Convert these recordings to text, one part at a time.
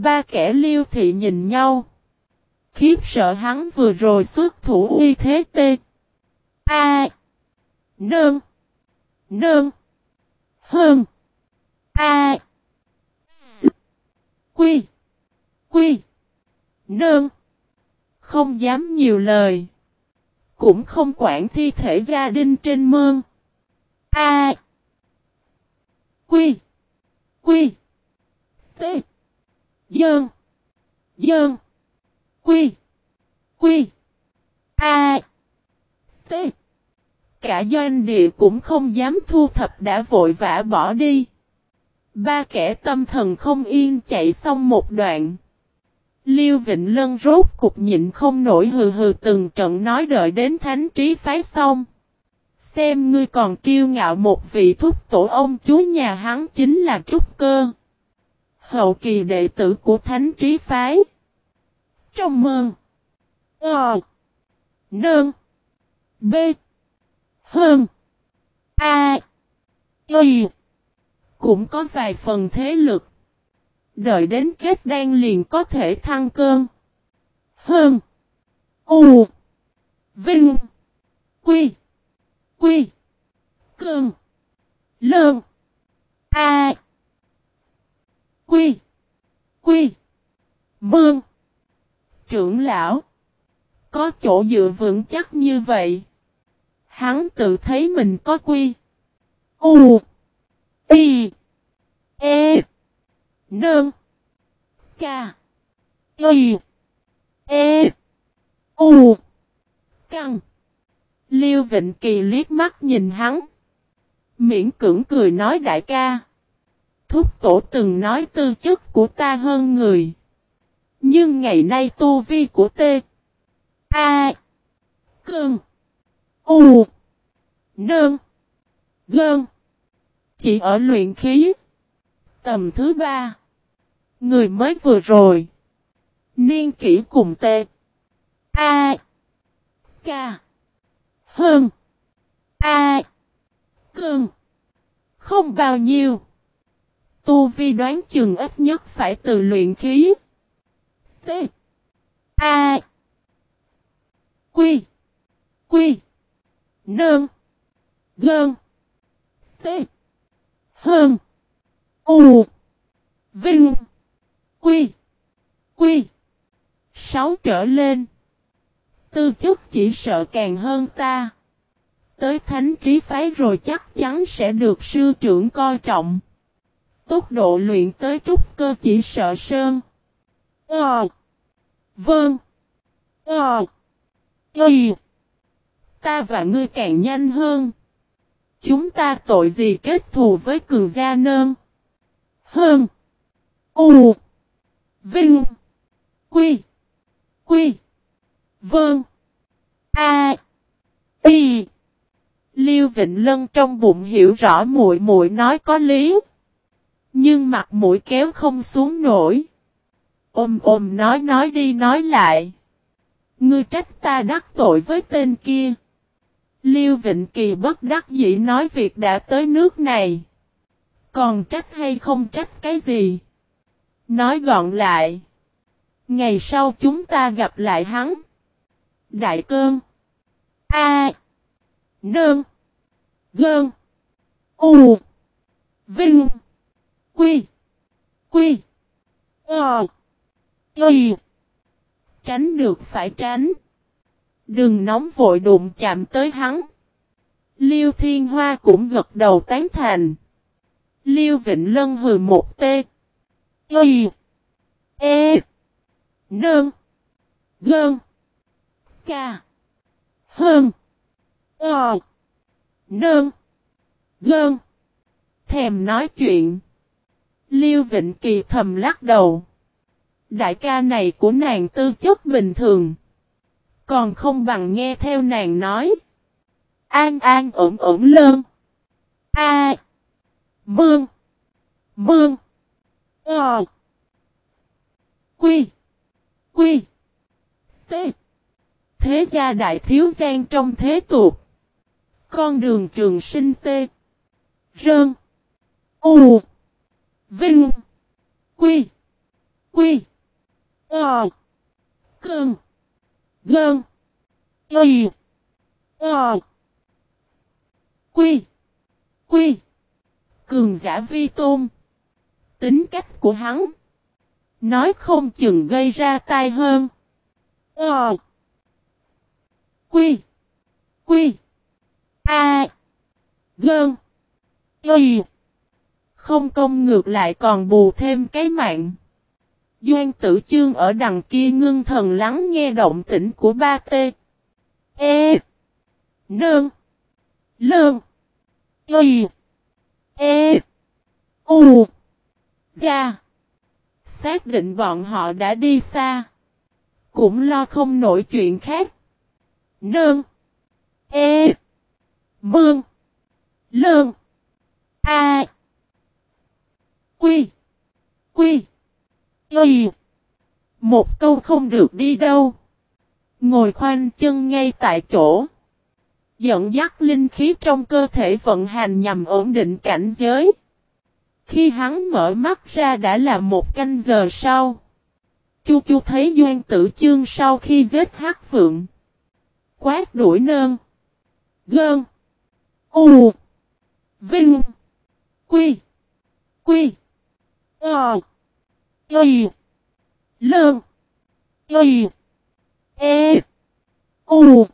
Ba kẻ liêu thị nhìn nhau. Khiếp sợ hắn vừa rồi xuất thủ uy thế tê. A. Nương. Nương. Hơn. A. S. Quy. Quy. Nương. Không dám nhiều lời. Cũng không quản thi thể gia đình trên mương. A. Quy. Quy. T. Dơn. Dơn. Quy. Quy. A. T. Cả doanh địa cũng không dám thu thập đã vội vã bỏ đi. Ba kẻ tâm thần không yên chạy xong một đoạn. Liêu Vịnh Lân rốt cục nhịn không nổi hừ hừ từng trận nói đợi đến thánh trí phái xong. Xem ngươi còn kiêu ngạo một vị thúc tổ ông chú nhà hắn chính là Trúc Cơ. Hậu kỳ đệ tử của thánh trí phái. Trong mơn. Ờ. Nơn. B. Hơn. A. Y. Cũng có vài phần thế lực. Đợi đến kết đan liền có thể thăng cơn. Hơn. U. Vinh. Quy. Quy. Cơn. Lơn. A. Quy. Quy. Mương. Trưởng lão. Có chỗ dựa vững chắc như vậy. Hắn tự thấy mình có quy. U. Y. E. Nương. K. Y. E. U. Căng. Liêu Vịnh Kỳ liếc mắt nhìn hắn. Miễn cưỡng cười nói đại ca. Thúc tổ từng nói tư chất của ta hơn người. Nhưng ngày nay tu vi của T. A. Cương. U. Nương. Gơn. Chỉ ở luyện khí. Tầm thứ ba. Người mới vừa rồi. Niên kỷ cùng T. A. K. Hơn. A. Cương. Không bao nhiêu. Tu vi đoán chừng ít nhất phải từ luyện khí. T. A. Quy. Quy. Nương. Gơn. T. Hơn. U. Vinh. Quy. Quy. Sáu trở lên. Tư chất chỉ sợ càng hơn ta. Tới thánh trí phái rồi chắc chắn sẽ được sư trưởng coi trọng. Tốc độ luyện tới trúc cơ chỉ sợ sơn. Ờ. Vâng. Ờ. ờ. Y. Ta và ngươi càng nhanh hơn. Chúng ta tội gì kết thù với cường gia nơn. Hơn. U. Vinh. Quy. Quy. Vâng. A. Y. Liêu Vịnh Lân trong bụng hiểu rõ muội muội nói có lý. Nhưng mặt mũi kéo không xuống nổi. Ôm ôm nói nói đi nói lại. Ngươi trách ta đắc tội với tên kia. Liêu Vịnh Kỳ bất đắc dĩ nói việc đã tới nước này. Còn trách hay không trách cái gì? Nói gọn lại. Ngày sau chúng ta gặp lại hắn. Đại cơn. A. Nương. Gơn. U. Vinh. Quy. Quy. Ờ. Y. Tránh được phải tránh. Đừng nóng vội đụng chạm tới hắn. Liêu Thiên Hoa cũng gật đầu tán thành. Liêu Vịnh Lân hừ một tê. Y. E. Nơn. Gơn. Ca. Hơn. Ờ. Nơn. Gơn. Thèm nói chuyện. Liêu Vịnh Kỳ thầm lắc đầu. Đại ca này của nàng tư chất bình thường. Còn không bằng nghe theo nàng nói. An an ổn ổn lơn. A. Bương. Bương. Ờ. Quy. Quy. T. Thế gia đại thiếu gian trong thế tục. Con đường trường sinh T. Rơn. U. Vinh. Quy. Quy. Ờ. Cơn. Gơn. Y. Ờ. Quy. Quy. Cường giả vi tôn. Tính cách của hắn. Nói không chừng gây ra tai hơn. Ờ. Quy. Quy. A. Gơn. Y. Không công ngược lại còn bù thêm cái mạng. Doan tử chương ở đằng kia ngưng thần lắng nghe động tĩnh của ba tê. E. Nương. Lương. Y. E. U. Ga. Xác định bọn họ đã đi xa. Cũng lo không nổi chuyện khác. Nương. E. Mương. Lương. A. Quy. Quy. Quy. Một câu không được đi đâu. Ngồi khoanh chân ngay tại chỗ. Dẫn dắt linh khí trong cơ thể vận hành nhằm ổn định cảnh giới. Khi hắn mở mắt ra đã là một canh giờ sau. Chu chu thấy Doan Tử Chương sau khi giết hắc vượng. Quát đuổi nơn. Gơn. U. Vinh. Quy. Quy. Ờ. Y. Lương. Y. E. U.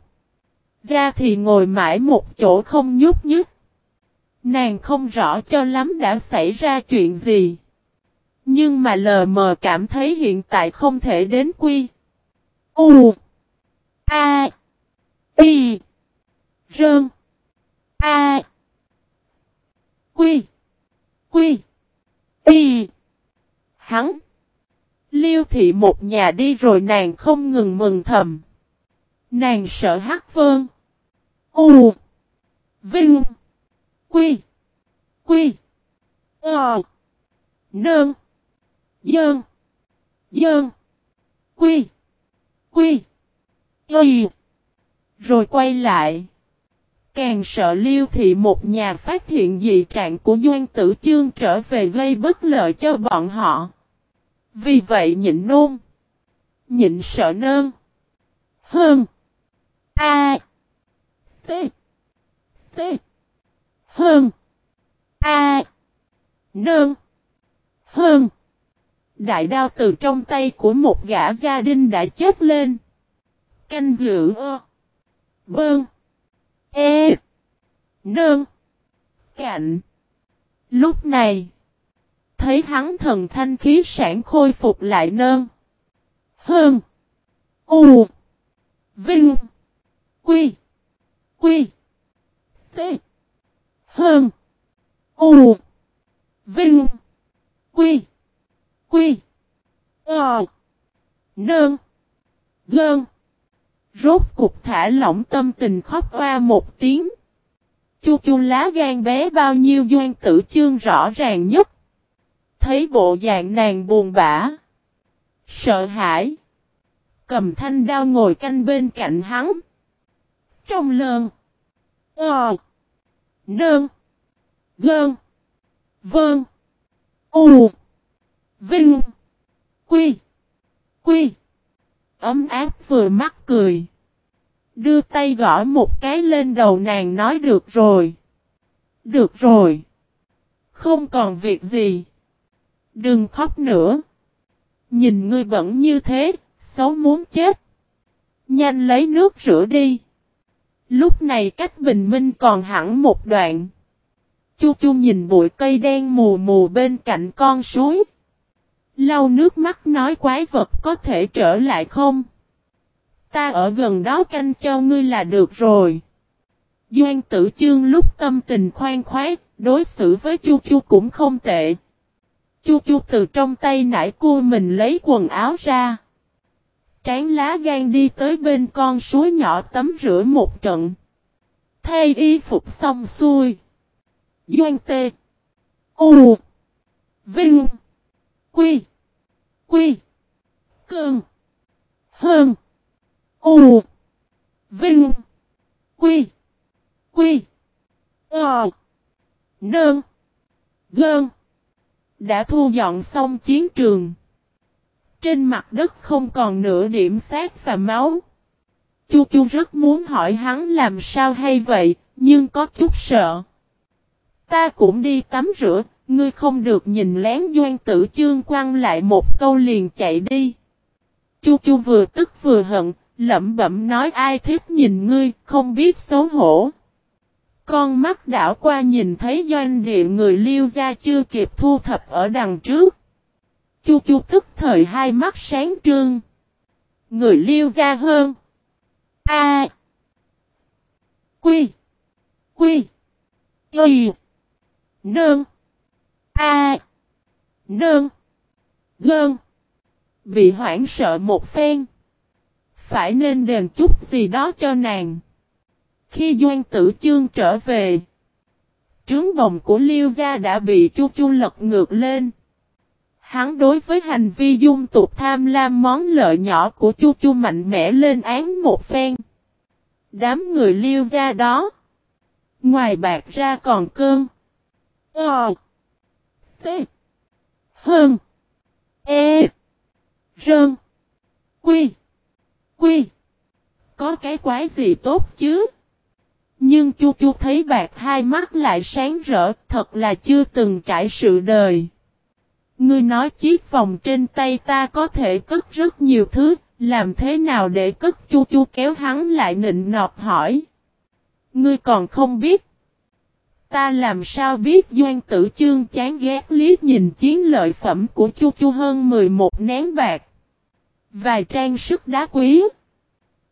Ra thì ngồi mãi một chỗ không nhúc nhích. Nàng không rõ cho lắm đã xảy ra chuyện gì. Nhưng mà lờ mờ cảm thấy hiện tại không thể đến quy. U. A. Y. Rơn. A. Quy. Quy. Y. Hắn. Liêu thị một nhà đi rồi nàng không ngừng mừng thầm. Nàng sợ hắc vơn. U. Vinh. Quy. Quy. Ờ. Nơn. Dơn. Dơn. Quy. Quy. Quy. Rồi quay lại. Càng sợ liêu thị một nhà phát hiện dị trạng của Doan Tử Chương trở về gây bất lợi cho bọn họ. Vì vậy nhịn nôn. Nhịn sợ nơn. Hơn. A. T. T. Hơn. A. Nơn. Hơn. Đại đao từ trong tay của một gã gia đình đã chết lên. Canh giữ, ơ. Bơn. E. nương, Cạnh. Lúc này. Thấy hắn thần thanh khí sản khôi phục lại nơn. Hơn. U. Vinh. Quy. Quy. T. Hơn. U. Vinh. Quy. Quy. Ờ. Nơn. Gơn. Rốt cục thả lỏng tâm tình khóc oa một tiếng. Chu chu lá gan bé bao nhiêu doan tử chương rõ ràng nhất. Thấy bộ dạng nàng buồn bã. Sợ hãi. Cầm thanh đao ngồi canh bên cạnh hắn. Trong lơn. Ờ. Nơn. Gơn. Vơn. U. Vinh. Quy. Quy. Ấm áp vừa mắc cười. Đưa tay gõ một cái lên đầu nàng nói được rồi. Được rồi. Không còn việc gì. Đừng khóc nữa. Nhìn ngươi bẩn như thế, xấu muốn chết. Nhanh lấy nước rửa đi. Lúc này cách bình minh còn hẳn một đoạn. Chu chu nhìn bụi cây đen mù mù bên cạnh con suối. Lau nước mắt nói quái vật có thể trở lại không? Ta ở gần đó canh cho ngươi là được rồi. Doan tử chương lúc tâm tình khoan khoái, đối xử với chu chu cũng không tệ. Chu chu từ trong tay nải cua mình lấy quần áo ra. Tráng lá gan đi tới bên con suối nhỏ tắm rửa một trận. Thay y phục xong xuôi. Doan tê. U. Vinh. Quy. Quy. cường, Hơn. U. Vinh. Quy. Quy. Ờ. Nơn. Gơn. Đã thu dọn xong chiến trường. Trên mặt đất không còn nửa điểm xác và máu. Chu Chu rất muốn hỏi hắn làm sao hay vậy, nhưng có chút sợ. Ta cũng đi tắm rửa, ngươi không được nhìn lén doan tử chương quăng lại một câu liền chạy đi. Chu Chu vừa tức vừa hận, lẩm bẩm nói ai thích nhìn ngươi, không biết xấu hổ. Con mắt đảo qua nhìn thấy doanh địa người liêu ra chưa kịp thu thập ở đằng trước. Chu chu tức thời hai mắt sáng trương. Người liêu ra hơn. A. Quy. Quy. Y. Nương. A. Nương. Gơn. Bị hoảng sợ một phen. Phải nên đền chút gì đó cho nàng. Khi Doan Tử Chương trở về, trướng bồng của Liêu Gia đã bị Chu Chu lật ngược lên. Hắn đối với hành vi dung tục tham lam món lợi nhỏ của Chu Chu mạnh mẽ lên án một phen. Đám người Liêu Gia đó, ngoài bạc ra còn cơn. Ờ. T. Hơn. E. Rơn. Quy. Quy. Có cái quái gì tốt chứ? Nhưng Chu Chu thấy bạc hai mắt lại sáng rỡ, thật là chưa từng trải sự đời. Ngươi nói chiếc vòng trên tay ta có thể cất rất nhiều thứ, làm thế nào để cất Chu Chu kéo hắn lại nịnh nọt hỏi. Ngươi còn không biết. Ta làm sao biết Doan Tử Chương chán ghét liếc nhìn chiến lợi phẩm của Chu Chu hơn 11 nén bạc. Vài trang sức đá quý.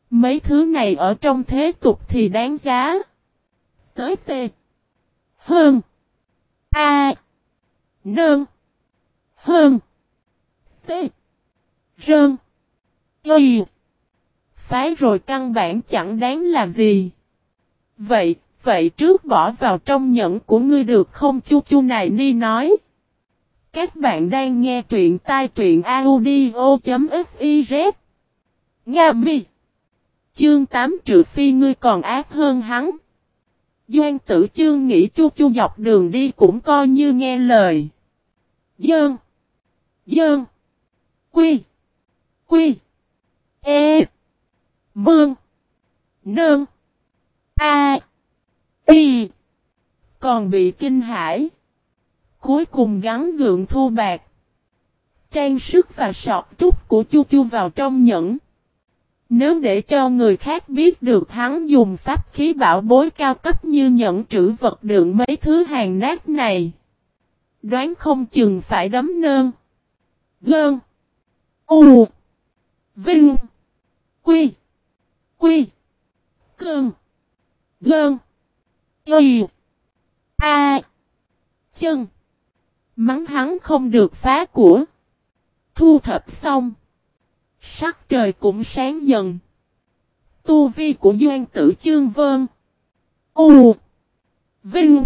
Mấy thứ này ở trong thế tục thì đáng giá. Tới tê. Hơn. A. nơn Hơn. Tê. Rơn. Y. Phái rồi căn bản chẳng đáng là gì. Vậy, vậy trước bỏ vào trong nhẫn của ngươi được không, chu chu này ni nói. Các bạn đang nghe truyện tai truyện audio.fiz. Nga mi. Chương 8 trừ phi ngươi còn ác hơn hắn. Doan tử chương nghĩ chu chu dọc đường đi cũng coi như nghe lời. Dơn. Dơn. Quy. Quy. E. Mương. Nương. A. Y. Còn bị kinh hãi. Cuối cùng gắn gượng thu bạc. Trang sức và sọt trúc của chu chu vào trong nhẫn. Nếu để cho người khác biết được hắn dùng pháp khí bảo bối cao cấp như nhẫn trữ vật đựng mấy thứ hàng nát này. Đoán không chừng phải đấm nơn. Gơn. U. Vinh. Quy. Quy. Cơn. Gơn. Y. A. Chân. Mắng hắn không được phá của. Thu thập xong. Sắc trời cũng sáng dần. Tu vi của Doan Tử Chương Vân. U. Vinh.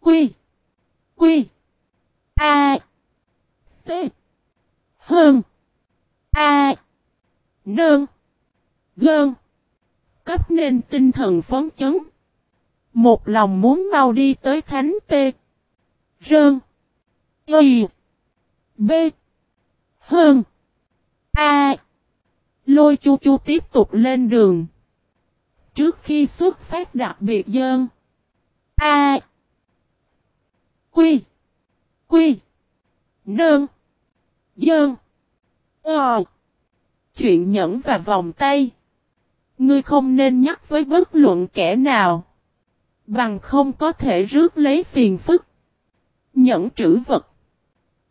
Quy. Quy. A. T. Hơn. A. Nơn. Gơn. Cấp nên tinh thần phấn chấn. Một lòng muốn mau đi tới thánh tê. Rơn. Y. B. Hơn. A. Lôi chu chu tiếp tục lên đường. Trước khi xuất phát đặc biệt dơn. A. Quy. Quy. Nơn. Dơn. Ờ. Chuyện nhẫn và vòng tay. Ngươi không nên nhắc với bất luận kẻ nào. Bằng không có thể rước lấy phiền phức. Nhẫn trữ vật.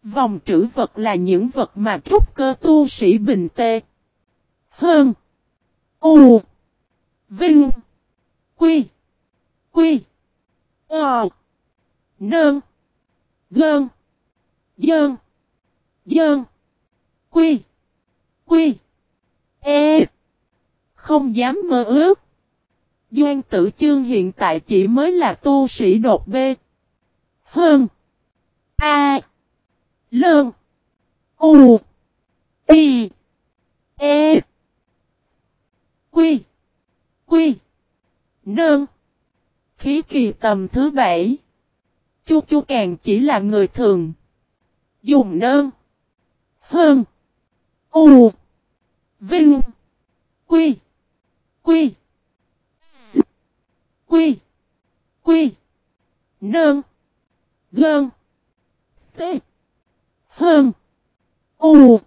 Vòng trữ vật là những vật mà trúc cơ tu sĩ bình tê. Hơn. U. Vinh. Quy. Quy. Ờ. Nơn. Gơn. Dơn. Dơn. Quy. Quy. E. Không dám mơ ước. Doan tử chương hiện tại chỉ mới là tu sĩ đột bê. Hơn. A. Lương. U. Y. E. Quy. Quy. Nơn. Khí kỳ tầm thứ bảy. Chu chu càng chỉ là người thường. Dùng nơn. Hơn. U. Vinh. Quy. Quy. Quy. Quy. Nương. Gơn. T. Hơn. U.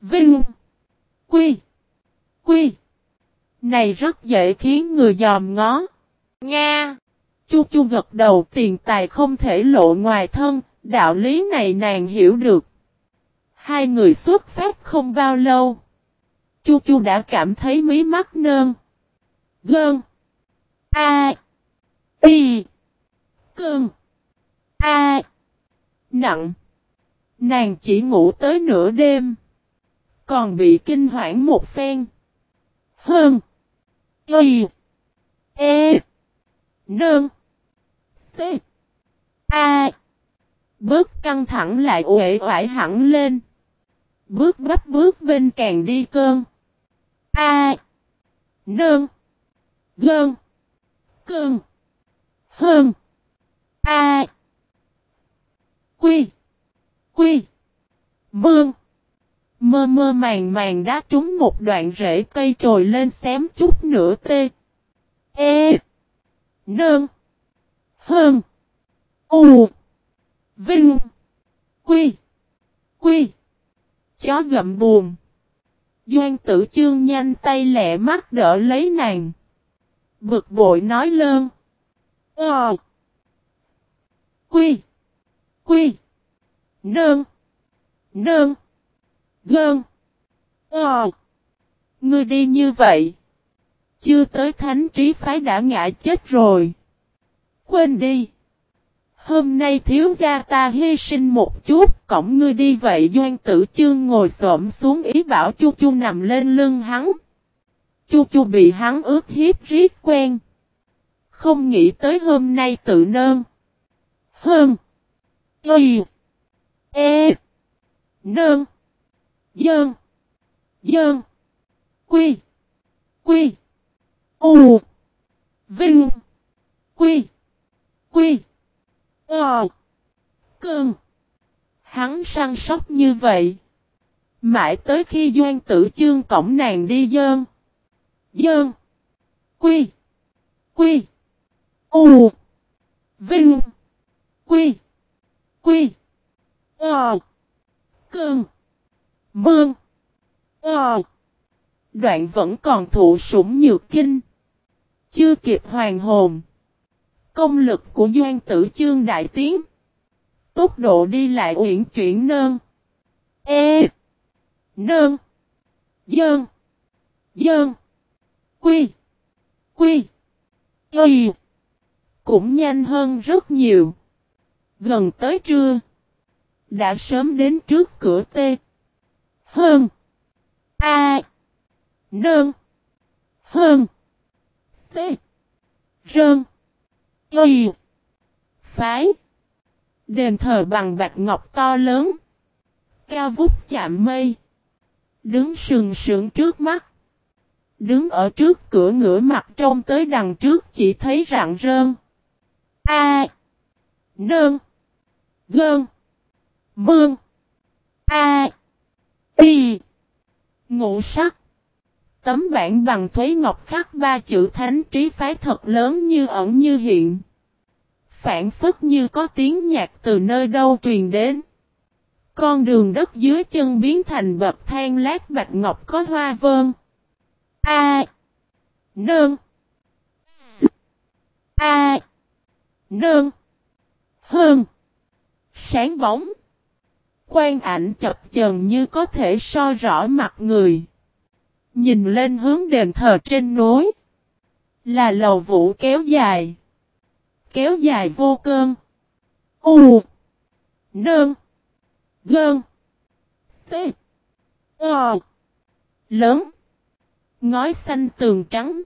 Vinh. Quy. Quy. Này rất dễ khiến người dòm ngó. Nga. Chu chu gật đầu tiền tài không thể lộ ngoài thân, đạo lý này nàng hiểu được. Hai người xuất phát không bao lâu. Chu chu đã cảm thấy mí mắt nơn. Gơn. A. Y. Cơn. A. Nặng. Nàng chỉ ngủ tới nửa đêm. Còn bị kinh hoảng một phen. Hơn. Y. E. Nơn. T. A. bước căng thẳng lại uể oải hẳn lên. Bước bắp bước bên càng đi cơn. A. Nơn. Gơn. Cơn. Hơn. A. Quy. Quy. Mương. Mơ mơ màng màng đá trúng một đoạn rễ cây trồi lên xém chút nữa tê. E. Nơn. Hơn. U. Vinh. Quy. Quy. Chó gậm buồn. Doan tử chương nhanh tay lẹ mắt đỡ lấy nàng. Bực bội nói lơn. Ờ. Quy. Quy. Nơn. Nơn. Gơn. Ờ. Ngươi đi như vậy. Chưa tới thánh trí phái đã ngã chết rồi. Quên đi. Hôm nay thiếu gia ta hy sinh một chút, cổng ngươi đi vậy Doan Tử Chương ngồi xổm xuống ý bảo Chu Chu nằm lên lưng hắn. Chu Chu bị hắn ướt hiếp riết quen. Không nghĩ tới hôm nay tự nơn. Hơn. Y. E. Nơn. Dơn. Dơn. Quy. Quy. U. Vinh. Quy. Quy. Ờ. Cơn. Hắn săn sóc như vậy. Mãi tới khi Doan Tử Chương cổng nàng đi dơn. Dơn. Quy. Quy. U. Vinh. Quy. Quy. Ờ. Cơn. Mơn. Ờ. Đoạn vẫn còn thụ sủng nhược kinh. Chưa kịp hoàn hồn. Công lực của Doan Tử Chương đại tiến. Tốc độ đi lại uyển chuyển nơn. E. Nơn. Dơn. Dơn. Quy. Quy. Y. Cũng nhanh hơn rất nhiều. Gần tới trưa. Đã sớm đến trước cửa T. Hơn. A. Nơn. Hơn. T. Rơn. Y. Phái. Đền thờ bằng bạch ngọc to lớn. Cao vút chạm mây. Đứng sừng sững trước mắt. Đứng ở trước cửa ngửa mặt trông tới đằng trước chỉ thấy rạng rơn. A. Nơn. Gơn. Mương. A. Y. Ngũ sắc. Tấm bản bằng thuế ngọc khắc ba chữ thánh trí phái thật lớn như ẩn như hiện. Phản phất như có tiếng nhạc từ nơi đâu truyền đến. Con đường đất dưới chân biến thành bậc thang lát bạch ngọc có hoa vơn. A. Nương. S. A. Nương. Hơn. Sáng bóng. Quan ảnh chập chờn như có thể so rõ mặt người. Nhìn lên hướng đền thờ trên núi. Là lầu vũ kéo dài. Kéo dài vô cơn. U. nương Gơn. T. Ờ. Lớn. Ngói xanh tường trắng.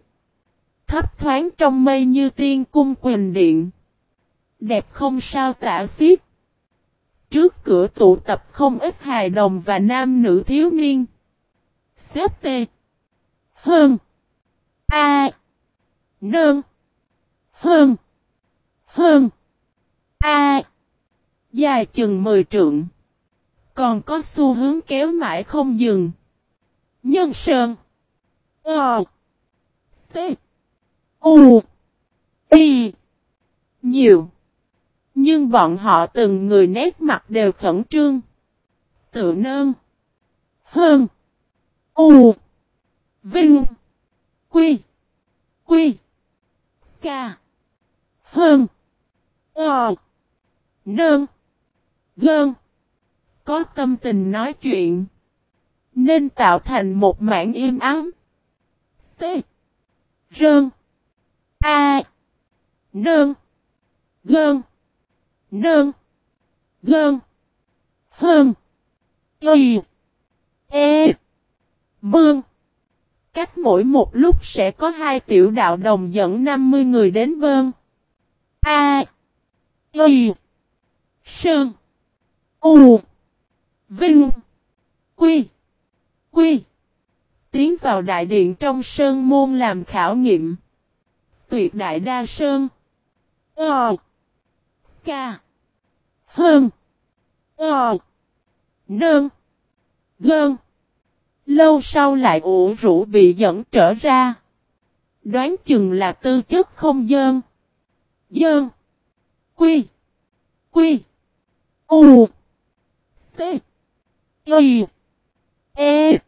Thấp thoáng trong mây như tiên cung quyền điện. Đẹp không sao tả xiết. Trước cửa tụ tập không ít hài đồng và nam nữ thiếu niên. Xếp tê. Hơn. A. Nơn. Hơn. Hơn. A. Dài chừng 10 trượng. Còn có xu hướng kéo mãi không dừng. Nhân sơn. Ờ. T. U. Y. Nhiều. Nhưng bọn họ từng người nét mặt đều khẩn trương. Tự nơn. Hơn. U. Vinh. Quy. Quy. Ca. Hơn. Ờ. Nơn. Gơn. Có tâm tình nói chuyện. Nên tạo thành một mảng im ắng. T. Rơn. A. Nơn. Gơn. Nơn. Gơn. Hơn. Y. E. Mương. Cách mỗi một lúc sẽ có hai tiểu đạo đồng dẫn 50 người đến bơn. A. Y. Sơn. U. Vinh. Quy. Quy. Tiến vào đại điện trong sơn môn làm khảo nghiệm. Tuyệt đại đa sơn. Ờ. Ca. Hơn. Ờ. Nơn. Gơn. Lâu sau lại ủ rũ bị dẫn trở ra. Đoán chừng là tư chất không dơn. Dơn. Quy. Quy. U. T. Y. E.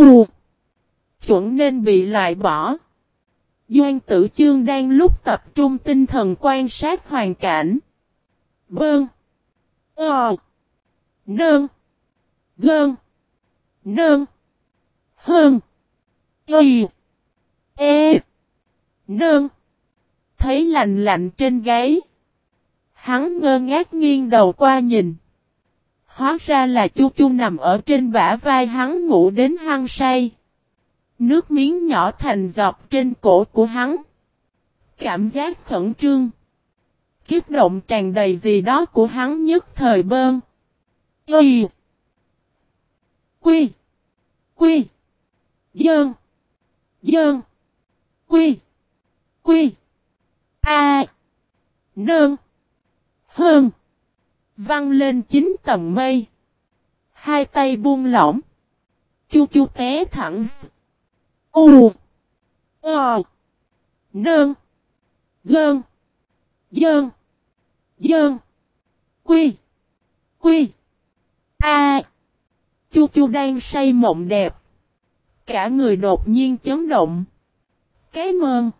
U. Chuẩn nên bị loại bỏ. Doan tử chương đang lúc tập trung tinh thần quan sát hoàn cảnh. Bơn. Ờ. Nơn. Gơn. Nơn. Hơn. Y. E. Nơn. Thấy lạnh lạnh trên gáy. Hắn ngơ ngác nghiêng đầu qua nhìn. Hóa ra là chu chu nằm ở trên bả vai hắn ngủ đến hăng say. Nước miếng nhỏ thành giọt trên cổ của hắn. Cảm giác khẩn trương. Kiếp động tràn đầy gì đó của hắn nhất thời bơn. Y. Quy. Quy. Dơn. Dơn. Quy. Quy. A. Nơn. Hơn. Văng lên chín tầng mây. Hai tay buông lỏng. Chu chu té thẳng. U. Ờ. Nơn. Gơn. Dơn. Dơn. Quy. Quy. A. Chu chu đang say mộng đẹp. Cả người đột nhiên chấn động. Cái mơn.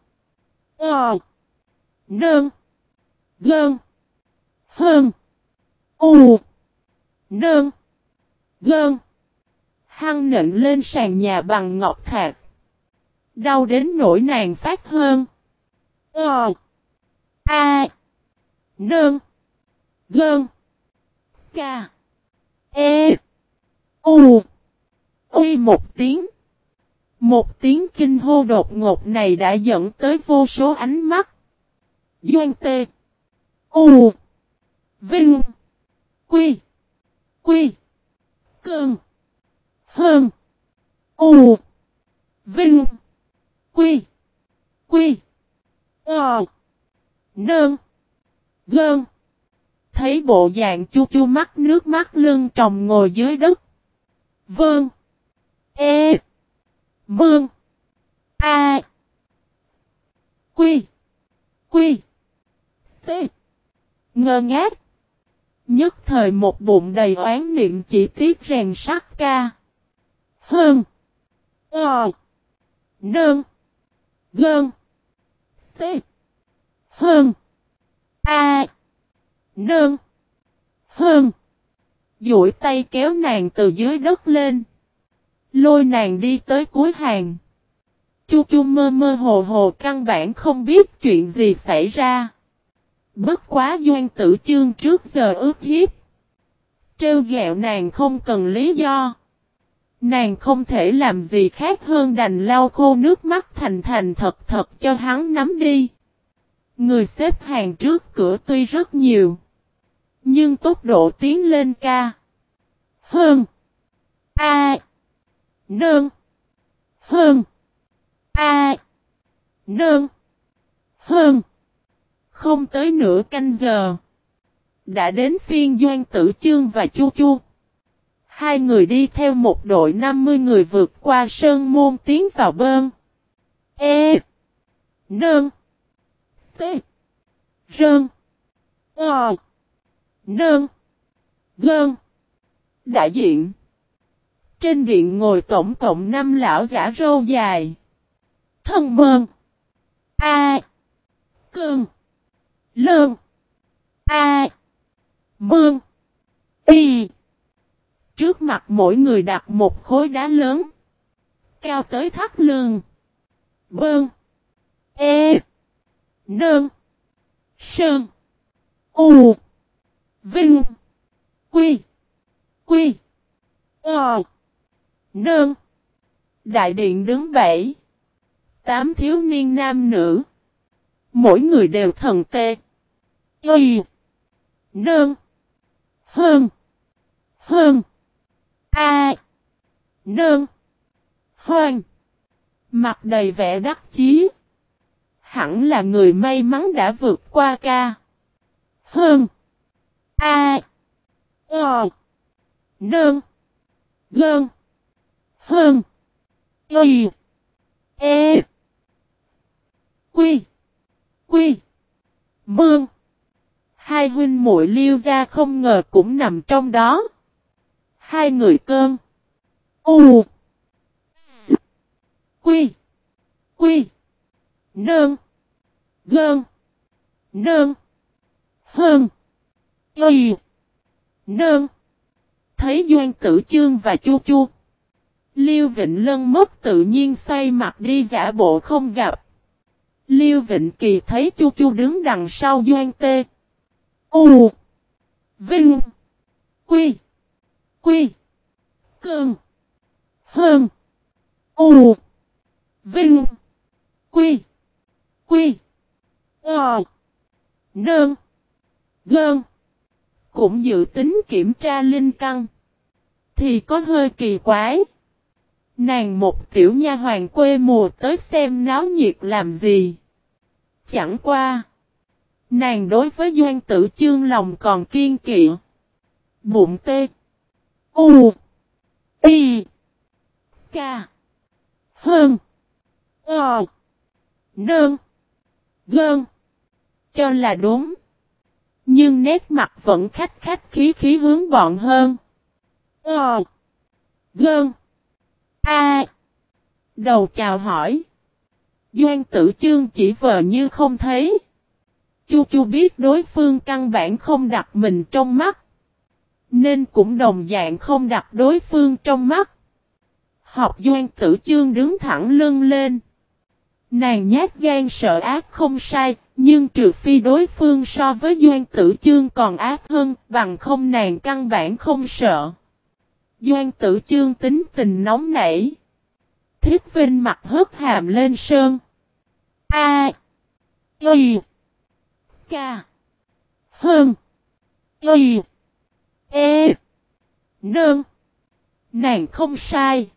Ờ. Nơn. Gơn. Hơn. U. Nơn. Gơn. Hăng nện lên sàn nhà bằng ngọc thạch. Đau đến nỗi nàng phát hơn. Ờ. A. Nơn. Gơn. Ca. E. U. Uy một tiếng. Một tiếng kinh hô đột ngột này đã dẫn tới vô số ánh mắt. Doan tê. U. Vinh. Quy. Quy. cường Hơn. U. Vinh. Quy. Quy. Ờ. Nơn. Gơn. Thấy bộ dạng chu chu mắt, nước mắt lưng tròng ngồi dưới đất. Vâng. E. Mương. A. Quy. Quy. T. Ngơ ngác. Nhất thời một bụng đầy oán niệm chỉ tiếc rèn sắt ca. Hơn. Ờ. Nơn. Gơn. T. Hơn. A. Nơn. Hơn. duỗi tay kéo nàng từ dưới đất lên. Lôi nàng đi tới cuối hàng. Chu chu mơ mơ hồ hồ căn bản không biết chuyện gì xảy ra. Bất quá doan tử chương trước giờ ước hiếp. Trêu ghẹo nàng không cần lý do. Nàng không thể làm gì khác hơn đành lau khô nước mắt thành thành thật thật cho hắn nắm đi. Người xếp hàng trước cửa tuy rất nhiều. Nhưng tốc độ tiến lên ca. Hơn. A. Nương. Hơn. A. Nương. Hơn. Không tới nửa canh giờ. Đã đến phiên Doan Tử Chương và Chu Chu. Hai người đi theo một đội 50 người vượt qua sơn môn tiến vào bơn. E. Nơn. T. Rơn. O. Nơn. Gơn. Đại diện. Trên điện ngồi tổng cộng 5 lão giả râu dài. Thân mơn. A. Cơn lương A. Mơn. Y. Trước mặt mỗi người đặt một khối đá lớn. Cao tới thắt lưng. Bơn. E. Nơn. Sơn. U. Vinh. Quy. Quy. Ờ. Nơn. Đại điện đứng bảy. Tám thiếu niên nam nữ. Mỗi người đều thần tê. Y. Nơn. Hơn. Hơn. A. Nơn. Hoan. Mặt đầy vẻ đắc chí. Hẳn là người may mắn đã vượt qua ca. Hơn. A. O. Nơn. Gơn. Hơn. Y. E. Quy. Quy. Mương. Hai huynh muội liêu ra không ngờ cũng nằm trong đó. Hai người cơn. U. S. Quy. Quy. Nơn. Gơn. Nơn. Hơn. Y. Nơn. Thấy Doan Tử Chương và Chu Chu. Liêu Vịnh Lân mất tự nhiên xoay mặt đi giả bộ không gặp. Liêu Vịnh Kỳ thấy Chu Chu đứng đằng sau Doan Tê. U. Vinh. Quy. Quy. Cường Hơn. U. Vinh. Quy. Quy. Ờ. Nơn. Gơn. Cũng dự tính kiểm tra linh căn. Thì có hơi kỳ quái. Nàng một tiểu nha hoàng quê mùa tới xem náo nhiệt làm gì. Chẳng qua. Nàng đối với Doan Tử Chương lòng còn kiên kỵ. Bụng tê. U. Y. K. Hơn. Ờ. Nơn. Gơn. Cho là đúng. Nhưng nét mặt vẫn khách khách khí khí hướng bọn hơn. Ờ. Gơn. A. Đầu chào hỏi. Doan tử chương chỉ vờ như không thấy. Chu chu biết đối phương căn bản không đặt mình trong mắt. Nên cũng đồng dạng không đặt đối phương trong mắt. Học doan tử chương đứng thẳng lưng lên. Nàng nhát gan sợ ác không sai, nhưng trừ phi đối phương so với doan tử chương còn ác hơn, bằng không nàng căn bản không sợ. Doan tử chương tính tình nóng nảy. Thiết vinh mặt hớt hàm lên sơn. A. Y. K. Hơn. Y. E. Nơn. Nàng không sai.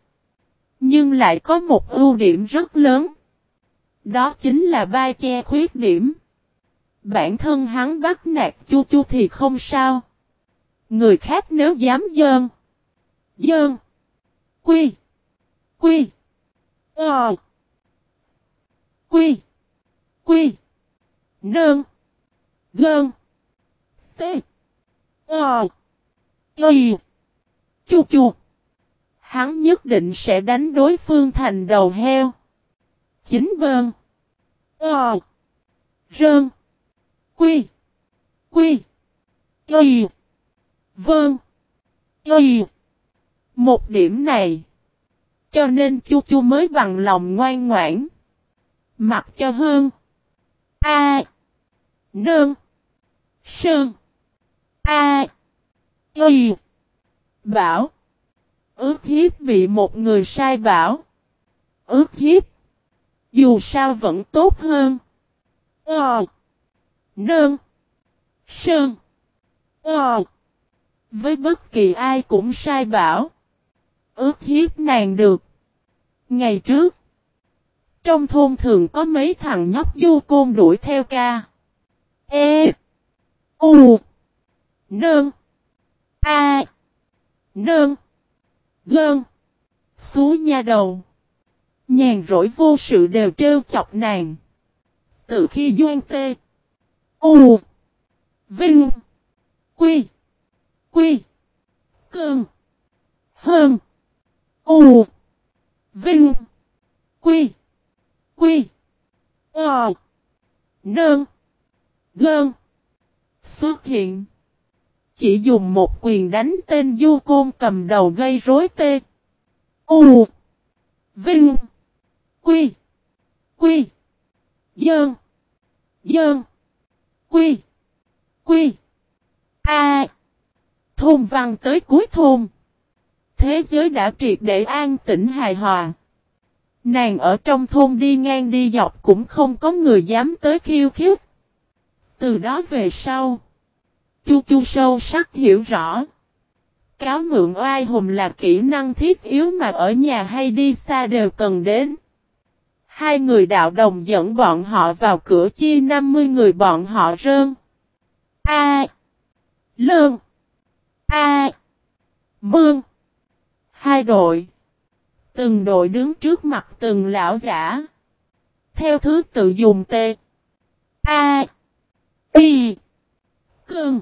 Nhưng lại có một ưu điểm rất lớn. Đó chính là ba che khuyết điểm. Bản thân hắn bắt nạt chu chu thì không sao. Người khác nếu dám dơn. Dơn. Quy. Quy. Ờ. Quy. Quy. Nơn. Gơn. T. Ờ. Y. Chu chu. Hắn nhất định sẽ đánh đối phương thành đầu heo. Chính vơn. Ờ. Rơn. Quy. Quy. Y. Vâng. Y. Một điểm này. Cho nên chu chu mới bằng lòng ngoan ngoãn. Mặc cho hơn. A. Nương. sương A. Y. Bảo. Ước hiếp bị một người sai bảo. Ước hiếp. Dù sao vẫn tốt hơn. Ờ. Nương. sương Ờ. Với bất kỳ ai cũng sai bảo. Ước hiếp nàng được. Ngày trước. Trong thôn thường có mấy thằng nhóc du côn đuổi theo ca. E. U. Nương. A. Nương. Gơn. Xú nha đầu. Nhàn rỗi vô sự đều trêu chọc nàng. Từ khi doan tê. U. Vinh. Quy. Quy. Cơn. Hơn. U. Vinh. Quy. Quy. Ờ. Nơn. Gơn. Xuất hiện. Chỉ dùng một quyền đánh tên du côn cầm đầu gây rối tê. U. Vinh. Quy. Quy. Dơn. Dơn. Quy. Quy. A. Thôn văn tới cuối thôn. Thế giới đã triệt để an tĩnh hài hòa. Nàng ở trong thôn đi ngang đi dọc cũng không có người dám tới khiêu khích. Từ đó về sau. Chu chu sâu sắc hiểu rõ. Cáo mượn oai hùng là kỹ năng thiết yếu mà ở nhà hay đi xa đều cần đến. Hai người đạo đồng dẫn bọn họ vào cửa chi 50 người bọn họ rơn. A. Lương. A. Mương. Hai đội. Từng đội đứng trước mặt từng lão giả. Theo thứ tự dùng T. A. Y. Cương.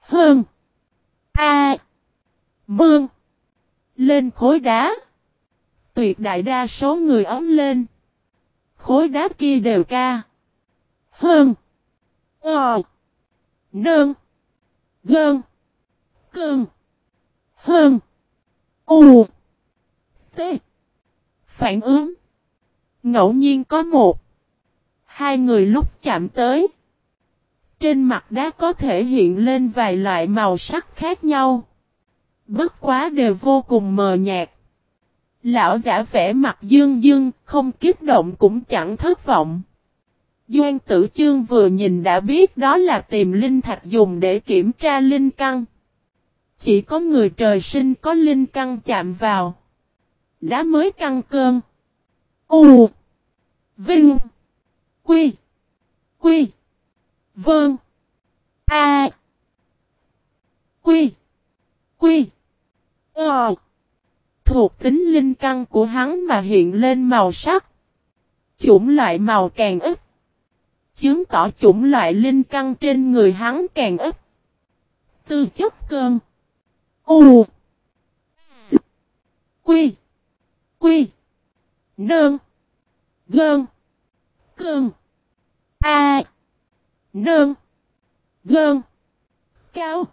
Hơn. A. Mương. Lên khối đá. Tuyệt đại đa số người ấm lên. Khối đá kia đều ca. Hơn. Ờ. Nương. Gơn. Cơn. Hơn. U. T. Phản ứng. Ngẫu nhiên có một. Hai người lúc chạm tới. Trên mặt đá có thể hiện lên vài loại màu sắc khác nhau. Bất quá đều vô cùng mờ nhạt. Lão giả vẽ mặt dương dương, không kích động cũng chẳng thất vọng. Doan tử chương vừa nhìn đã biết đó là tìm linh thạch dùng để kiểm tra linh căn. Chỉ có người trời sinh có linh căn chạm vào. Đá mới căng cơn. U. Vinh. Quy. Quy. vương A. Quy. Quy. Ờ. Thuộc tính linh căn của hắn mà hiện lên màu sắc. Chủng loại màu càng ít. Chứng tỏ chủng loại linh căn trên người hắn càng ít. Tư chất cơn. U. S. Quy. Quy. Nơn. Gơn. Cơn. A. Nơn. Gơn. Cao.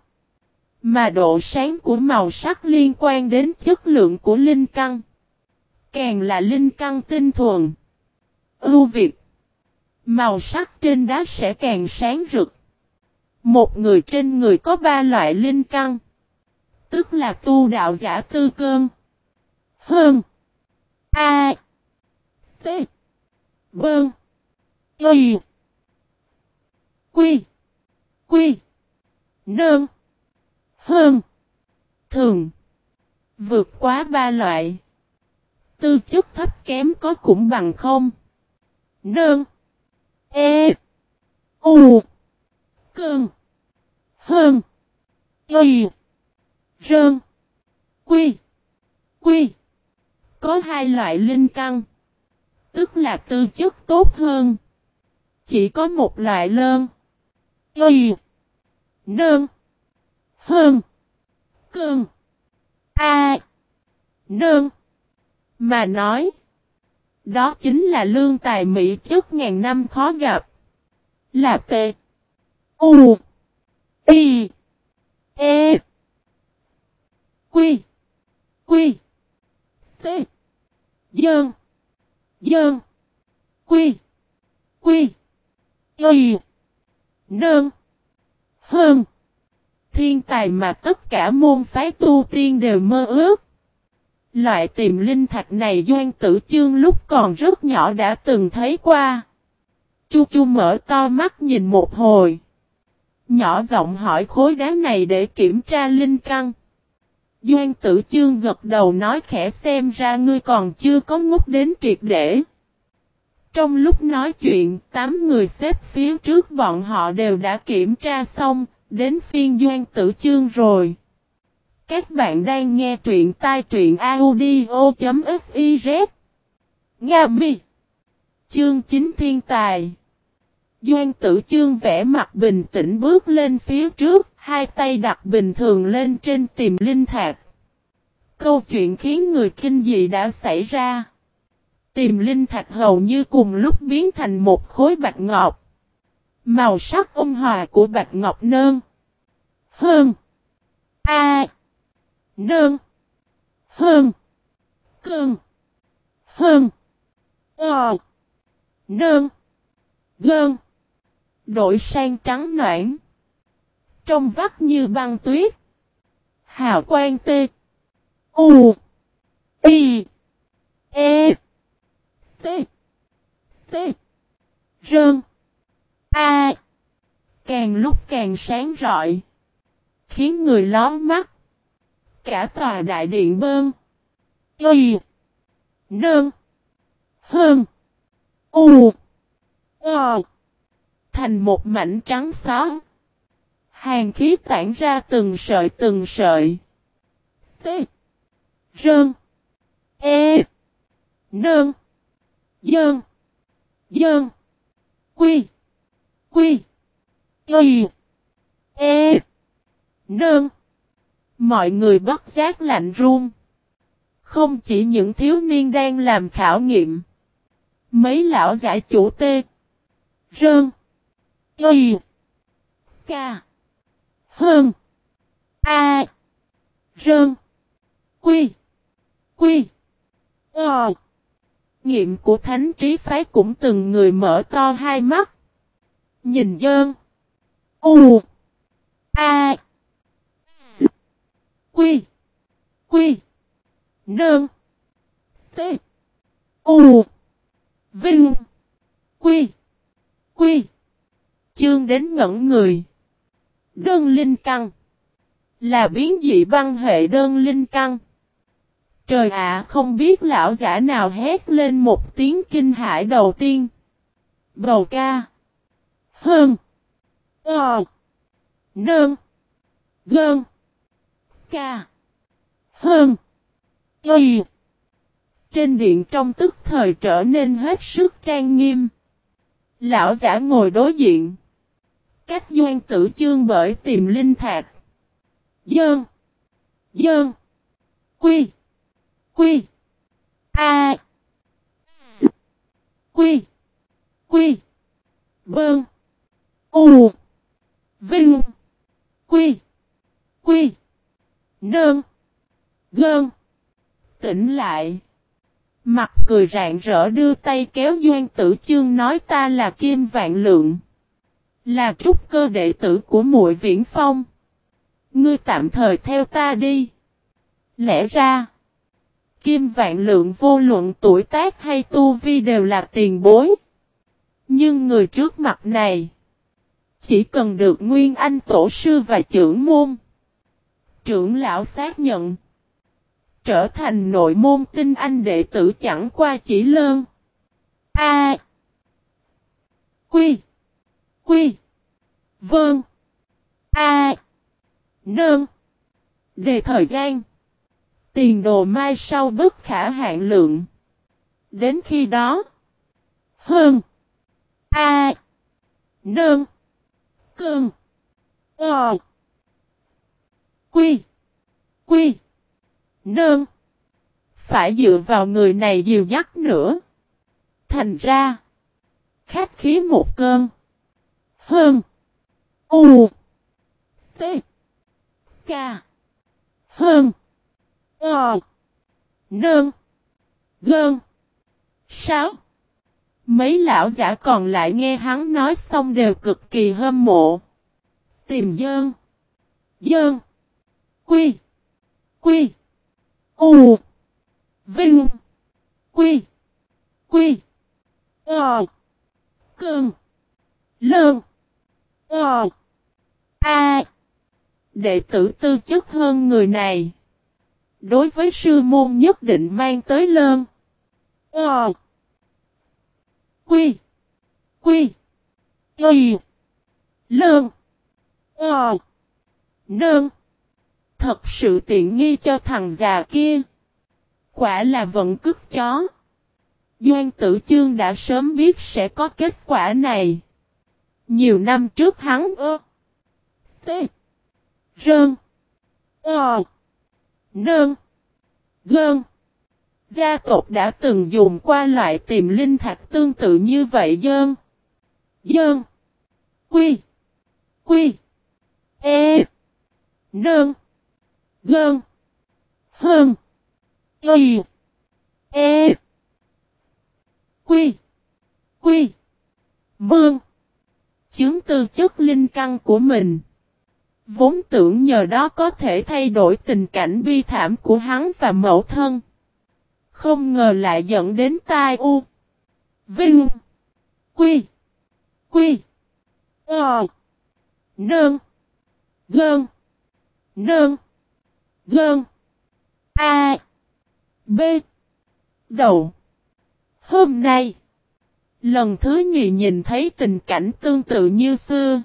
Mà độ sáng của màu sắc liên quan đến chất lượng của linh căn. Càng là linh căn tinh thuần. Ưu việt. Màu sắc trên đá sẽ càng sáng rực. Một người trên người có ba loại linh căn. Tức là tu đạo giả tư cơn. Hơn. A. T. Bơn. Y. Quy. Quy. Nơn. Hơn. Thường. Vượt quá ba loại. Tư chất thấp kém có cũng bằng không. Nơn. E. U. Cơn. Hơn. Y. Rơn. Quy. Quy. Có hai loại linh căn. Tức là tư chất tốt hơn. Chỉ có một loại lơn. Y. Nơn. Hơn. Cơn. A. Nơn. Mà nói. Đó chính là lương tài mỹ chất ngàn năm khó gặp. Là T. U. Y. E. Quy. Quy. T. Dơn. Dơn. Quy. Quy. Y. Nơn. Hơn. Thiên tài mà tất cả môn phái tu tiên đều mơ ước. Loại tìm linh thạch này Doan Tử Chương lúc còn rất nhỏ đã từng thấy qua. Chu Chu mở to mắt nhìn một hồi. Nhỏ giọng hỏi khối đá này để kiểm tra linh căn. Doan Tử Chương gật đầu nói khẽ xem ra ngươi còn chưa có ngốc đến triệt để. Trong lúc nói chuyện, tám người xếp phía trước bọn họ đều đã kiểm tra xong, đến phiên Doan Tử Chương rồi. Các bạn đang nghe truyện tai truyện audio.fiz Nga mi Chương 9 Thiên Tài Doan tử chương vẽ mặt bình tĩnh bước lên phía trước, hai tay đặt bình thường lên trên tìm linh thạch. Câu chuyện khiến người kinh dị đã xảy ra. Tìm linh thạch hầu như cùng lúc biến thành một khối bạch ngọc. Màu sắc ôn hòa của bạch ngọc nơn. Hơn. A. Nơn. Hơn. Cương. Hơn. Ờ. Nơn. Gơn. Đổi sang trắng noãn. Trong vắt như băng tuyết. Hào quang tê. U. Y. E. T. T. Rơn. A. Càng lúc càng sáng rọi. Khiến người ló mắt. Cả tòa đại điện bơm Y. Nơn. Hơn. U. o Thành một mảnh trắng xóa. Hàng khí tản ra từng sợi từng sợi. T. Rơn. E. Nơn. Dơn. Dơn. Quy. Quy. Y. E. Nơn. Mọi người bất giác lạnh run. Không chỉ những thiếu niên đang làm khảo nghiệm. Mấy lão giải chủ tê. Rơn. Y. Ca. Hơn. A. Rơn. Quy. Quy. Ờ. Nghiệm của thánh trí phái cũng từng người mở to hai mắt. Nhìn dơn. U. A. S. Quy. Quy. Nơn. T. U. Vinh. Quy. Quy. Chương đến ngẩn người. Đơn linh căng. Là biến dị băng hệ đơn linh căng. Trời ạ, không biết lão giả nào hét lên một tiếng kinh hãi đầu tiên. Bầu ca. Hơn. Ờ. Nơn. Gơn. Ca. Hơn. Ây. Trên điện trong tức thời trở nên hết sức trang nghiêm. Lão giả ngồi đối diện. Cách doan tử chương bởi tìm linh thạc. Dơn. Dơn. Quy. Quy. A. S. Quy. Quy. Bơn. U. Vinh. Quy. Quy. Nơn. Gơn. Tỉnh lại. Mặt cười rạng rỡ đưa tay kéo Doan Tử Chương nói ta là Kim Vạn Lượng. Là trúc cơ đệ tử của muội Viễn Phong. Ngươi tạm thời theo ta đi. Lẽ ra. Kim Vạn Lượng vô luận tuổi tác hay tu vi đều là tiền bối. Nhưng người trước mặt này. Chỉ cần được Nguyên Anh Tổ Sư và trưởng môn. Trưởng lão xác nhận, trở thành nội môn tinh anh đệ tử chẳng qua chỉ lơn. A. Quy. Quy. vương A. Nơn. Đề thời gian. Tiền đồ mai sau bất khả hạn lượng. Đến khi đó. Hơn. A. Nơn. Cơn. Ờ. Quy. Quy. Nương. Phải dựa vào người này dìu dắt nữa. Thành ra. Khách khí một cơn. Hơn. U. T. K. Hơn. Ờ. Nơn. Gơn. Sáu. Mấy lão giả còn lại nghe hắn nói xong đều cực kỳ hâm mộ. Tìm dơn. Dơn. Quy. Quy. U. Vinh. Quy. Quy. Ờ. Cơn. Lơn. Ờ. A. Đệ tử tư chất hơn người này. Đối với sư môn nhất định mang tới lơn. Ờ. Quy. Quy. Y. Lơn. Ờ. Nơn. Thật sự tiện nghi cho thằng già kia. Quả là vận cức chó. Doan tử chương đã sớm biết sẽ có kết quả này. Nhiều năm trước hắn ơ. T. Rơn. Ờ. Nơn. Gơn. Gia tộc đã từng dùng qua loại tìm linh thạch tương tự như vậy dơn. Dơn. Quy. Quy. E. Nơn. Gơn. Hơn. Y. E. Quy. Quy. Mương. Chứng tư chất linh căn của mình. Vốn tưởng nhờ đó có thể thay đổi tình cảnh bi thảm của hắn và mẫu thân. Không ngờ lại dẫn đến tai u. Vinh. Quy. Quy. Ờ. Nương. Gơn. Nương. Gơn. A. B. Đầu. Hôm nay. Lần thứ nhì nhìn thấy tình cảnh tương tự như xưa.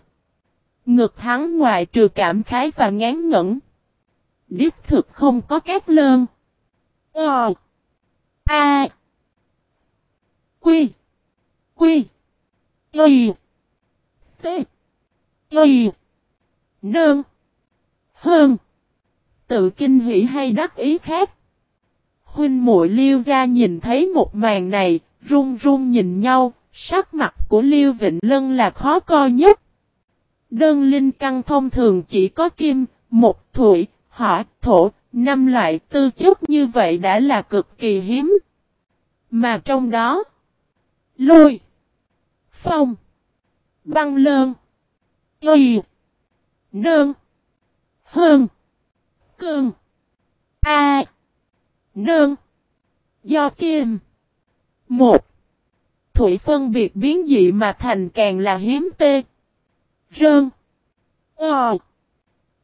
Ngực hắn ngoài trừ cảm khái và ngán ngẩn. Điếp thực không có các lơn. Ờ. A. Quy. Quy. Y. T. Y. Nương. Hơn. Tự kinh hỷ hay đắc ý khác. Huynh muội liêu ra nhìn thấy một màn này, run run nhìn nhau, sắc mặt của liêu vịnh lân là khó coi nhất. Đơn linh căn thông thường chỉ có kim, một thủy, hỏa, thổ, năm loại tư chất như vậy đã là cực kỳ hiếm. Mà trong đó, lôi, phong, băng lơn, y, nơn, hơn, cường a, nơn, do kim một Thủy phân biệt biến dị mà thành càng là hiếm tê. Rơn. Ờ.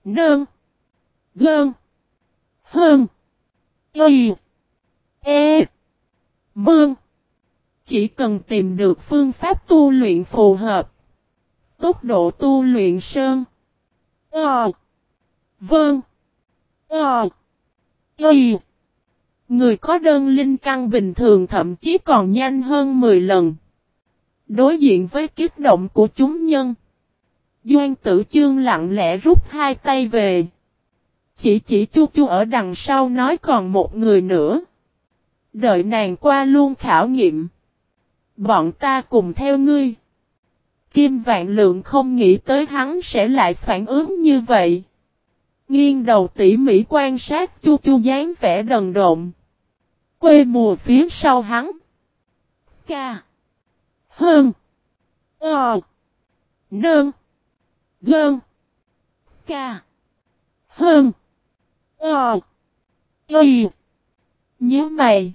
Nơn. Gơn. Hơn. Y. E. Mương. Chỉ cần tìm được phương pháp tu luyện phù hợp. Tốc độ tu luyện sơn. Ờ. Vâng. Ờ. Y. Người có đơn linh căn bình thường thậm chí còn nhanh hơn 10 lần. Đối diện với kích động của chúng nhân. Doan tử chương lặng lẽ rút hai tay về. Chỉ chỉ chu chu ở đằng sau nói còn một người nữa. Đợi nàng qua luôn khảo nghiệm. Bọn ta cùng theo ngươi. Kim vạn lượng không nghĩ tới hắn sẽ lại phản ứng như vậy. Nghiêng đầu tỉ mỉ quan sát chu chu dáng vẻ đần độn. Quê mùa phía sau hắn. Ca. Hơn. Ờ. Nơn. Gơn. Ca. Hơn. Ờ. Y. Nhớ mày.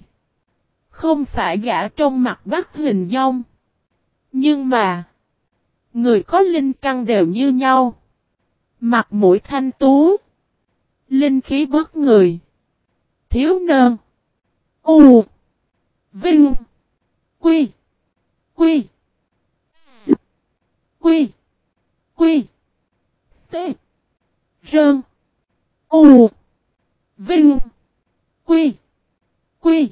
Không phải gã trong mặt bắt hình dong. Nhưng mà. Người có linh căn đều như nhau. Mặt mũi thanh tú. Linh khí bất người. Thiếu nơn. U. Vinh. Quy. Quy. S. Quy. Quy. T. Rơn. U. Vinh. Quy. Quy.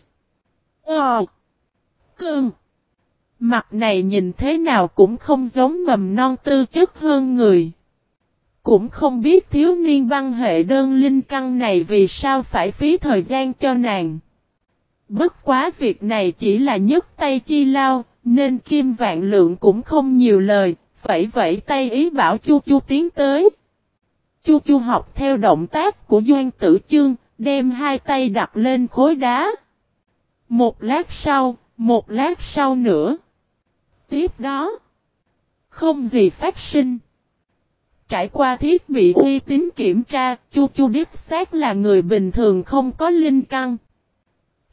Ờ. Cơn. Mặt này nhìn thế nào cũng không giống mầm non tư chất hơn người. Cũng không biết thiếu niên băng hệ đơn linh căn này vì sao phải phí thời gian cho nàng. Bất quá việc này chỉ là nhấc tay chi lao, nên Kim Vạn Lượng cũng không nhiều lời, vẫy vẫy tay ý bảo Chu Chu tiến tới. Chu Chu học theo động tác của doanh Tử Chương, đem hai tay đặt lên khối đá. Một lát sau, một lát sau nữa. Tiếp đó, không gì phát sinh. Trải qua thiết bị uy tín kiểm tra, Chu Chu đích xác là người bình thường không có linh căn.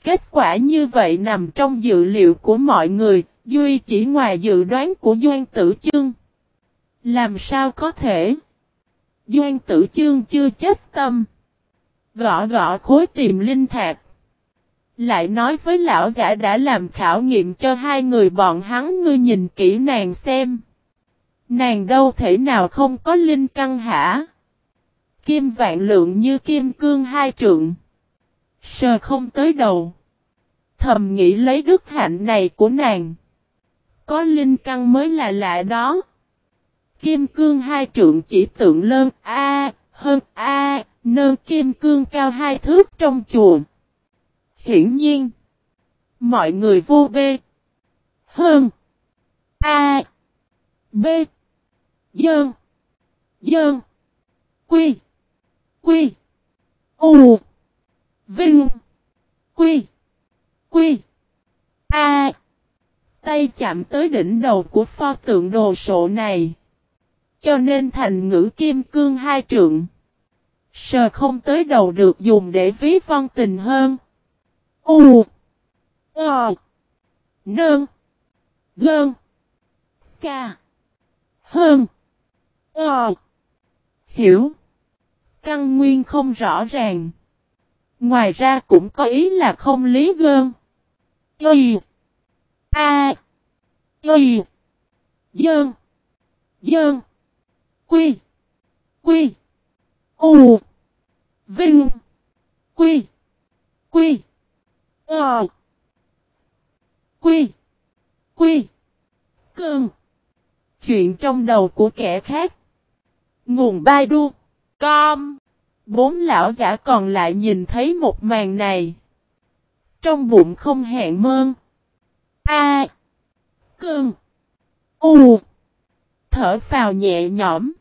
Kết quả như vậy nằm trong dự liệu của mọi người, Duy chỉ ngoài dự đoán của Doan Tử Chương. Làm sao có thể? Doan Tử Chương chưa chết tâm. Gõ gõ khối tìm linh thạc. Lại nói với lão giả đã làm khảo nghiệm cho hai người bọn hắn ngươi nhìn kỹ nàng xem. Nàng đâu thể nào không có linh căn hả? Kim vạn lượng như kim cương hai trượng. Sờ không tới đầu. Thầm nghĩ lấy đức hạnh này của nàng. Có linh căn mới là lạ đó. Kim cương hai trượng chỉ tượng lơn A, hơn A, nơn kim cương cao hai thước trong chùa. Hiển nhiên. Mọi người vô bê. Hơn. A. B. Dơn. Dơn. Quy. Quy. U. Vinh. Quy. Quy. A. Tay chạm tới đỉnh đầu của pho tượng đồ sộ này. Cho nên thành ngữ kim cương hai trượng. Sờ không tới đầu được dùng để ví von tình hơn. U. Ờ. Nơn. Gơn. Ca. Hơn. Ờ. Hiểu. Căn nguyên không rõ ràng. Ngoài ra cũng có ý là không lý gơn. Y. A. Y. Dơn. Dơn. Quy. Quy. U. Vinh. Quy. Quy. Ờ. Quy. Quy. Cơn. Chuyện trong đầu của kẻ khác. Nguồn Baidu. Com. Bốn lão giả còn lại nhìn thấy một màn này. Trong bụng không hẹn mơn. A. Cơn. U. Thở phào nhẹ nhõm.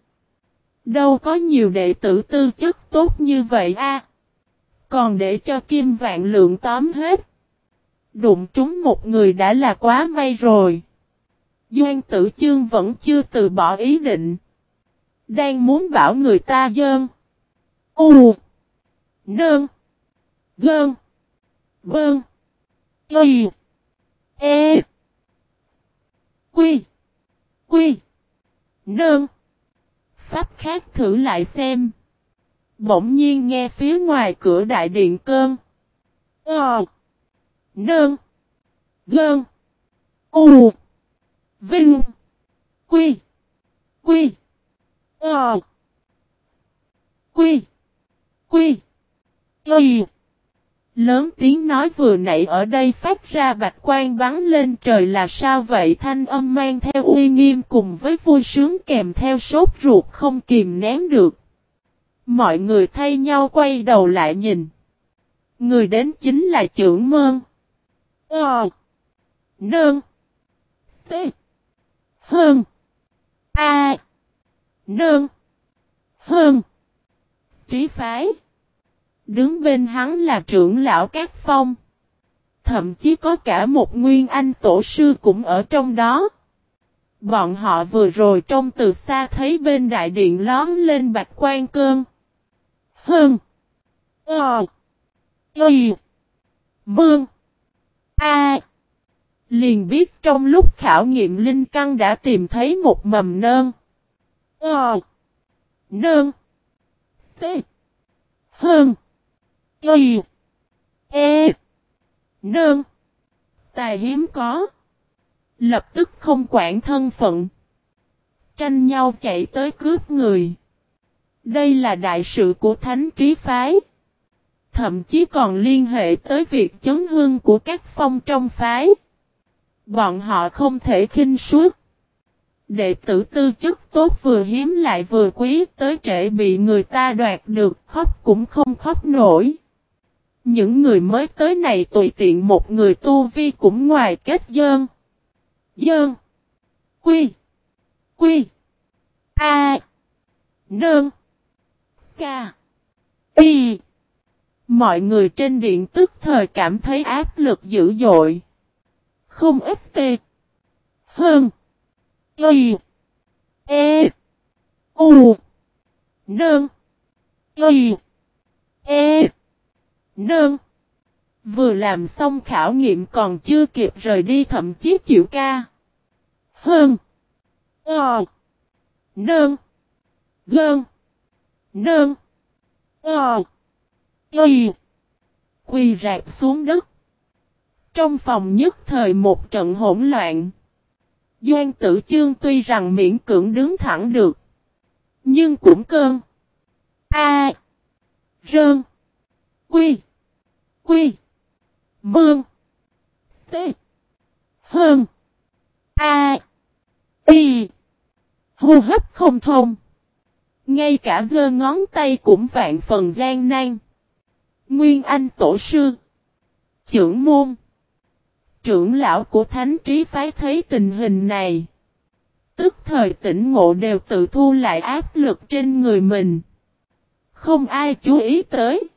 Đâu có nhiều đệ tử tư chất tốt như vậy a. Còn để cho kim vạn lượng tóm hết. Đụng trúng một người đã là quá may rồi. Doan tử chương vẫn chưa từ bỏ ý định. Đang muốn bảo người ta dơn. U. Nơn. Gơn. Bơn. Y. E. Quy. Quy. Nơn. Pháp khác thử lại xem. Bỗng nhiên nghe phía ngoài cửa đại điện cơn. Ờ. Nơn. Gơn. U. Vinh. Quy. Quy. Ờ. Quy. Quy. Y. Lớn tiếng nói vừa nãy ở đây phát ra bạch quan bắn lên trời là sao vậy thanh âm mang theo uy nghiêm cùng với vui sướng kèm theo sốt ruột không kìm nén được. Mọi người thay nhau quay đầu lại nhìn. Người đến chính là trưởng mơn. Ờ. Nơn. T. Hơn. A nương Hơn. Trí phái. Đứng bên hắn là trưởng lão các Phong. Thậm chí có cả một nguyên anh tổ sư cũng ở trong đó. Bọn họ vừa rồi trông từ xa thấy bên đại điện lón lên bạch quan cơn. Hơn. Ờ. Y. Mương. A. Liền biết trong lúc khảo nghiệm linh căn đã tìm thấy một mầm nơn. Ờ. Nương. T. Hơn. Y. E. nương Tài hiếm có. Lập tức không quản thân phận. Tranh nhau chạy tới cướp người. Đây là đại sự của thánh trí phái. Thậm chí còn liên hệ tới việc chấn hương của các phong trong phái. Bọn họ không thể khinh suốt. Đệ tử tư chất tốt vừa hiếm lại vừa quý, tới trễ bị người ta đoạt được, khóc cũng không khóc nổi. Những người mới tới này tùy tiện một người tu vi cũng ngoài kết dơn. Dơn. Quy. Quy. A. Nơn. Ca. Y. Mọi người trên điện tức thời cảm thấy áp lực dữ dội. Không ít tê. Hơn. Y. E. U. Nương. Y. E. Nương. Vừa làm xong khảo nghiệm còn chưa kịp rời đi thậm chí chịu ca. Hơn. Ờ. Nương. Gơn. Nương. Ờ. Y. Quỳ rạp xuống đất. Trong phòng nhất thời một trận hỗn loạn. Doan tử chương tuy rằng miễn cưỡng đứng thẳng được. Nhưng cũng cơn. A. Rơn. Quy. Quy. Mương. T. Hơn. A. Y. Hô hấp không thông. Ngay cả giơ ngón tay cũng vạn phần gian nan. Nguyên Anh Tổ Sư. Trưởng môn. Trưởng lão của Thánh Trí Phái thấy tình hình này. Tức thời tỉnh ngộ đều tự thu lại áp lực trên người mình. Không ai chú ý tới.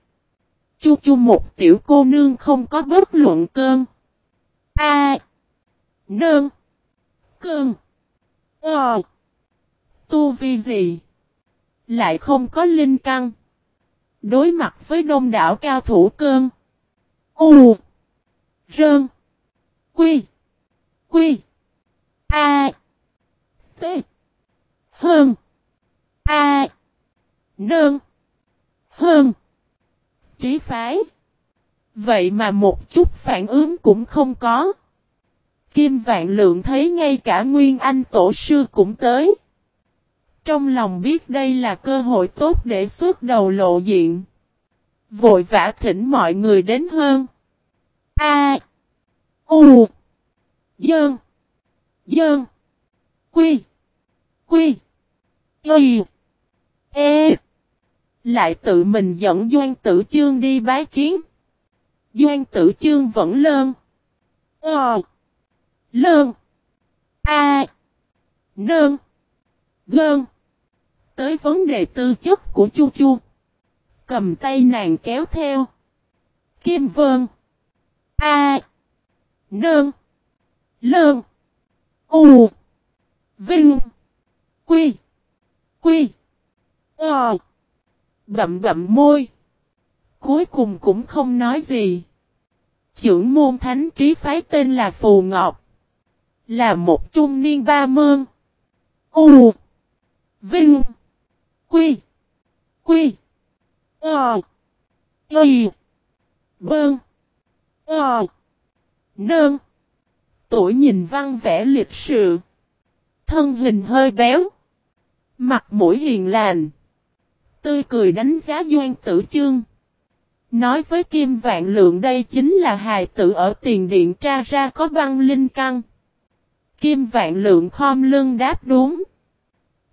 Chu chu một tiểu cô nương không có bất luận cơn. A. À. Nương. Cơn. Ờ. Tu vi gì? Lại không có linh căn. Đối mặt với đông đảo cao thủ cơn. U. Rơn. Quy. Quy. A. T. Hơn. A. Nương. Hơn. Trí phái. Vậy mà một chút phản ứng cũng không có. Kim Vạn Lượng thấy ngay cả Nguyên Anh Tổ Sư cũng tới. Trong lòng biết đây là cơ hội tốt để xuất đầu lộ diện. Vội vã thỉnh mọi người đến hơn. A. U. Dơn. Dơn. Quy. Quy. Y. E. Lại tự mình dẫn Doan Tử Chương đi bái kiến. Doan Tử Chương vẫn lơn. Ờ. Lơn. A. Nơn. Gơn. Tới vấn đề tư chất của Chu Chu. Cầm tay nàng kéo theo. Kim Vân. A. Nương. Lương. U. Vinh. Quy. Quy. Ờ. Bậm bậm môi. Cuối cùng cũng không nói gì. Trưởng môn thánh trí phái tên là Phù Ngọc. Là một trung niên ba mương U. Vinh. Quy. Quy. Ờ. Y. Bơn. Ờ. Nơn. Tuổi nhìn văn vẽ lịch sự. Thân hình hơi béo. Mặt mũi hiền lành. Tươi cười đánh giá Doan Tử Chương. Nói với Kim Vạn Lượng đây chính là hài tử ở tiền điện tra ra có băng linh căng. Kim Vạn Lượng khom lưng đáp đúng.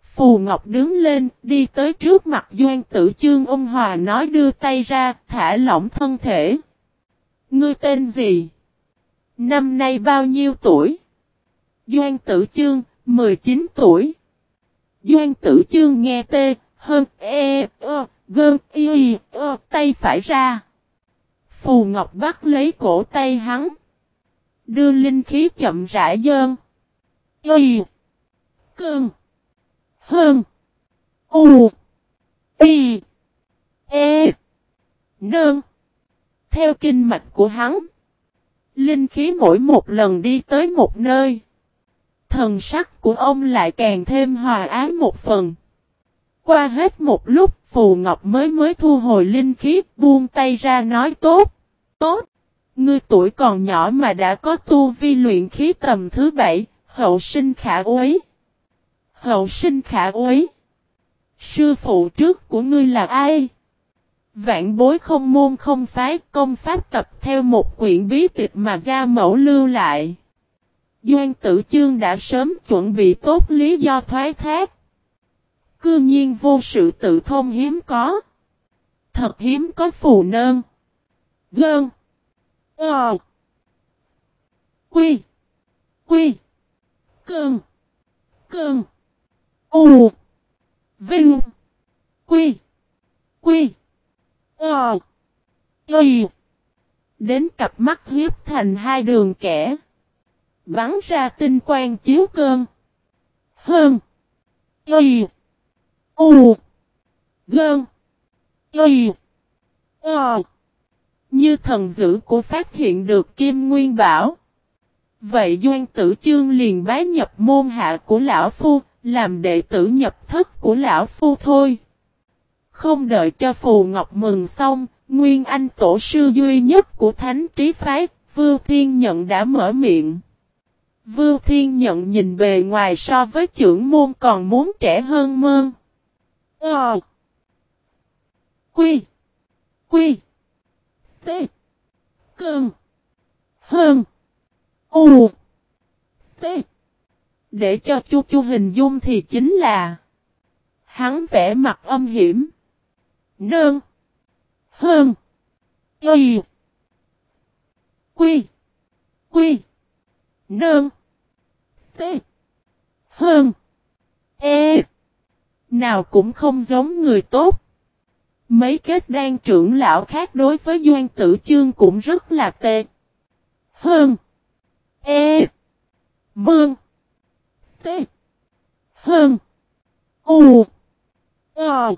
Phù Ngọc đứng lên, đi tới trước mặt Doan Tử Chương ông Hòa nói đưa tay ra, thả lỏng thân thể. Ngươi tên gì? Năm nay bao nhiêu tuổi? Doan Tử Chương, 19 tuổi. Doan Tử Chương nghe tê, hơn, e, ơ, gơn, y, ơ, tay phải ra. Phù Ngọc bắt lấy cổ tay hắn. Đưa linh khí chậm rãi dơn. Y. Cơn. Hơn. U. Y. E. Nơn. Theo kinh mạch của hắn. Linh khí mỗi một lần đi tới một nơi. Thần sắc của ông lại càng thêm hòa ái một phần. Qua hết một lúc Phù Ngọc mới mới thu hồi linh khí buông tay ra nói tốt. Tốt. Ngươi tuổi còn nhỏ mà đã có tu vi luyện khí tầm thứ bảy, hậu sinh khả uế. Hậu sinh khả uế. Sư phụ trước của ngươi là ai? Vạn bối không môn không phái, công pháp tập theo một quyển bí tịch mà gia mẫu lưu lại. Doan tử chương đã sớm chuẩn bị tốt lý do thoái thác. Cư nhiên vô sự tự thông hiếm có. Thật hiếm có phù nơn. Gơn. Ờ. Quy. Quy. Cơn. Cơn. U. Vinh. Quy. Quy. Ờ. Y. Đến cặp mắt hiếp thành hai đường kẻ. Bắn ra tinh quang chiếu cơn. Hơn. Y. U. Gơn. Y. Ờ. Như thần dữ của phát hiện được Kim Nguyên Bảo. Vậy Doan Tử Chương liền bái nhập môn hạ của Lão Phu, làm đệ tử nhập thất của Lão Phu thôi. Không đợi cho Phù Ngọc mừng xong, Nguyên Anh tổ sư duy nhất của Thánh Trí Phái, Vưu Thiên Nhận đã mở miệng. Vưu Thiên Nhận nhìn bề ngoài so với trưởng môn còn muốn trẻ hơn mơn. Ờ. Quy. Quy. T. Cơn. Hơn. U. T. Để cho chu chu hình dung thì chính là Hắn vẽ mặt âm hiểm. Nơn. Hơn. Y. Quy. Quy. Nơn. T. Hơn. E. Nào cũng không giống người tốt. Mấy kết đan trưởng lão khác đối với Doan Tử Chương cũng rất là tệ. Hơn. E. Mương. T. Hơn. U. O.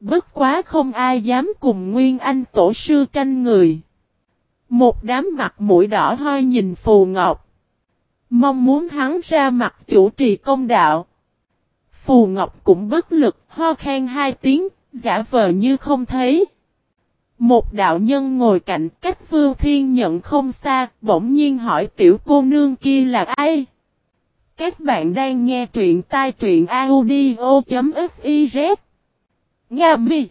Bất quá không ai dám cùng Nguyên Anh tổ sư tranh người. Một đám mặt mũi đỏ hoi nhìn Phù Ngọc. Mong muốn hắn ra mặt chủ trì công đạo. Phù Ngọc cũng bất lực ho khen hai tiếng, giả vờ như không thấy. Một đạo nhân ngồi cạnh cách vương Thiên nhận không xa, bỗng nhiên hỏi tiểu cô nương kia là ai? Các bạn đang nghe truyện tai truyện audio.fif Nga mi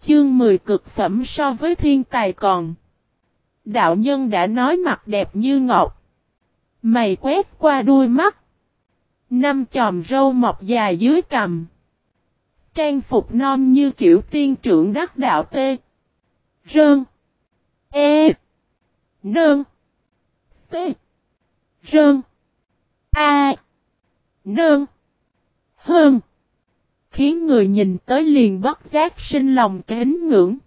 Chương 10 cực phẩm so với thiên tài còn. Đạo nhân đã nói mặt đẹp như ngọc. Mày quét qua đuôi mắt. Năm chòm râu mọc dài dưới cằm. Trang phục non như kiểu tiên trưởng đắc đạo tê. Rơn. E. Nơn. T. Rơn. A. Nơn. Hơn. Khiến người nhìn tới liền bất giác sinh lòng kính ngưỡng.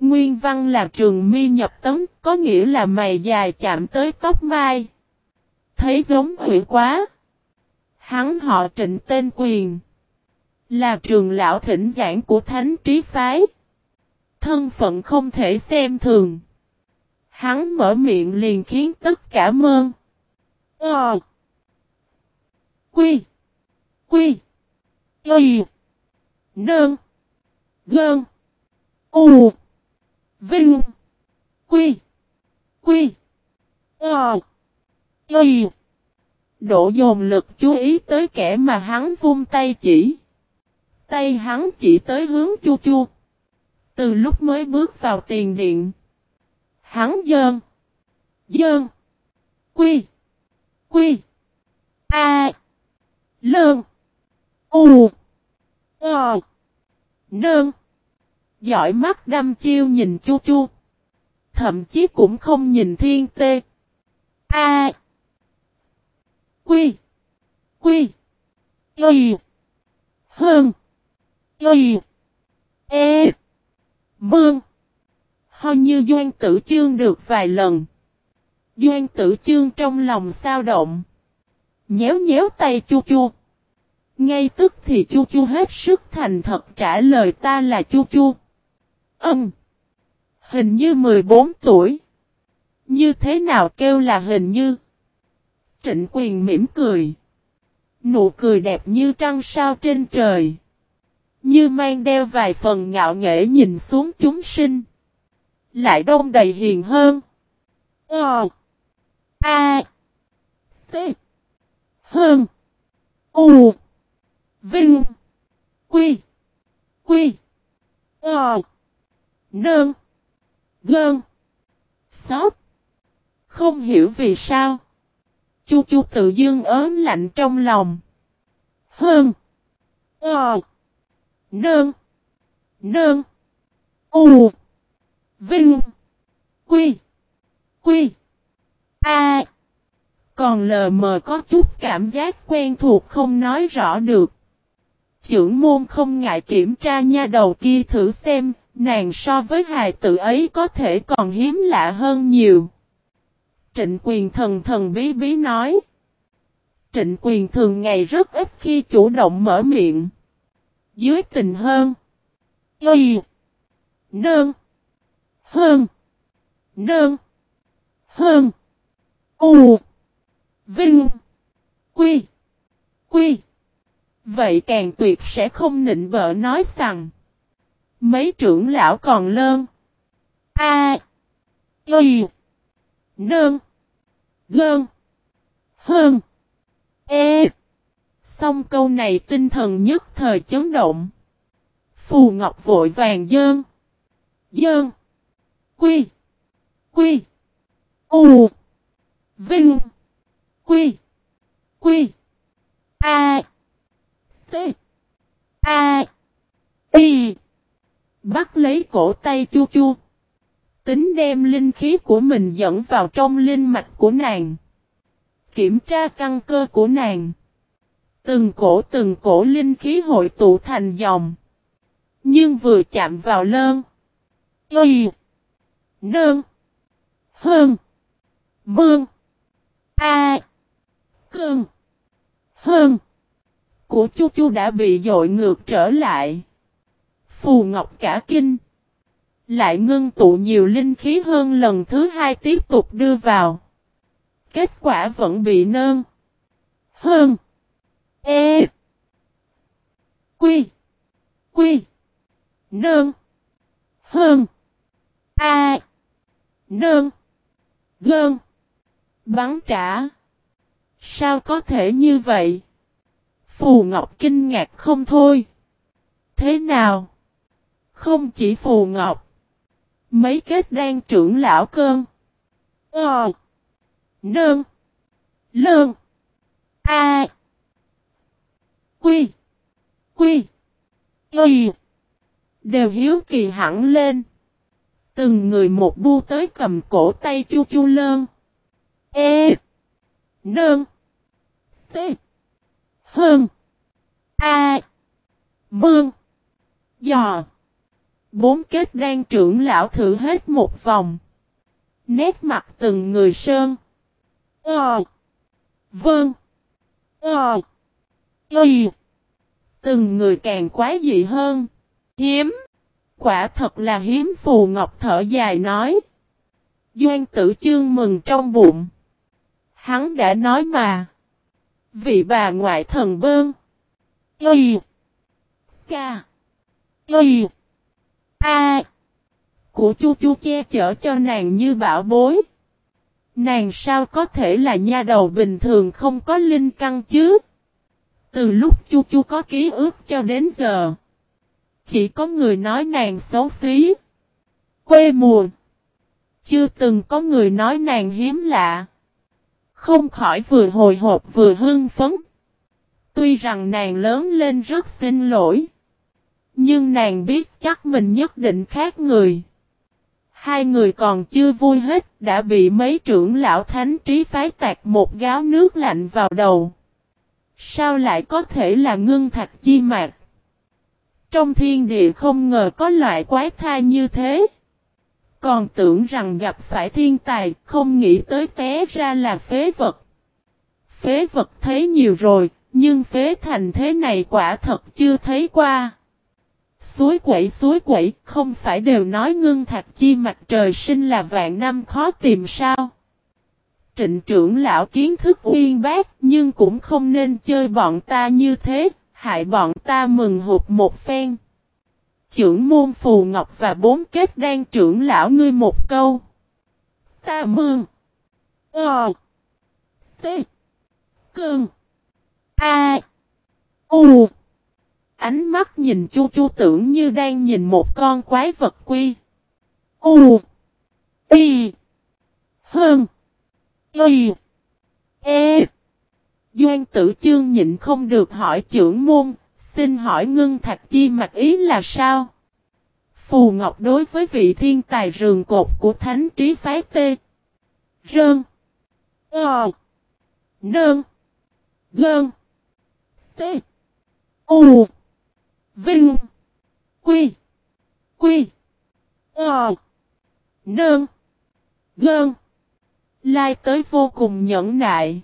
Nguyên văn là trường mi nhập tấn, có nghĩa là mày dài chạm tới tóc mai. Thấy giống hủy quá. Hắn họ trịnh tên quyền. Là trường lão thỉnh giảng của thánh trí phái. Thân phận không thể xem thường. Hắn mở miệng liền khiến tất cả mơn. Ờ. Quy. Quy. Y. Nơn. Gơn. U. Vinh. Quy. Quy. Ờ. Y. Độ dồn lực chú ý tới kẻ mà hắn vung tay chỉ. Tay hắn chỉ tới hướng chu chu. Từ lúc mới bước vào tiền điện. Hắn dơn. Dơn. Quy. Quy. A. Lơn. U. Ờ. Nơn. Giỏi mắt đâm chiêu nhìn chu chu. Thậm chí cũng không nhìn thiên tê. A. Quy. Quy. Y. Hơn. Y. E. Bương. Ho như Doan Tử Chương được vài lần. Doan Tử Chương trong lòng sao động. Nhéo nhéo tay chu chu. Ngay tức thì chu chu hết sức thành thật trả lời ta là chu chu. Ừm. Hình như 14 tuổi. Như thế nào kêu là hình như. Trịnh quyền mỉm cười. Nụ cười đẹp như trăng sao trên trời. Như mang đeo vài phần ngạo nghễ nhìn xuống chúng sinh. Lại đông đầy hiền hơn. Ờ. A. T. Hơn. U. Vinh. Quy. Quy. Ờ. Nơn. Gơn. Xót. Không hiểu vì sao. Chu chu tự dương ớn lạnh trong lòng. Hơn. Ờ. Nơn. Nơn. U. Vinh. Quy. Quy. A. Còn lờ mờ có chút cảm giác quen thuộc không nói rõ được. Chưởng môn không ngại kiểm tra nha đầu kia thử xem, nàng so với hài tử ấy có thể còn hiếm lạ hơn nhiều. Trịnh quyền thần thần bí bí nói. Trịnh quyền thường ngày rất ít khi chủ động mở miệng. Dưới tình hơn. Y. Nơn. Hơn. Nơn. Hơn. U. Vinh. Quy. Quy. Vậy càng tuyệt sẽ không nịnh vợ nói rằng. Mấy trưởng lão còn lơn. A. Y. Nơn. Gơn. Hơn. E. Xong câu này tinh thần nhất thời chấn động. Phù Ngọc vội vàng dơn. Dơn. Quy. Quy. U. Vinh. Quy. Quy. A. T. A. Y. Bắt lấy cổ tay chu chu. Tính đem linh khí của mình dẫn vào trong linh mạch của nàng. Kiểm tra căn cơ của nàng. Từng cổ từng cổ linh khí hội tụ thành dòng. Nhưng vừa chạm vào lơn. Y. Nơn. Hơn. Mương. A. Cơn. Hơn. Của chu chu đã bị dội ngược trở lại. Phù Ngọc cả kinh. Lại ngưng tụ nhiều linh khí hơn lần thứ hai tiếp tục đưa vào. Kết quả vẫn bị nơn. Hơn. E. Quy. Quy. Nơn. Hơn. A. Nơn. Gơn. Bắn trả. Sao có thể như vậy? Phù Ngọc kinh ngạc không thôi. Thế nào? Không chỉ Phù Ngọc. Mấy kết đang trưởng lão cơn. Ờ. Nương. Lơn. A. Quy. Quy. Y. Đều hiếu kỳ hẳn lên. Từng người một bu tới cầm cổ tay chu chu lơn. E. Nơn. T. Hơn. A. Mương. Giò. Bốn kết đang trưởng lão thử hết một vòng. Nét mặt từng người sơn. Ờ. Vâng. Ờ. Y. Từng người càng quá dị hơn. Hiếm. Quả thật là hiếm phù ngọc thở dài nói. Doan tử chương mừng trong bụng. Hắn đã nói mà. Vị bà ngoại thần bơn. Y. Ca. Y. A. Của chu chu che chở cho nàng như bảo bối. Nàng sao có thể là nha đầu bình thường không có linh căn chứ? Từ lúc chu chu có ký ức cho đến giờ. Chỉ có người nói nàng xấu xí. Quê mùa. Chưa từng có người nói nàng hiếm lạ. Không khỏi vừa hồi hộp vừa hưng phấn. Tuy rằng nàng lớn lên rất xin lỗi. Nhưng nàng biết chắc mình nhất định khác người. Hai người còn chưa vui hết đã bị mấy trưởng lão thánh trí phái tạc một gáo nước lạnh vào đầu. Sao lại có thể là ngưng thạch chi mạc? Trong thiên địa không ngờ có loại quái thai như thế. Còn tưởng rằng gặp phải thiên tài, không nghĩ tới té ra là phế vật. Phế vật thấy nhiều rồi, nhưng phế thành thế này quả thật chưa thấy qua. Suối quẩy suối quẩy, không phải đều nói ngưng thạch chi mặt trời sinh là vạn năm khó tìm sao. Trịnh trưởng lão kiến thức uyên bác, nhưng cũng không nên chơi bọn ta như thế, hại bọn ta mừng hụt một phen. Trưởng môn phù ngọc và bốn kết đang trưởng lão ngươi một câu. Ta mừng. Ờ. T. Cơn. A. U. Ánh mắt nhìn chu chu tưởng như đang nhìn một con quái vật quy. U. Y. Hơn. Y. E. Doan tử chương nhịn không được hỏi trưởng môn, xin hỏi ngưng thạch chi mạch ý là sao? Phù Ngọc đối với vị thiên tài rường cột của thánh trí phái tê. Rơn. Ờ. Nơn. Gơn. Tê. U. Vinh. Quy. Quy. Ờ. Nơn. Gơn. Lai tới vô cùng nhẫn nại.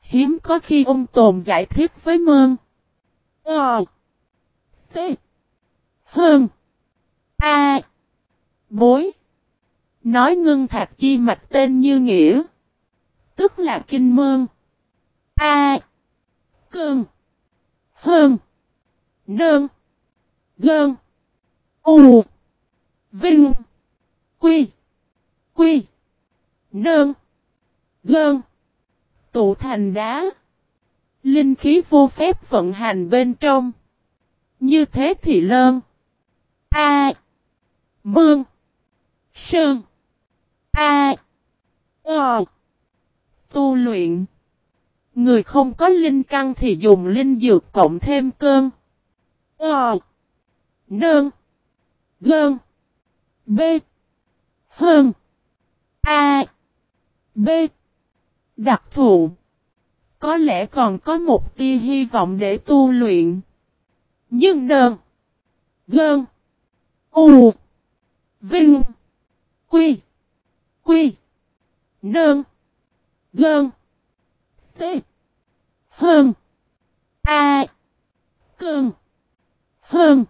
Hiếm có khi ông Tồn giải thích với Mơn. O. T. Hơn. A. Bối. Nói ngưng thạc chi mạch tên như nghĩa. Tức là kinh mương, A. Cơn. Hơn. Nơn. Gơn. U. Vinh. Quy. Quy. Nơn. Gơn. Tụ thành đá. Linh khí vô phép vận hành bên trong. Như thế thì lơn. A. Mương. Sơn. A. Ờ. Tu luyện. Người không có linh căn thì dùng linh dược cộng thêm cơn. Ờ. Nơn. Gơn. B. Hơn. A. B. Đặc thù. Có lẽ còn có một tia hy vọng để tu luyện. Nhưng nơn. Gơn. U. Vinh. Quy. Quy. Nơn. Gơn. T. Hơn. A. Cơn. Hơn.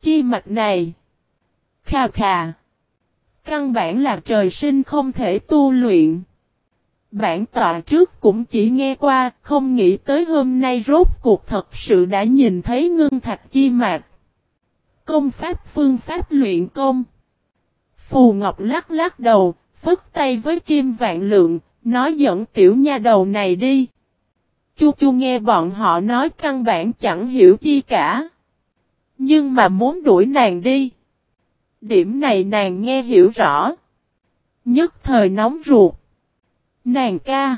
Chi mạch này. Khà khà. Căn bản là trời sinh không thể tu luyện. Bản tọa trước cũng chỉ nghe qua, không nghĩ tới hôm nay rốt cuộc thật sự đã nhìn thấy ngưng thạch chi mạc Công pháp phương pháp luyện công. Phù Ngọc lắc lắc đầu, phất tay với Kim Vạn Lượng, nói dẫn tiểu nha đầu này đi. Chu Chu nghe bọn họ nói căn bản chẳng hiểu chi cả. Nhưng mà muốn đuổi nàng đi. Điểm này nàng nghe hiểu rõ. Nhất thời nóng ruột. Nàng ca.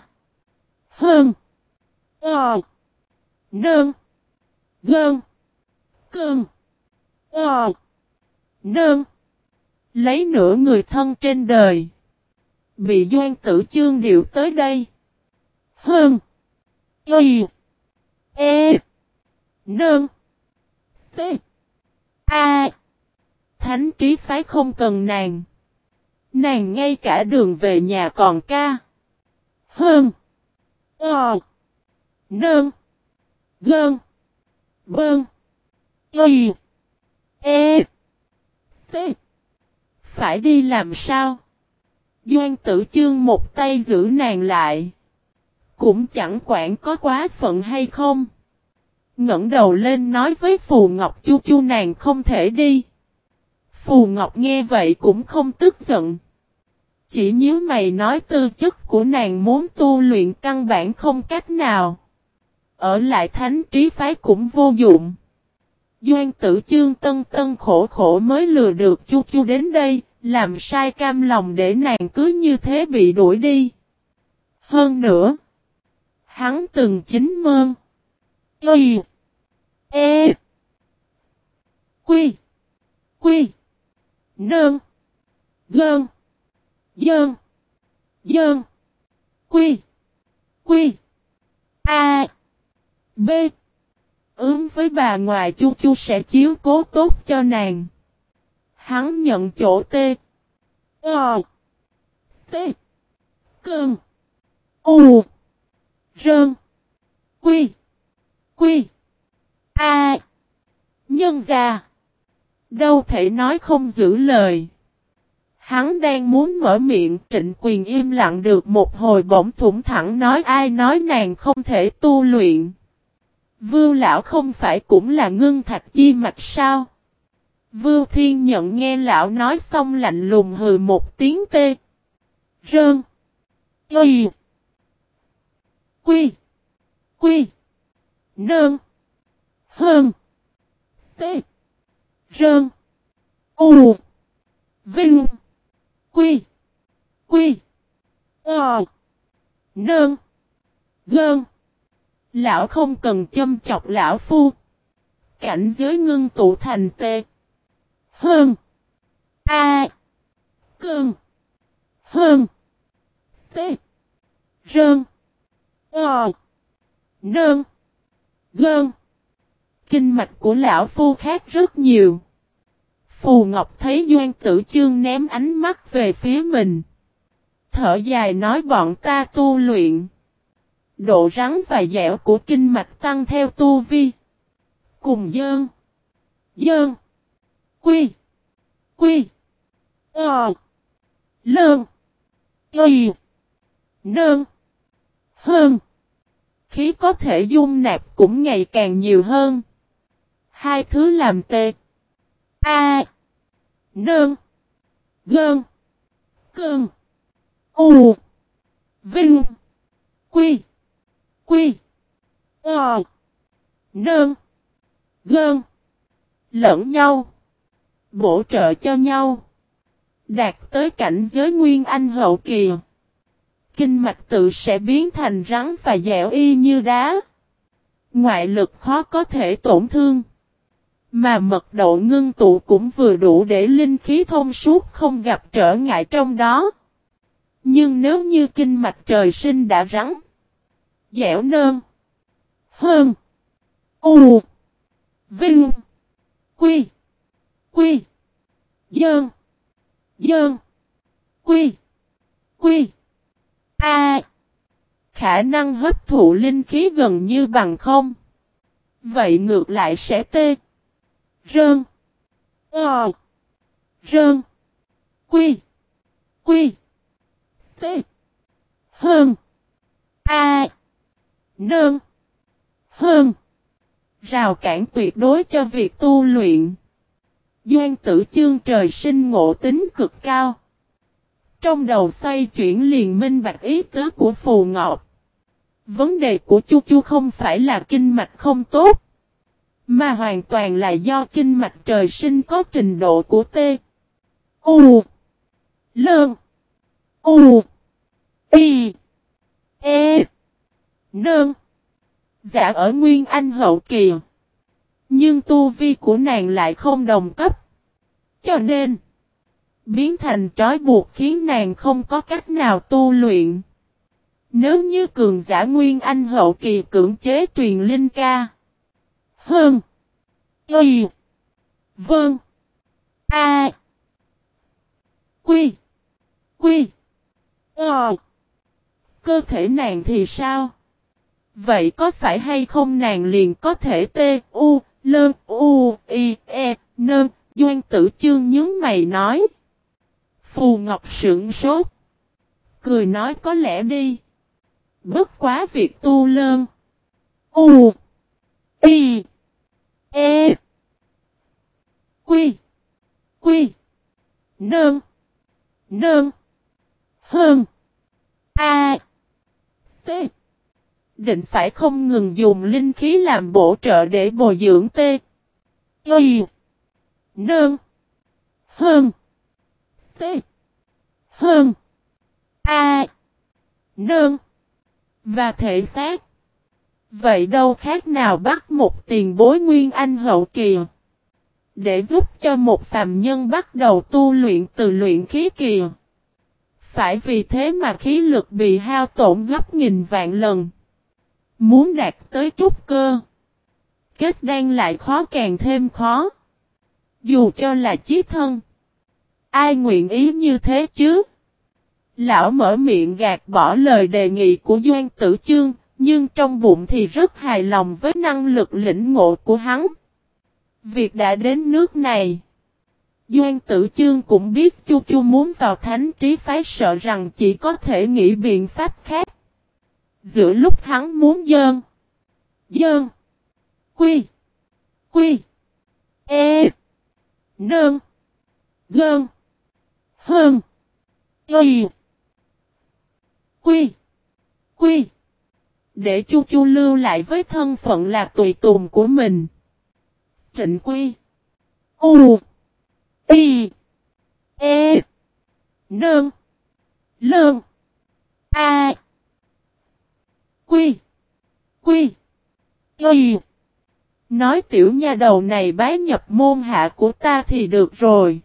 Hơn. Ờ. Nương. Gơn. Cơn. Ờ. Nương. Lấy nửa người thân trên đời. Bị doan tử chương điệu tới đây. Hơn. Y. E. Nương. T. A. Thánh trí phái không cần nàng. Nàng ngay cả đường về nhà còn ca. Hơn. Ờ. Nơn. Gơn. Bơn. Y. E. T. Phải đi làm sao? Doan tử chương một tay giữ nàng lại. Cũng chẳng quản có quá phận hay không. ngẩng đầu lên nói với Phù Ngọc Chu Chu nàng không thể đi. Phù Ngọc nghe vậy cũng không tức giận. Chỉ nhớ mày nói tư chất của nàng muốn tu luyện căn bản không cách nào. Ở lại thánh trí phái cũng vô dụng. Doan tử chương tân tân khổ khổ mới lừa được chu chu đến đây, làm sai cam lòng để nàng cứ như thế bị đuổi đi. Hơn nữa, hắn từng chính mơn. Y. E. Quy. Quy. Nơn. Gơn. Dơn. Dơn. Quy. Quy. A. B. Ứng với bà ngoài chu chu sẽ chiếu cố tốt cho nàng. Hắn nhận chỗ T. O. T. Cơn. U. Rơn. Quy. Quy. A. Nhân ra. Đâu thể nói không giữ lời. Hắn đang muốn mở miệng, trịnh quyền im lặng được một hồi bỗng thủng thẳng nói, ai nói nàng không thể tu luyện. Vưu lão không phải cũng là ngưng thạch chi mạch sao? Vưu thiên nhận nghe lão nói xong lạnh lùng hừ một tiếng tê. Rơn. Y. Quy. Quy. Nơn. Hơn. Tê. Rơn. U. Vinh. Quy. Quy. Ờ. Nơn. Gơn. Lão không cần châm chọc lão phu. Cảnh giới ngưng tụ thành tê. Hơn. A. Cơn. Hơn. Tê. Rơn. Ờ. Nơn. Gơn. Kinh mạch của lão phu khác rất nhiều. Phù Ngọc thấy Doan Tử Chương ném ánh mắt về phía mình. Thở dài nói bọn ta tu luyện. Độ rắn và dẻo của kinh mạch tăng theo tu vi. Cùng dơn. Dơn. Quy. Quy. Ờ. Lơn. Y. Nơn. Hơn. Khí có thể dung nạp cũng ngày càng nhiều hơn. Hai thứ làm tê. A. Nơn. Gơn. Cơn. U. Vinh. Quy. Quy. Ờ. Nơn. Gơn. Lẫn nhau. Bổ trợ cho nhau. Đạt tới cảnh giới nguyên anh hậu kỳ. Kinh mạch tự sẽ biến thành rắn và dẻo y như đá. Ngoại lực khó có thể tổn thương. Mà mật độ ngưng tụ cũng vừa đủ để linh khí thông suốt không gặp trở ngại trong đó. Nhưng nếu như kinh mạch trời sinh đã rắn, dẻo nơn, hơn, u, vinh, quy, quy, dơn, dơn, quy, quy, a, khả năng hấp thụ linh khí gần như bằng không. Vậy ngược lại sẽ tê, rơn, ờ, rơn, quy, quy, t hơn, a, nơn, hơn. Rào cản tuyệt đối cho việc tu luyện. Doan tử chương trời sinh ngộ tính cực cao. Trong đầu xoay chuyển liền minh bạch ý tứ của Phù Ngọc. Vấn đề của Chu Chu không phải là kinh mạch không tốt. Mà hoàn toàn là do kinh mạch trời sinh có trình độ của T. U. Lơn. U. Y. E. Nơn. Giả dạ ở Nguyên Anh hậu kỳ. Nhưng tu vi của nàng lại không đồng cấp. Cho nên. Biến thành trói buộc khiến nàng không có cách nào tu luyện. Nếu như cường giả Nguyên Anh hậu kỳ cưỡng chế truyền linh ca. Hơn. Y. Vâng. A. Quy. Quy. Ờ. Cơ thể nàng thì sao? Vậy có phải hay không nàng liền có thể T, U, Lơn, U, I, E, Nơn, Doan tử chương nhướng mày nói. Phù Ngọc sững sốt. Cười nói có lẽ đi. Bất quá việc tu lơn. U. i E. Quy. Quy. nương, nương, Hơn. A. T. Định phải không ngừng dùng linh khí làm bổ trợ để bồi dưỡng T. Y. nương, Hơn. T. Hơn. A. nương Và thể xác. Vậy đâu khác nào bắt một tiền bối nguyên anh hậu kỳ. Để giúp cho một phàm nhân bắt đầu tu luyện từ luyện khí kỳ. Phải vì thế mà khí lực bị hao tổn gấp nghìn vạn lần. Muốn đạt tới trúc cơ. Kết đan lại khó càng thêm khó. Dù cho là chí thân. Ai nguyện ý như thế chứ? Lão mở miệng gạt bỏ lời đề nghị của Doan Tử Chương, nhưng trong bụng thì rất hài lòng với năng lực lĩnh ngộ của hắn. Việc đã đến nước này. Doan Tử Chương cũng biết Chu Chu muốn vào thánh trí phái sợ rằng chỉ có thể nghĩ biện pháp khác. Giữa lúc hắn muốn dơn. Dơn. Quy. Quy. E. Nơn. Gơn. Hơn. Y. Quy. Quy. Để chu chu lưu lại với thân phận là tùy tùng của mình. Trịnh Quy. U. Y. E. Nương Lương A. Quy. Quy. Y. Nói tiểu nha đầu này bái nhập môn hạ của ta thì được rồi.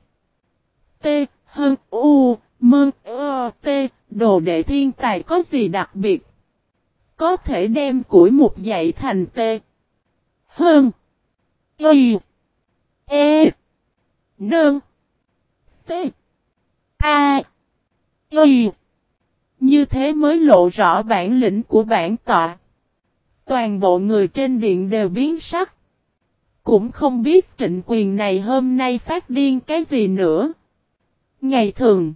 T. Hơn. U. Mơn. Ơ. T. Đồ đệ thiên tài có gì đặc biệt? Có thể đem củi một dạy thành T. Hơn. Y. E. Nơn. T. A. Y. Như thế mới lộ rõ bản lĩnh của bản tọa. Toàn bộ người trên điện đều biến sắc. Cũng không biết trịnh quyền này hôm nay phát điên cái gì nữa. Ngày thường.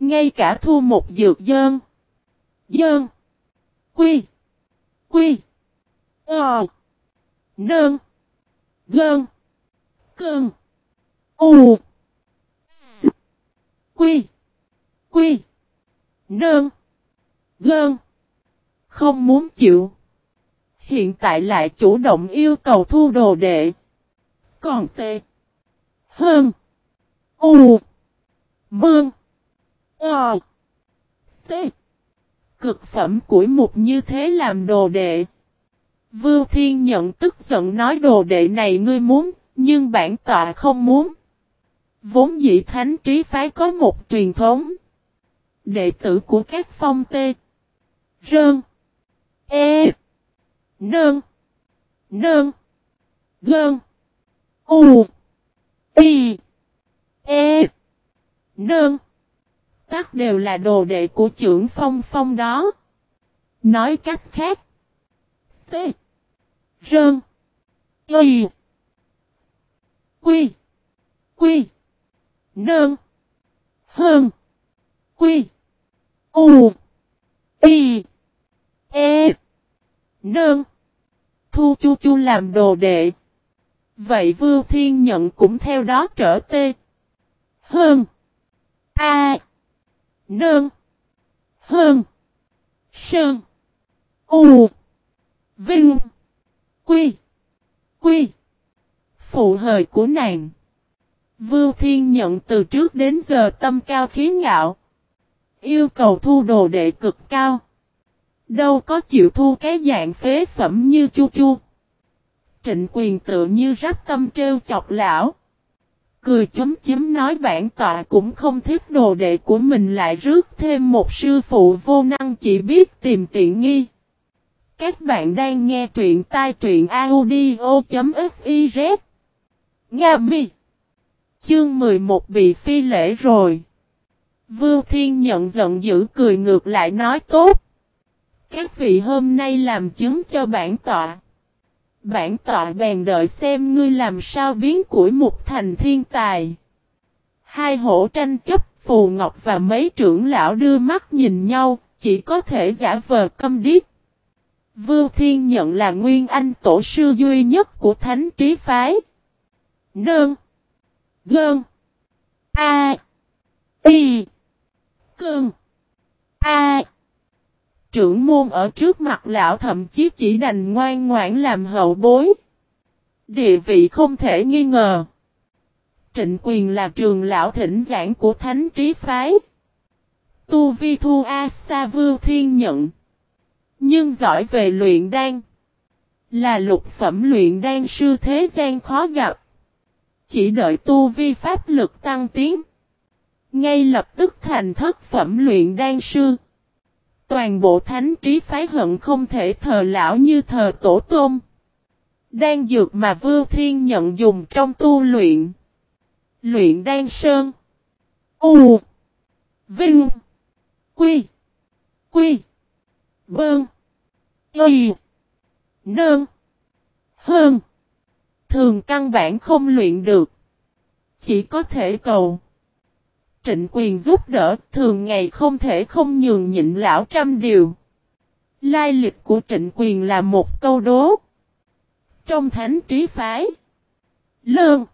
Ngay cả thu một dược dơn. Dơn. Quy. Quy. Ờ. Nơn. Gơn. Cơn. U. S. Quy. Quy. Nơn. Gơn. Không muốn chịu. Hiện tại lại chủ động yêu cầu thu đồ đệ. Còn tê. Hơn. U. Mương. Ờ. Tê. Cực phẩm củi mục như thế làm đồ đệ. Vưu Thiên nhận tức giận nói đồ đệ này ngươi muốn, nhưng bản tọa không muốn. Vốn dĩ thánh trí phái có một truyền thống. Đệ tử của các phong tê. Rơn. E. Nơn. Nơn. Gơn. U. Y. E. Nơn. Tắc đều là đồ đệ của trưởng phong phong đó. Nói cách khác. T. Rơn. Y. Quy. Quy. Nơn. Hơn. Quy. U. Y. E. Nơn. Thu chu chu làm đồ đệ. Vậy Vưu Thiên Nhận cũng theo đó trở tê. Hơn. A nương Hơn. Sơn. U. Vinh. Quy. Quy. Phụ hời của nàng. Vưu Thiên Nhận từ trước đến giờ tâm cao khí ngạo. Yêu cầu thu đồ đệ cực cao. Đâu có chịu thu cái dạng phế phẩm như chu chu. Trịnh quyền tự như rắp tâm trêu chọc lão. Cười chấm chấm nói bản tọa cũng không thích đồ đệ của mình lại rước thêm một sư phụ vô năng chỉ biết tìm tiện nghi. Các bạn đang nghe truyện tai truyện audio.fiz Nga mi Chương 11 bị phi lễ rồi. Vưu Thiên nhận giận dữ cười ngược lại nói tốt. Các vị hôm nay làm chứng cho bản tọa. Bản tọa bèn đợi xem ngươi làm sao biến củi mục thành thiên tài. Hai hổ tranh chấp, Phù Ngọc và mấy trưởng lão đưa mắt nhìn nhau, chỉ có thể giả vờ câm điếc. Vưu Thiên nhận là nguyên anh tổ sư duy nhất của thánh trí phái. Nương. Gơn. A. Y. Cơn. A. Trưởng môn ở trước mặt lão thậm chí chỉ đành ngoan ngoãn làm hậu bối. Địa vị không thể nghi ngờ. Trịnh quyền là trường lão thỉnh giảng của thánh trí phái. Tu Vi Thu A Sa Vưu Thiên nhận. Nhưng giỏi về luyện đan. Là lục phẩm luyện đan sư thế gian khó gặp. Chỉ đợi tu vi pháp lực tăng tiến. Ngay lập tức thành thất phẩm luyện đan sư. Toàn bộ thánh trí phái hận không thể thờ lão như thờ tổ tôm. Đan dược mà Vưu Thiên nhận dùng trong tu luyện. Luyện đan sơn. U. Vinh. Quy. Quy. Bơn. Y. Nơn. Hơn. Thường căn bản không luyện được. Chỉ có thể cầu. Trịnh quyền giúp đỡ, thường ngày không thể không nhường nhịn lão trăm điều. Lai lịch của trịnh quyền là một câu đố. Trong thánh trí phái. Lương.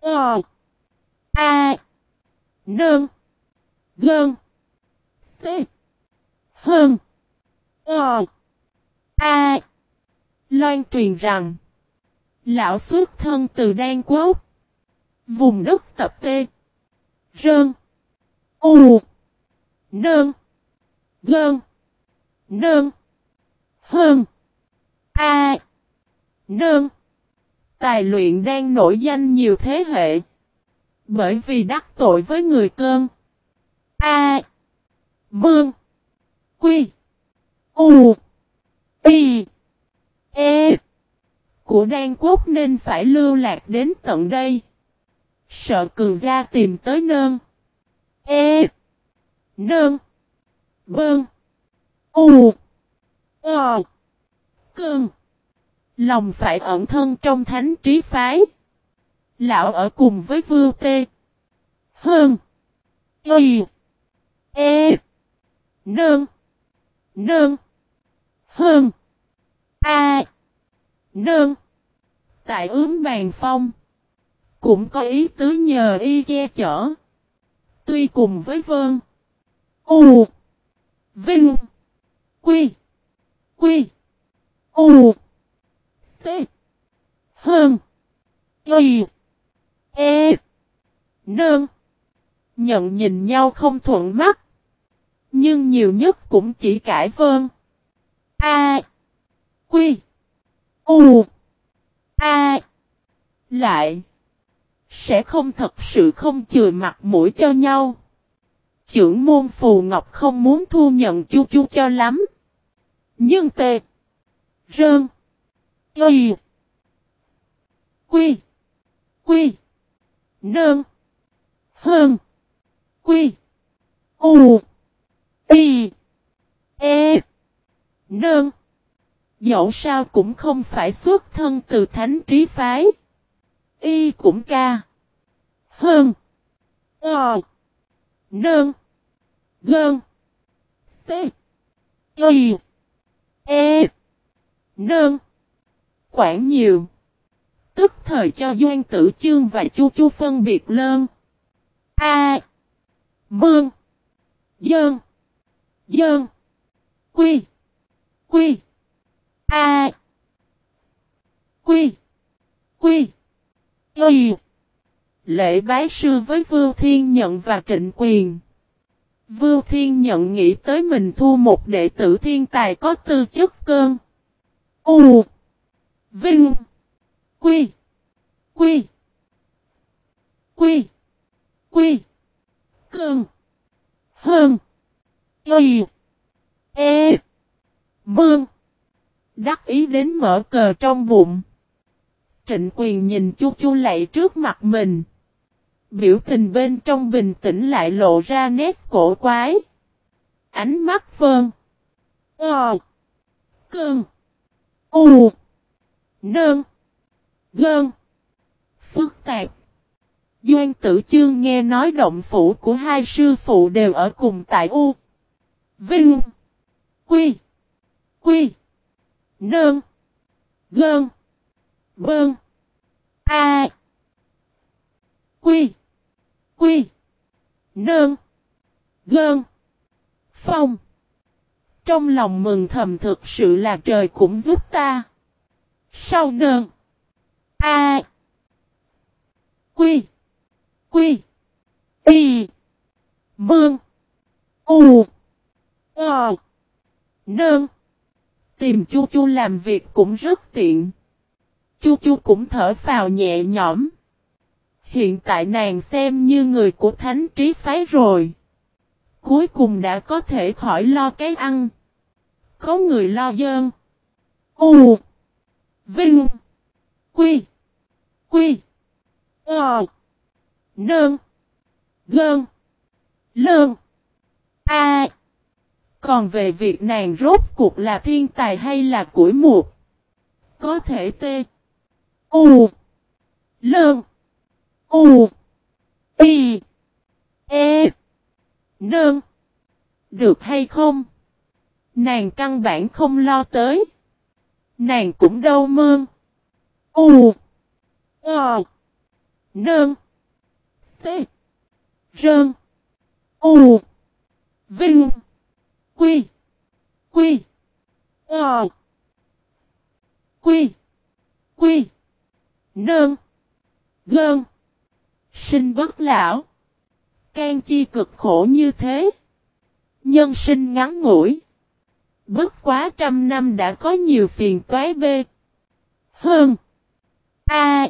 Ờ. A. Nương. Gơn. T. Hơn. Ờ. A. Loan truyền rằng. Lão xuất thân từ Đan Quốc. Vùng đất tập tê. Rơn. U. Nơn. Gơn. Nơn. Hơn. A. Nơn. Tài luyện đang nổi danh nhiều thế hệ. Bởi vì đắc tội với người cơn. A. Mương. Quy. U. Y. E. Của đan quốc nên phải lưu lạc đến tận đây. Sợ cường gia tìm tới nơn. E. Nơn. Bơn. U. Ờ. Cơn. Lòng phải ẩn thân trong thánh trí phái. Lão ở cùng với vưu tê. Hơn. Y. E. Nơn. Nơn. Hơn. A. Nơn. Tại ướm bàn phong. Cũng có ý tứ nhờ y che chở. Tuy cùng với Vơn. U. Vinh. Quy. Quy. U. T. Hơn. Y. E. Nương. Nhận nhìn nhau không thuận mắt. Nhưng nhiều nhất cũng chỉ cãi vơn. A. Quy. U. A. Lại. Sẽ không thật sự không chừa mặt mũi cho nhau. Chưởng môn phù ngọc không muốn thu nhận chu chu cho lắm. Nhưng tê. Rơn. Y. Quy. Quy. Nơn. Hơn. Quy. U. Y. E. Nơn. Dẫu sao cũng không phải xuất thân từ thánh trí phái. Y cũng ca. Hơn. Ờ. Nơn. Gơn. T. Y. E. Nơn. Quảng nhiều. Tức thời cho Doan Tử Chương và Chu Chu phân biệt lơn. A. Mương. Dơn. Dơn. Quy. Quy. A. Quy. Quy. Y. Lễ bái sư với Vưu Thiên Nhận và Trịnh Quyền. Vưu Thiên Nhận nghĩ tới mình thu một đệ tử thiên tài có tư chất cơn. U. Vinh. Quy. Quy. Quy. Quy. Cơn. Hơn. Y. E. Mương. Đắc ý đến mở cờ trong bụng. Trịnh quyền nhìn chu chu lạy trước mặt mình. Biểu tình bên trong bình tĩnh lại lộ ra nét cổ quái. Ánh mắt vơn. Ờ. Cơn. U. Nơn. Gơn. Phức tạp. Doan tử chương nghe nói động phủ của hai sư phụ đều ở cùng tại U. Vinh. Quy. Quy. Nơn. Gơn. Bơn. A. Quy. Quy. Nơn. Gơn. Phong. Trong lòng mừng thầm thực sự là trời cũng giúp ta. Sau nơn. A. Quy. Quy. Y. Mương. U. Ờ. Nơn. Tìm chu chu làm việc cũng rất tiện. Chu chu cũng thở phào nhẹ nhõm. Hiện tại nàng xem như người của thánh trí phái rồi. Cuối cùng đã có thể khỏi lo cái ăn. Có người lo dơn. U. Vinh. Quy. Quy. Ờ. Nơn. Gơn. Lơn. A. Còn về việc nàng rốt cuộc là thiên tài hay là củi muột. Có thể tê. U. Lơn. U. Y. E. Nơn. Được hay không? Nàng căn bản không lo tới. Nàng cũng đâu mơn. U. Ờ. Nơn. T. Rơn. U. Vinh. Quy. Quy. Ờ. Quy. Quy. Nơn. Gơn. Sinh bất lão. Can chi cực khổ như thế. Nhân sinh ngắn ngủi. Bất quá trăm năm đã có nhiều phiền toái bê. Hơn. A.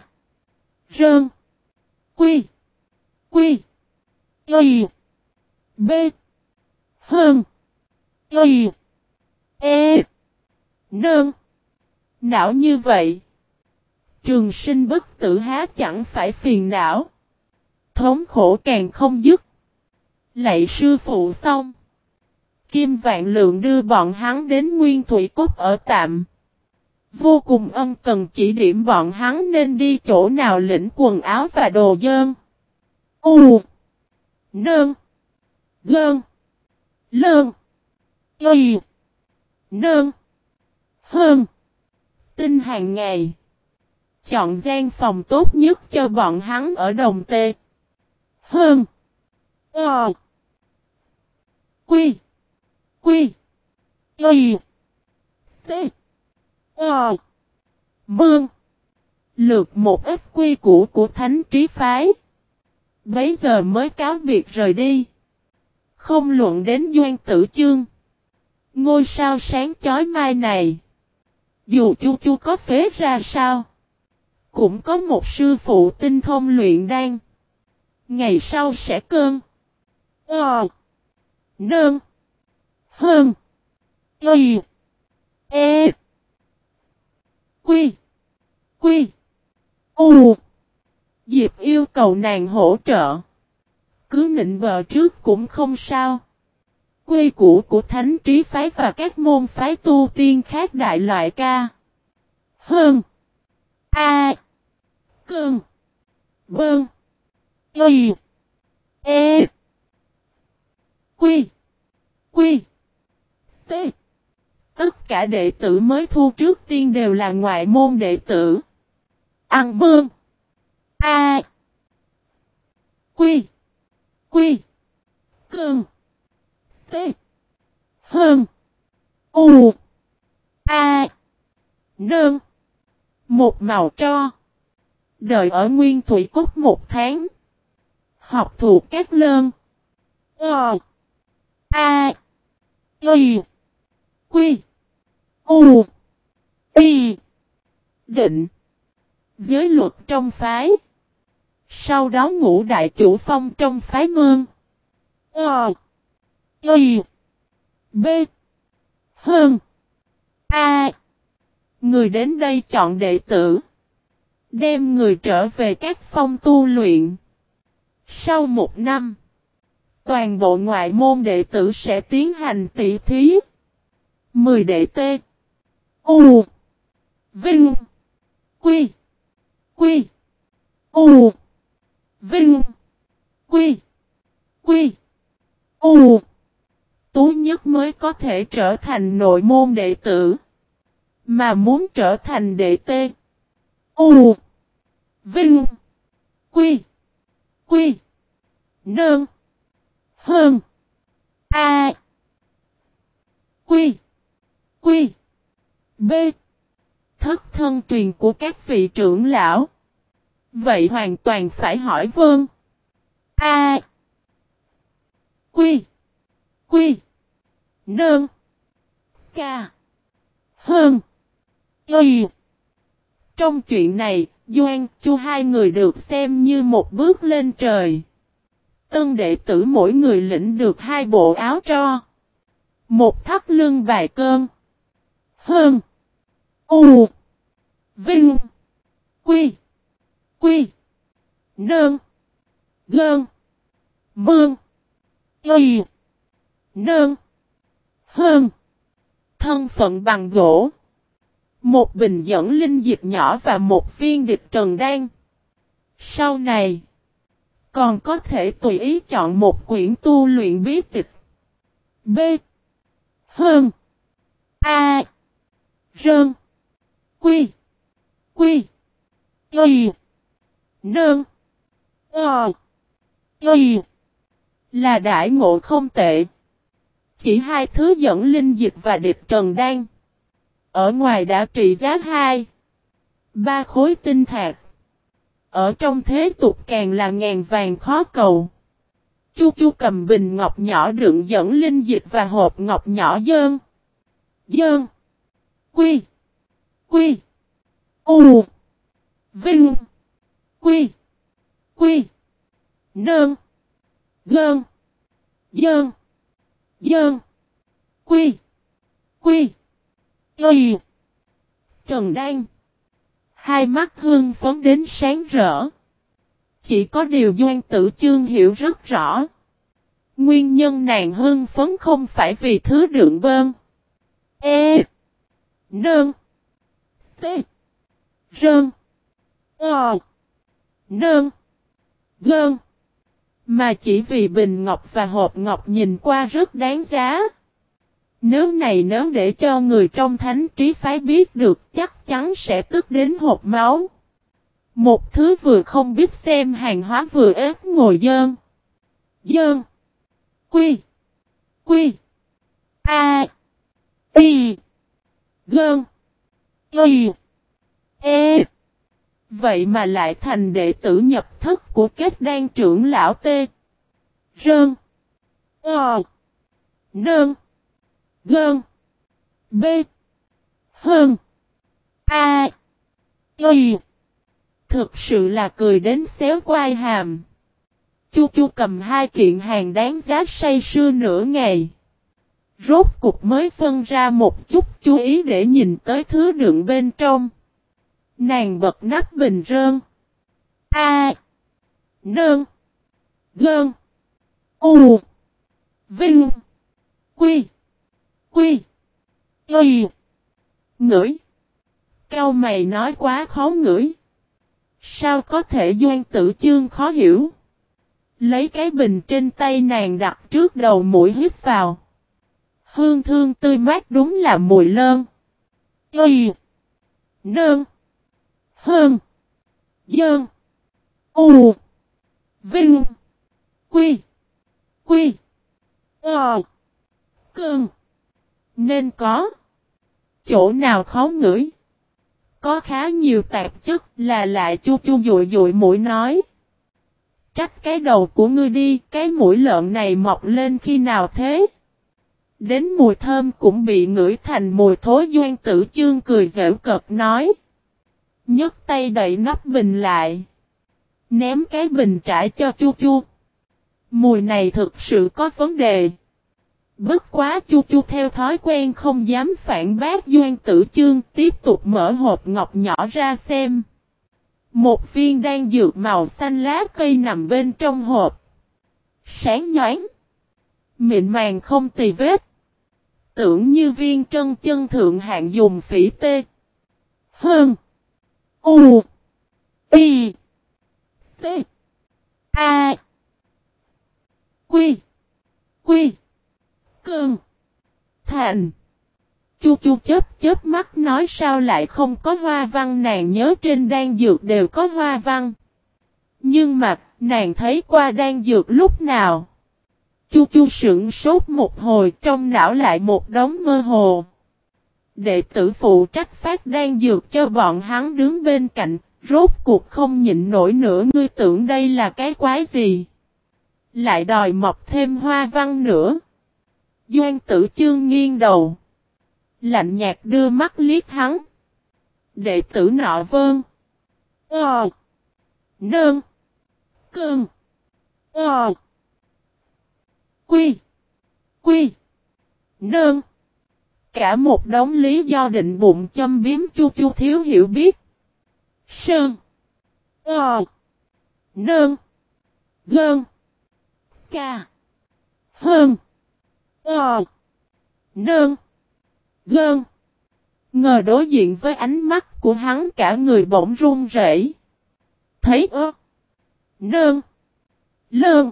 Rơn. Quy. Quy. Y. B. Hơn. Y. E. Nơn. Não như vậy. Trường sinh bất tử há chẳng phải phiền não. Thống khổ càng không dứt. Lạy sư phụ xong. Kim Vạn Lượng đưa bọn hắn đến Nguyên Thủy Cốt ở tạm. Vô cùng ân cần chỉ điểm bọn hắn nên đi chỗ nào lĩnh quần áo và đồ dơn. U. Nơn. Gơn. Lơn. Y. Nơn. Hơn. Tinh hàng ngày. Chọn gian phòng tốt nhất cho bọn hắn ở đồng tê. Hơn. Ờ. Quy. Quy. Y. T. Ờ. Mương. Lược một ít quy củ của thánh trí phái. Bấy giờ mới cáo biệt rời đi. Không luận đến doan tử chương. Ngôi sao sáng chói mai này. Dù chu chu có phế ra sao. Cũng có một sư phụ tinh thông luyện đan. Ngày sau sẽ cơn. Ờ. Nơn. Hơn. Y. E. Quy. Quy. U. Diệp yêu cầu nàng hỗ trợ. Cứ nịnh bờ trước cũng không sao. Quy củ của thánh trí phái và các môn phái tu tiên khác đại loại ca. Hơn. A. Cường. Bơn. Y. E. Quy. Quy. T. Tất cả đệ tử mới thu trước tiên đều là ngoại môn đệ tử. Ăn bơn. A. Quy. Quy. Cường. T. Hơn. U. A. Nương. Một màu cho. Đợi ở Nguyên Thủy Cốt một tháng. Học thuộc các lơn. Ờ. A. Y. Quy. U. Y. Định. Giới luật trong phái. Sau đó ngũ đại chủ phong trong phái mương. Ờ. Y. B. Hơn. A. Người đến đây chọn đệ tử. Đem người trở về các phong tu luyện. Sau một năm. Toàn bộ ngoại môn đệ tử sẽ tiến hành tỷ thí. Mười đệ tê. U. Vinh. Quy. Quy. U. Vinh. Quy. Quy. U. Tú nhất mới có thể trở thành nội môn đệ tử. Mà muốn trở thành đệ tê. U. Vinh. Quy. Quy. Nương. Hơn. A. Quy. Quy. B. Thất thân truyền của các vị trưởng lão. Vậy hoàn toàn phải hỏi vương A. Quy. Quy. Nương. Ca. Hơn. Y. Trong chuyện này, Doan, Chu hai người được xem như một bước lên trời. Tân đệ tử mỗi người lĩnh được hai bộ áo cho. Một thắt lưng bài cơn. Hơn. U. Vinh. Quy. Quy. Nơn. Gơn. Mương. Y. Nơn. Hơn. Thân phận bằng gỗ. Một bình dẫn linh dịch nhỏ và một viên địch trần đan. Sau này. Còn có thể tùy ý chọn một quyển tu luyện bí tịch. B. Hơn. A. Rơn. Quy. Quy. Y. Nơn. Ờ. Y. Là đại ngộ không tệ. Chỉ hai thứ dẫn linh dịch và địch trần đan. Ở ngoài đã trị giá hai. Ba khối tinh thạch. Ở trong thế tục càng là ngàn vàng khó cầu. Chu chu cầm bình ngọc nhỏ đựng dẫn linh dịch và hộp ngọc nhỏ dơn. Dơn. Quy. Quy. U. Vinh. Quy. Quy. Nơn. Gơn. Dơn. Dơn. Quy. Quy. Y. Trần Đan. Hai mắt hương phấn đến sáng rỡ. Chỉ có điều Doan Tử Chương hiểu rất rõ. Nguyên nhân nàng hưng phấn không phải vì thứ đựng bơn. E. Nơn. T. Rơn. Ờ. Nơn. Gơn. Mà chỉ vì bình ngọc và hộp ngọc nhìn qua rất đáng giá. Nếu này nếu để cho người trong thánh trí phái biết được, chắc chắn sẽ tức đến hộp máu. Một thứ vừa không biết xem hàng hóa vừa ép ngồi dơn. Dơn. Quy. Quy. A. Y. Gơn. Y. E. Vậy mà lại thành đệ tử nhập thức của kết đan trưởng lão tê. Rơn. Ờ. Nơn. Gơn. B. Hơn. A. Y. Thực sự là cười đến xéo quai hàm. Chu chu cầm hai kiện hàng đáng giá say sưa nửa ngày. Rốt cục mới phân ra một chút chú ý để nhìn tới thứ đựng bên trong. Nàng bật nắp bình rơn. A. Nơn. Gơn. U. Vinh. Quy. Quy. Y. Ngửi. Cao mày nói quá khó ngửi. Sao có thể doan tử chương khó hiểu. Lấy cái bình trên tay nàng đặt trước đầu mũi hít vào. Hương thương tươi mát đúng là mùi lơn. Y. Nơn. Hơn. Dơn. U. Vinh. Quy. Quy. Ờ. Cơn. Nên có. Chỗ nào khó ngửi. Có khá nhiều tạp chất là lại chu chu dụi dụi mũi nói. Trách cái đầu của ngươi đi, cái mũi lợn này mọc lên khi nào thế? Đến mùi thơm cũng bị ngửi thành mùi thối doan tử chương cười dễu cợt nói. nhấc tay đẩy nắp bình lại. Ném cái bình trải cho chu chu. Mùi này thực sự có vấn đề. Bất quá chu chu theo thói quen không dám phản bác Doan Tử Chương, tiếp tục mở hộp ngọc nhỏ ra xem. Một viên đan dược màu xanh lá cây nằm bên trong hộp. Sáng nhoáng. Mịn màng không tì vết. Tưởng như viên trân chân thượng hạng dùng phỉ tê. Hơn. U. Y. T. A. Quy. Quy. Cơn. Thành. Chu chu chớp chớp mắt nói sao lại không có hoa văn nàng nhớ trên đan dược đều có hoa văn. Nhưng mà, nàng thấy qua đan dược lúc nào? Chu chu sững sốt một hồi trong não lại một đống mơ hồ. Đệ tử phụ trách phát đan dược cho bọn hắn đứng bên cạnh, rốt cuộc không nhịn nổi nữa ngươi tưởng đây là cái quái gì. Lại đòi mọc thêm hoa văn nữa. Doan tử chương nghiêng đầu. Lạnh nhạt đưa mắt liếc hắn. Đệ tử nọ vơn. Ờ. Nơn. Cơn. Ờ. Quy. Quy. Nơn. Cả một đống lý do định bụng châm biếm chu chu thiếu hiểu biết. Sơn. Ờ. Nơn. Gơn. Ca. Hơn. Ờ. Nơn. Gơn. Ngờ đối diện với ánh mắt của hắn cả người bỗng run rẩy. Thấy ơ. Nơn. Lơn.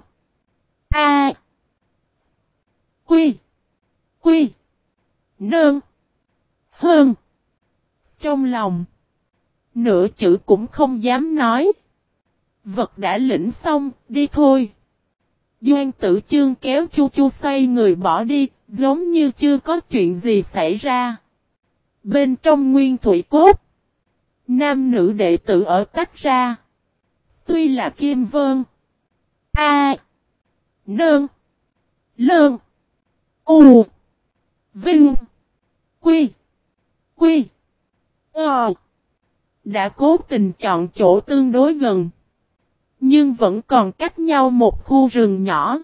A. Quy. Quy. Nơn. Hơn. Trong lòng. Nửa chữ cũng không dám nói. Vật đã lĩnh xong, đi thôi. Doan tử chương kéo chu chu xoay người bỏ đi, giống như chưa có chuyện gì xảy ra. Bên trong nguyên thủy cốt, nam nữ đệ tử ở tách ra. Tuy là Kim vơn, A, Nơn, Lơn, U, Vinh, Quy, Quy, Ờ, đã cố tình chọn chỗ tương đối gần. Nhưng vẫn còn cách nhau một khu rừng nhỏ.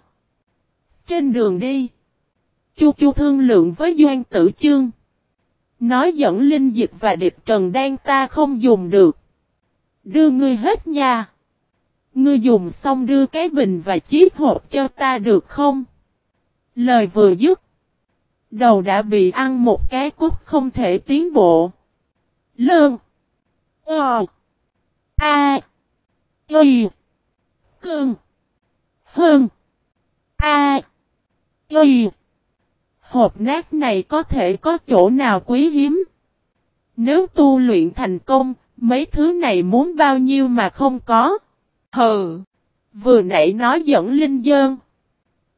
Trên đường đi, Chu Chu thương lượng với Doan Tử Chương. Nói dẫn linh dịch và địch trần đan ta không dùng được. Đưa ngươi hết nha. Ngươi dùng xong đưa cái bình và chiếc hộp cho ta được không? Lời vừa dứt. Đầu đã bị ăn một cái cút không thể tiến bộ. Lơn. Ờ. A. Y. Cương. Hơn. A. Y. Hộp nát này có thể có chỗ nào quý hiếm. Nếu tu luyện thành công, mấy thứ này muốn bao nhiêu mà không có. Hừ. Vừa nãy nói dẫn linh dơn.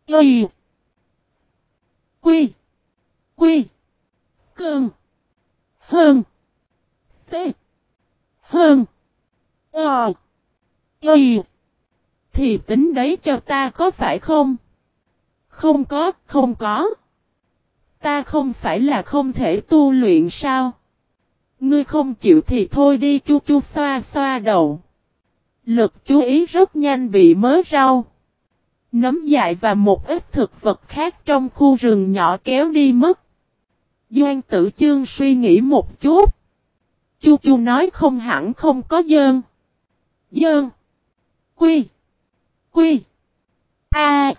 Y. Quy. Quy. cương, Hơn. T. Hơn. Ờ. Y. Thì tính đấy cho ta có phải không? Không có, không có. Ta không phải là không thể tu luyện sao? Ngươi không chịu thì thôi đi chu chu xoa xoa đầu. Lực chú ý rất nhanh bị mớ rau. Nấm dại và một ít thực vật khác trong khu rừng nhỏ kéo đi mất. Doan tử chương suy nghĩ một chút. Chu chu nói không hẳn không có dơn. Dơn. Quy. Quy. A.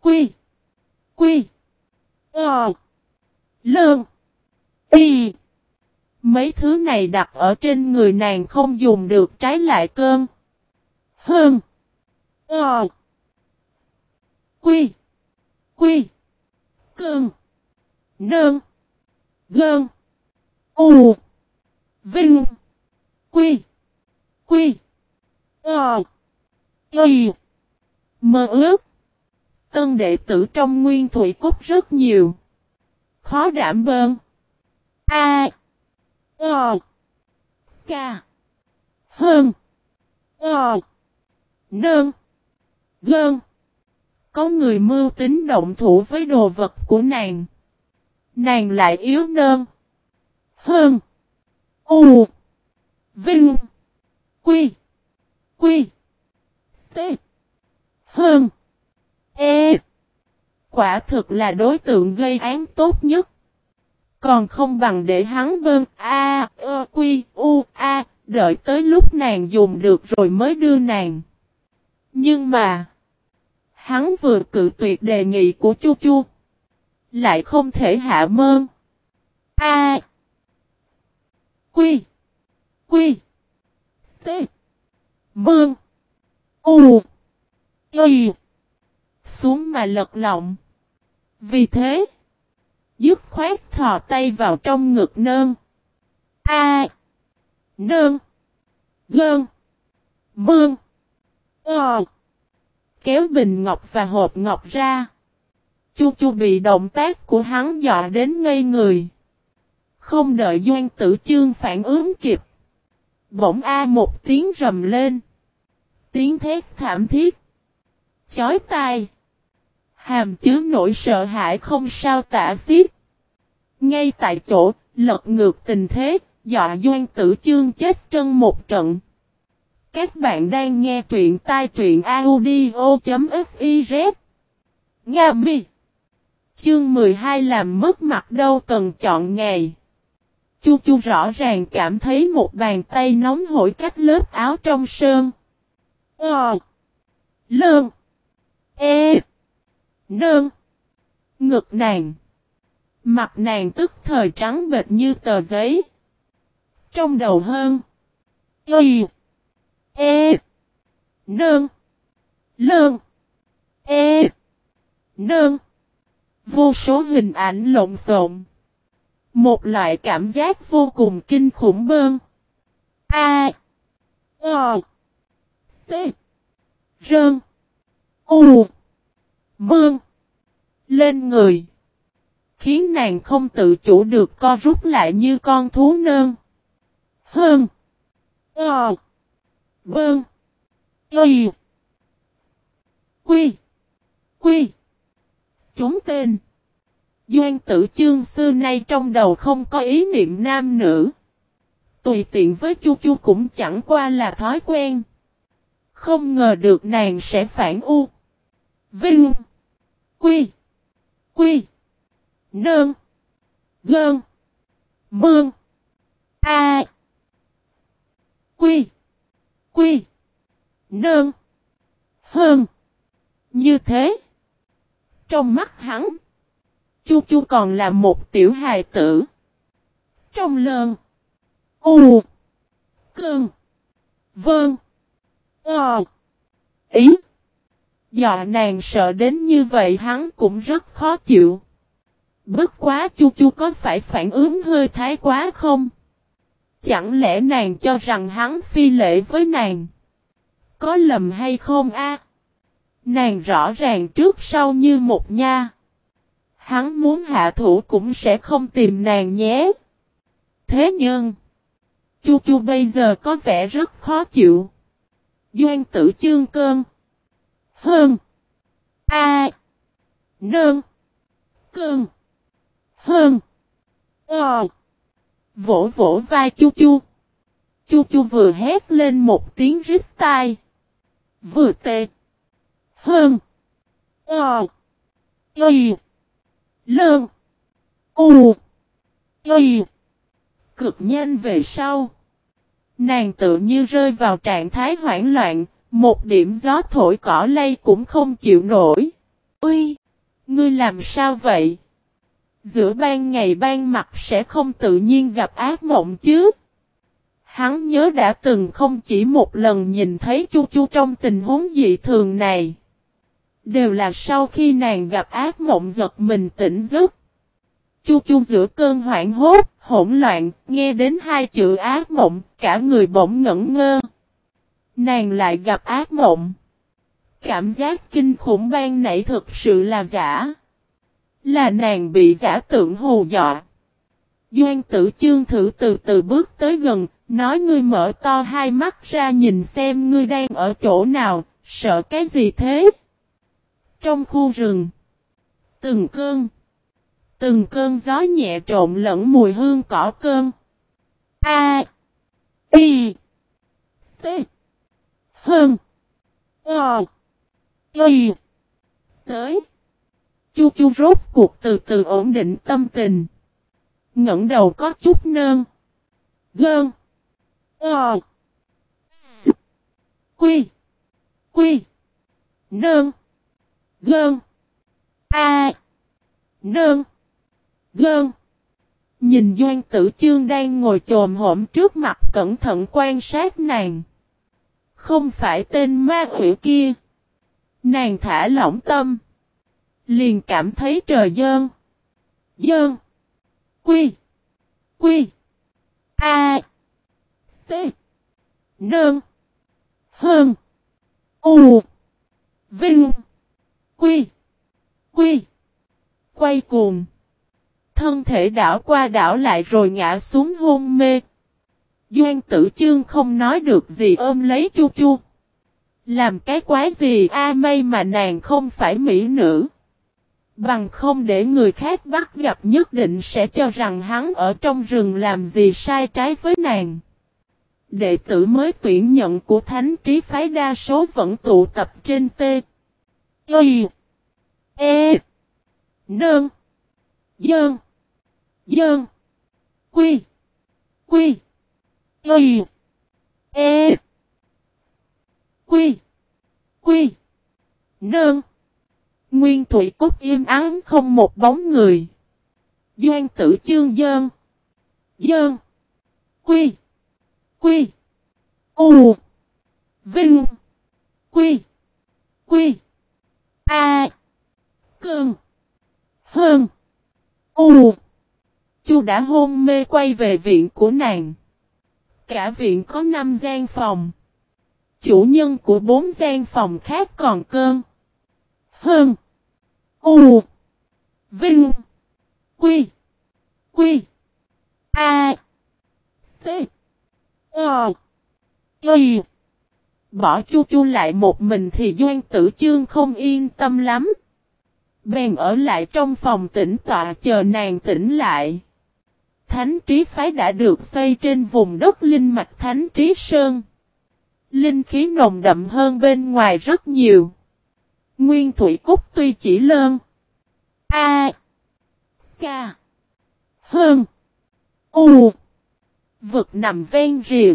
Quy. Quy. Ờ. Lương. Y. Mấy thứ này đặt ở trên người nàng không dùng được trái lại cơn. Hơn. Ờ. Quy. Quy. Cơn. Nơn. Gơn. U. Vinh. Quy. Quy. Ờ. Y. Mơ ước. Tân đệ tử trong nguyên thủy cốt rất nhiều. Khó đảm bơn. A. Ờ. O. K. Hơn. O. Nơn. Gơn. Có người mưu tính động thủ với đồ vật của nàng. Nàng lại yếu nơn. Hơn. U. Vinh. Quy. Quy. T. Hơn. E. Quả thực là đối tượng gây án tốt nhất. Còn không bằng để hắn bơn A, e, ơ, quy, u, a, đợi tới lúc nàng dùng được rồi mới đưa nàng. Nhưng mà, hắn vừa cự tuyệt đề nghị của Chu Chu, lại không thể hạ mơn. A. Quy. Quy. T. Mơn. U. Y. Xuống mà lật lọng. Vì thế, dứt khoát thò tay vào trong ngực nơn. A. Nơn. Gơn. Mương. Ờ. Kéo bình ngọc và hộp ngọc ra. Chu chu bị động tác của hắn dọa đến ngây người. Không đợi Doan Tử Chương phản ứng kịp. Bỗng A một tiếng rầm lên. Tiếng thét thảm thiết. Chói tai. Hàm chứa nỗi sợ hãi không sao tả xiết. Ngay tại chỗ, lật ngược tình thế, dọa Doan Tử Chương chết trân một trận. Các bạn đang nghe truyện tai truyện audio.fiz Nga mi Chương 12 làm mất mặt đâu cần chọn ngày. Chu chu rõ ràng cảm thấy một bàn tay nóng hổi cách lớp áo trong sơn. Ờ. Lương. E. Nương. Ngực nàng. Mặt nàng tức thời trắng bệt như tờ giấy. Trong đầu hơn. Y. E. Nương. Lương. E. Nương. Vô số hình ảnh lộn xộn. Một loại cảm giác vô cùng kinh khủng bơn. A. O. T. Rơn. U. Mương. Lên người. Khiến nàng không tự chủ được co rút lại như con thú nơn. Hơn. O. Bơn. Y. Quy. Quy. Chúng tên. Doan tử chương xưa nay trong đầu không có ý niệm nam nữ. Tùy tiện với chu chu cũng chẳng qua là thói quen. Không ngờ được nàng sẽ phản u. Vinh. Quy. Quy. Nơn. Gơn. Mương. A. Quy. Quy. Nơn. Hơn. Như thế. Trong mắt hắn. Chu chu còn là một tiểu hài tử. Trong lơn. U. Cơn. Vơn. Ờ. Ý. Dọa nàng sợ đến như vậy hắn cũng rất khó chịu. Bất quá chu chu có phải phản ứng hơi thái quá không? Chẳng lẽ nàng cho rằng hắn phi lễ với nàng? Có lầm hay không a? Nàng rõ ràng trước sau như một nha. Hắn muốn hạ thủ cũng sẽ không tìm nàng nhé. Thế nhưng, Chu chu bây giờ có vẻ rất khó chịu. Doan tử chương cơn. Hơn. A. Nơn. Cơn. Hơn. Ờ. Vỗ vỗ vai chu chu. Chu chu vừa hét lên một tiếng rít tai. Vừa tê. Hơn. Ờ. Y. Lơn. U. Y. Cực nhanh về sau. Nàng tự như rơi vào trạng thái hoảng loạn, một điểm gió thổi cỏ lay cũng không chịu nổi. Uy! Ngươi làm sao vậy? Giữa ban ngày ban mặt sẽ không tự nhiên gặp ác mộng chứ? Hắn nhớ đã từng không chỉ một lần nhìn thấy Chu Chu trong tình huống dị thường này. Đều là sau khi nàng gặp ác mộng giật mình tỉnh giấc. Chu Chu giữa cơn hoảng hốt, hỗn loạn, nghe đến hai chữ ác mộng, cả người bỗng ngẩn ngơ. Nàng lại gặp ác mộng. Cảm giác kinh khủng ban nãy thực sự là giả. Là nàng bị giả tượng hù dọa. Doan tử chương thử từ từ bước tới gần, nói ngươi mở to hai mắt ra nhìn xem ngươi đang ở chỗ nào, sợ cái gì thế? Trong khu rừng, từng cơn, từng cơn gió nhẹ trộn lẫn mùi hương cỏ cơn. A. I. T. Hơn. O. Y. Tới. Chu chu rốt cuộc từ từ ổn định tâm tình. ngẩng đầu có chút nơn. Gơn. O. S. Quy. Quy. Nơn. Gơn. A. Nơn. Gơn. Nhìn Doan Tử Chương đang ngồi trồm hổm trước mặt cẩn thận quan sát nàng. Không phải tên ma quỷ kia. Nàng thả lỏng tâm. Liền cảm thấy trời dơn. Dơn. Quy. Quy. A. T. Nơn. Hơn. U. Vinh. Quy. Quy. Quay cuồng. Thân thể đảo qua đảo lại rồi ngã xuống hôn mê. Doan tử chương không nói được gì ôm lấy chu chu. Làm cái quái gì a, may mà nàng không phải mỹ nữ. Bằng không để người khác bắt gặp nhất định sẽ cho rằng hắn ở trong rừng làm gì sai trái với nàng. Đệ tử mới tuyển nhận của thánh trí phái đa số vẫn tụ tập trên T. Y. E. Nương. Dơn. Dơn. Quy. Quy. Y. E. Quy. Quy. Nơn. Nguyên thủy cốt im ắng không một bóng người. Doan tử chương dơn. Dơn. Quy. Quy. U. Vinh. Quy. Quy. A. Cơn. Hơn. U. Chu đã hôn mê quay về viện của nàng. Cả viện có 5 gian phòng. Chủ nhân của 4 gian phòng khác còn cơn. Hơn. U. Vinh. Quy. Quy. A. T. Ờ. Y. Bỏ chu chu lại một mình thì Doan Tử Chương không yên tâm lắm. Bèn ở lại trong phòng tĩnh tọa chờ nàng tỉnh lại. Thánh trí phái đã được xây trên vùng đất linh mạch Thánh trí Sơn. Linh khí nồng đậm hơn bên ngoài rất nhiều. Nguyên thủy cúc tuy chỉ lơn. A. ca, Hơn. U. Vực nằm ven rìa.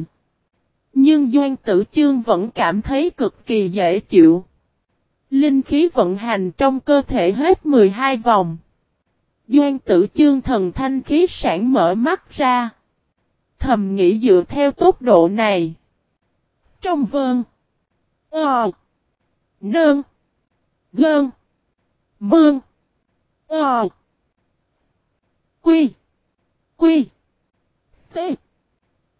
Nhưng Doan Tử Chương vẫn cảm thấy cực kỳ dễ chịu. Linh khí vận hành trong cơ thể hết 12 vòng. Doan Tử Chương thần thanh khí sản mở mắt ra. Thầm nghĩ dựa theo tốc độ này. Trong vơn. Ờ. Nơn. Gơn. Mương. Ờ. Quy. Quy. T.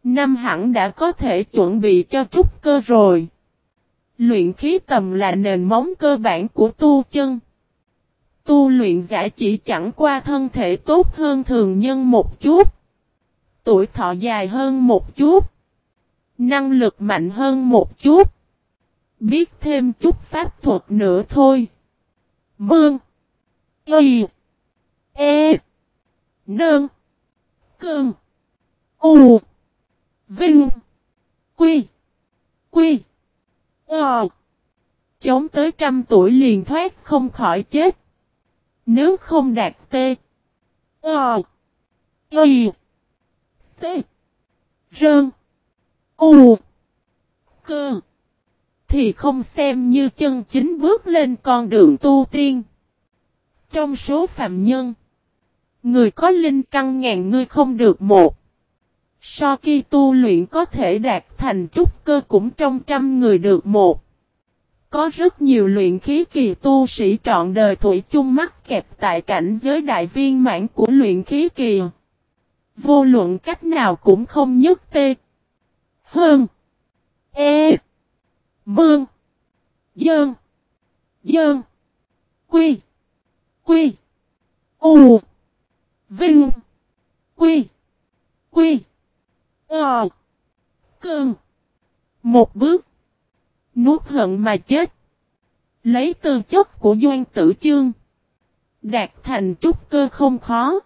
Năm hẳn đã có thể chuẩn bị cho trúc cơ rồi. Luyện khí tầm là nền móng cơ bản của tu chân. Tu luyện giả chỉ chẳng qua thân thể tốt hơn thường nhân một chút. tuổi thọ dài hơn một chút. Năng lực mạnh hơn một chút. Biết thêm chút pháp thuật nữa thôi. Mương. Y. E. Nương. Cương. U. Vinh. Quy. Quy. Ờ. Chống tới trăm tuổi liền thoát không khỏi chết. Nếu không đạt T. O. Y. T. Rơn. U. Cơ. Thì không xem như chân chính bước lên con đường tu tiên. Trong số phạm nhân. Người có linh căn ngàn người không được một. So khi tu luyện có thể đạt thành trúc cơ cũng trong trăm người được một. Có rất nhiều luyện khí kỳ tu sĩ trọn đời thủy chung mắc kẹp tại cảnh giới đại viên mãn của luyện khí kỳ. Vô luận cách nào cũng không nhất tê. Hơn. E. Bương. Dơn. Dơn. Quy. Quy. U. Vinh. Quy. Quy. Ờ. Cơn. Một bước. Nuốt hận mà chết. Lấy tư chất của Doan Tử Chương. Đạt thành trúc cơ không khó.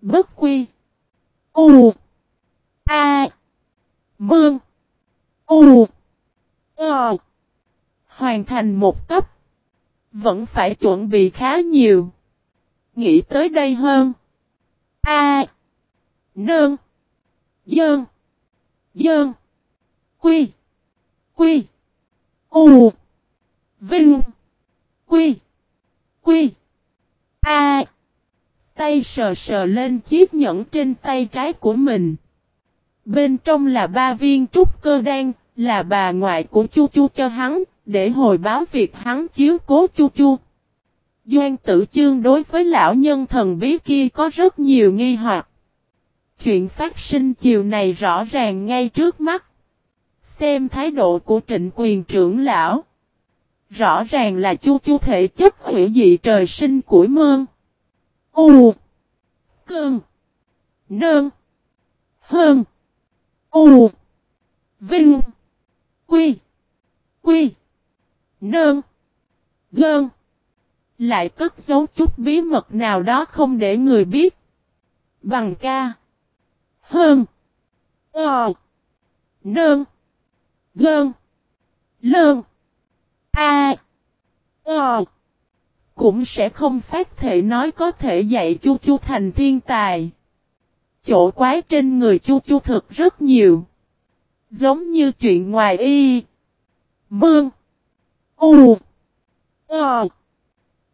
Bất quy. U. A. Mương. U. Ờ. Hoàn thành một cấp. Vẫn phải chuẩn bị khá nhiều. Nghĩ tới đây hơn. A. Nương. Dơn. Dơn. Quy. Quy. U. Vinh. Quy. Quy. A. Tay sờ sờ lên chiếc nhẫn trên tay trái của mình. Bên trong là ba viên trúc cơ đan, là bà ngoại của Chu Chu cho hắn, để hồi báo việc hắn chiếu cố Chu Chu. Doan tử chương đối với lão nhân thần bí kia có rất nhiều nghi hoặc. Chuyện phát sinh chiều này rõ ràng ngay trước mắt. Xem thái độ của trịnh quyền trưởng lão. Rõ ràng là chu chu thể chất hủy dị trời sinh của mơn. U. Cơn. Nơn. Hơn. U. Vinh. Quy. Quy. Nơn. Gơn. Lại cất giấu chút bí mật nào đó không để người biết. Bằng ca. Hơn. Ờ. Nơn. Gơn. Lơn. A. Ờ. Cũng sẽ không phát thể nói có thể dạy chu chu thành thiên tài. Chỗ quái trên người chu chu thực rất nhiều. Giống như chuyện ngoài y. Mương. U. Ờ.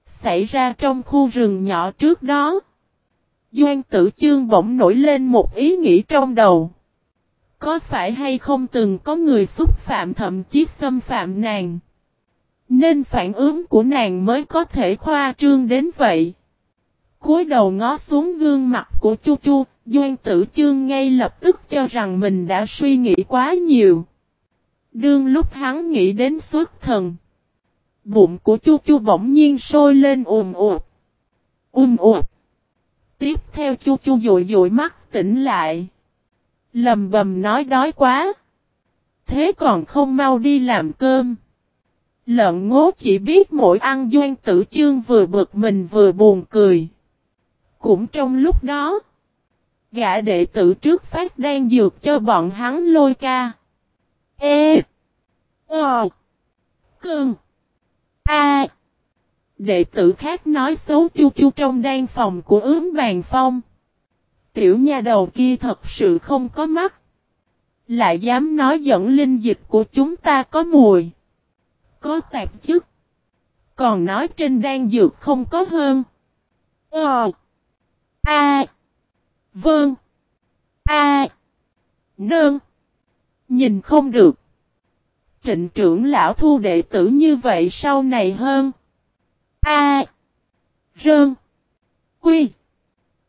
Xảy ra trong khu rừng nhỏ trước đó. Doan tử chương bỗng nổi lên một ý nghĩ trong đầu. Có phải hay không từng có người xúc phạm thậm chí xâm phạm nàng? Nên phản ứng của nàng mới có thể khoa trương đến vậy. cúi đầu ngó xuống gương mặt của Chu Chu, Doan Tử Chương ngay lập tức cho rằng mình đã suy nghĩ quá nhiều. Đương lúc hắn nghĩ đến xuất thần. Bụng của Chu Chu bỗng nhiên sôi lên ùm ụt. Ùm ụt. Tiếp theo Chu Chu dụi dụi mắt tỉnh lại. Lầm bầm nói đói quá. Thế còn không mau đi làm cơm. Lợn ngố chỉ biết mỗi ăn doan tử chương vừa bực mình vừa buồn cười. Cũng trong lúc đó, gã đệ tử trước phát đang dược cho bọn hắn lôi ca. E. Ờ. Cưng. A. Đệ tử khác nói xấu chu chu trong đan phòng của ướm bàn phong. Tiểu nha đầu kia thật sự không có mắt. Lại dám nói dẫn linh dịch của chúng ta có mùi. Có tạp chức. Còn nói trên đan dược không có hơn. Ờ. A. Vâng. A. Nương. Nhìn không được. Trịnh trưởng lão thu đệ tử như vậy sau này hơn. A. Rơn. Quy.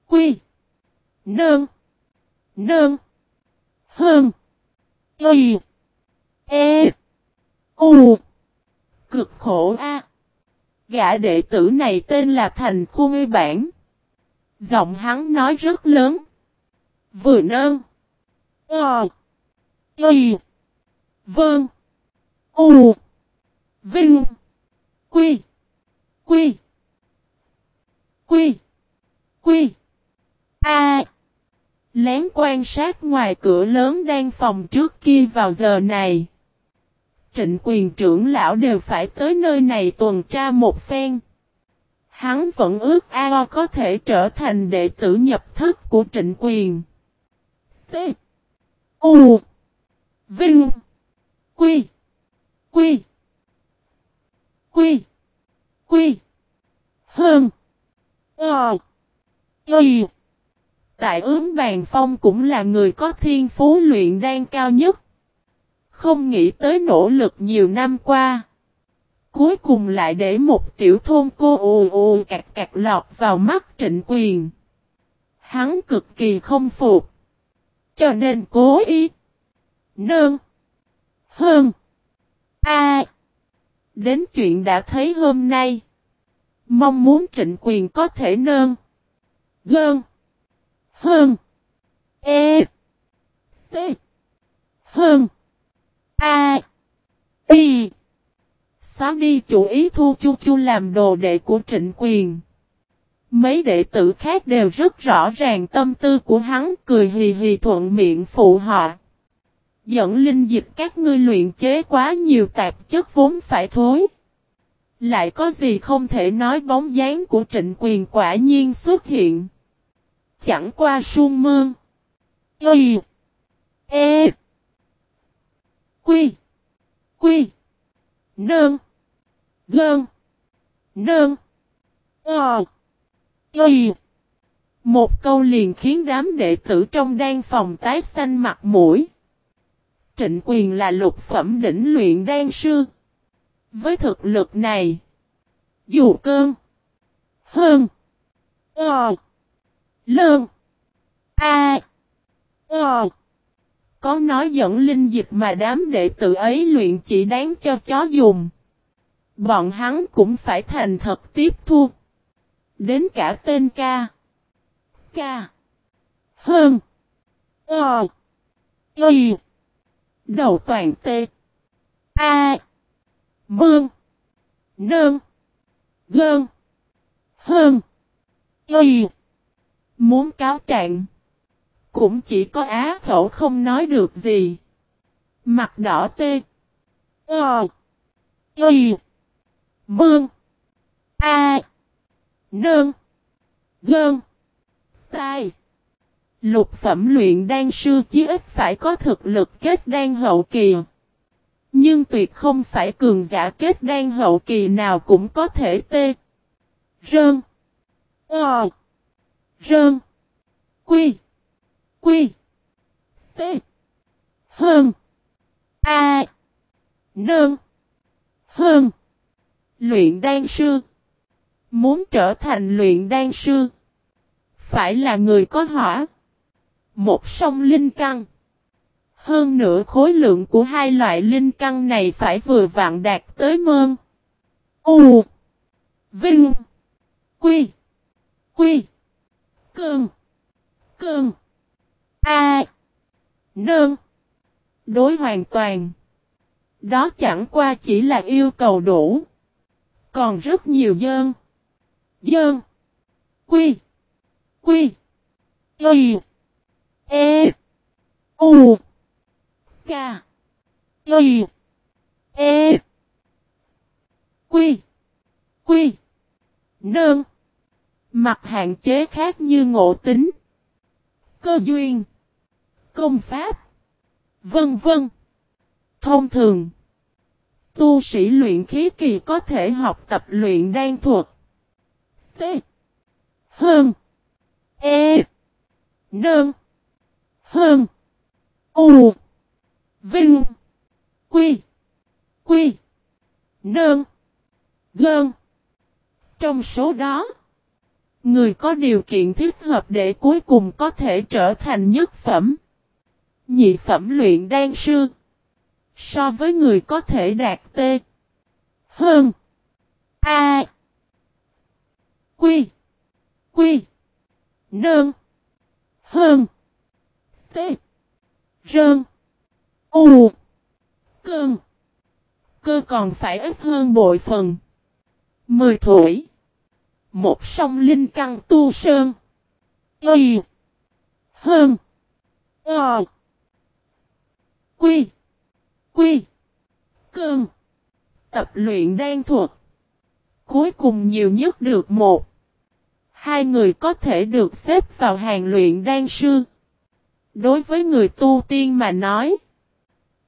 Quy. Nơn. Nơn. Hơn. Y. E. U. Cực khổ A. Gã đệ tử này tên là Thành Khuê Bản. Giọng hắn nói rất lớn. Vừa nơn. Ờ. Y. Vâng. U. Vinh. Quy. Quy. Quy. Quy. A. Lén quan sát ngoài cửa lớn đang phòng trước kia vào giờ này. Trịnh quyền trưởng lão đều phải tới nơi này tuần tra một phen. Hắn vẫn ước ao có thể trở thành đệ tử nhập thức của trịnh quyền. T. U. Vinh. Quy. Quy. Quy. Quy. Hơn. Ờ. Ờ. Tại ướm bàn phong cũng là người có thiên phú luyện đan cao nhất. Không nghĩ tới nỗ lực nhiều năm qua. Cuối cùng lại để một tiểu thôn cô ồ ồ cạc cạc lọt vào mắt trịnh quyền. Hắn cực kỳ không phục. Cho nên cố ý. Nương. Hơn. A. Đến chuyện đã thấy hôm nay. Mong muốn trịnh quyền có thể nơn. Gơn. Hơn. E. T. Hơn. A. Y. Xóa đi chủ ý thu chu chu làm đồ đệ của trịnh quyền. Mấy đệ tử khác đều rất rõ ràng tâm tư của hắn, cười hì hì thuận miệng phụ họ. Dẫn linh dịch các ngươi luyện chế quá nhiều tạp chất vốn phải thối. Lại có gì không thể nói bóng dáng của trịnh quyền quả nhiên xuất hiện. Chẳng qua suông mơn. Y. E. Quy. Quy. Nơn. Gơn. Nơn. Ờ. Y. Một câu liền khiến đám đệ tử trong đan phòng tái xanh mặt mũi. Trịnh quyền là lục phẩm đỉnh luyện đan sư. Với thực lực này. Dù cơn. Hơn. Ờ. Lơn. A. Ờ. Có nói dẫn linh dịch mà đám đệ tử ấy luyện chỉ đáng cho chó dùng. Bọn hắn cũng phải thành thật tiếp thu. Đến cả tên ca. Ca. Hơn. Ờ. Y. Đầu toàn tê. A. Mương. Nương. Gơn. Hơn. Y. Muốn cáo trạng. Cũng chỉ có á khẩu không nói được gì. Mặt đỏ tê. Ờ. Y. Mương. A. Nương. Gơn. Tai. Lục phẩm luyện đan sư chí ít phải có thực lực kết đan hậu kỳ. Nhưng tuyệt không phải cường giả kết đan hậu kỳ nào cũng có thể tê. Rơn. Ờ. Rơn. Quy. Quy. T. Hơn. A. Nơn. Hơn. Luyện đan sư. Muốn trở thành luyện đan sư. Phải là người có hỏa. Một sông linh căn. Hơn nữa khối lượng của hai loại linh căn này phải vừa vạn đạt tới mơn. U. Vinh. Quy. Quy. Cơn. Cơn. A. Nương. Đối hoàn toàn. Đó chẳng qua chỉ là yêu cầu đủ. Còn rất nhiều dơn. Dơn. Quy. Quy. Y. E. U. K. Y. E. Quy. Quy. Nương. Mặt hạn chế khác như ngộ tính. Cơ duyên. Công pháp. Vân vân. Thông thường. Tu sĩ luyện khí kỳ có thể học tập luyện đan thuật. T. Hơn. E. Nơn. Hơn. U. Vinh. Quy. Quy. Nơn. Gơn. Trong số đó. Người có điều kiện thích hợp để cuối cùng có thể trở thành nhất phẩm. Nhị phẩm luyện đan sư. So với người có thể đạt T. Hơn. A. Quy. Quy. nơn Hơn. T. Rơn. U. Cơn. Cơ còn phải ít hơn bội phần. Mười tuổi. Một sông linh căn tu sơn. Y. Hơn. Ờ. Quy. Quy. Cơn. Tập luyện đan thuật. Cuối cùng nhiều nhất được một. Hai người có thể được xếp vào hàng luyện đan sư. Đối với người tu tiên mà nói.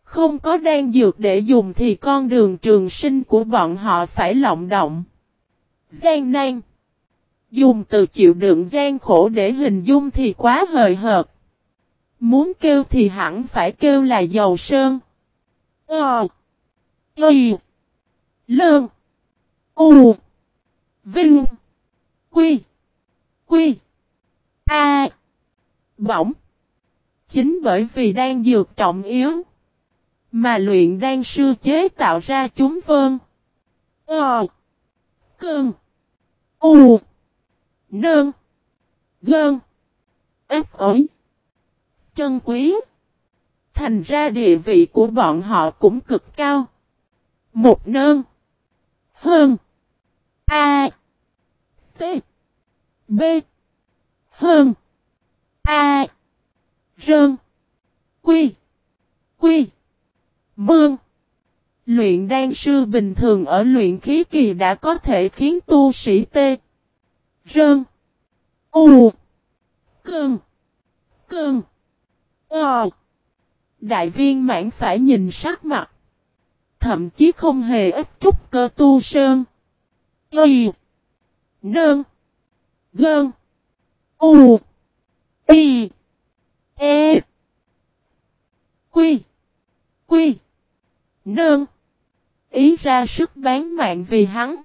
Không có đan dược để dùng thì con đường trường sinh của bọn họ phải lộng động. Gian nan. Dùng từ chịu đựng gian khổ để hình dung thì quá hời hợt. Muốn kêu thì hẳn phải kêu là dầu sơn. Ờ. Ây. Lơn. U. Vinh. Quy. Quy. A. Bỏng. Chính bởi vì đang dược trọng yếu. Mà luyện đang sư chế tạo ra chúng vơn. Ờ. Cơn. U. Nơn. Gơn. Ép ổi. Trân quý. Thành ra địa vị của bọn họ cũng cực cao. Một nơn. Hơn. A. T. B. Hơn. A. Rơn. Quy. Quy. Mương. Luyện đan sư bình thường ở luyện khí kỳ đã có thể khiến tu sĩ tê. Rơn. U. Cơn. Cơn. Ờ. Đại viên mãn phải nhìn sắc mặt. Thậm chí không hề ít trúc cơ tu sơn. Y. Nơn. Gơn. U. Y. E. Quy. Quy. Nơn. Ý ra sức bán mạng vì hắn.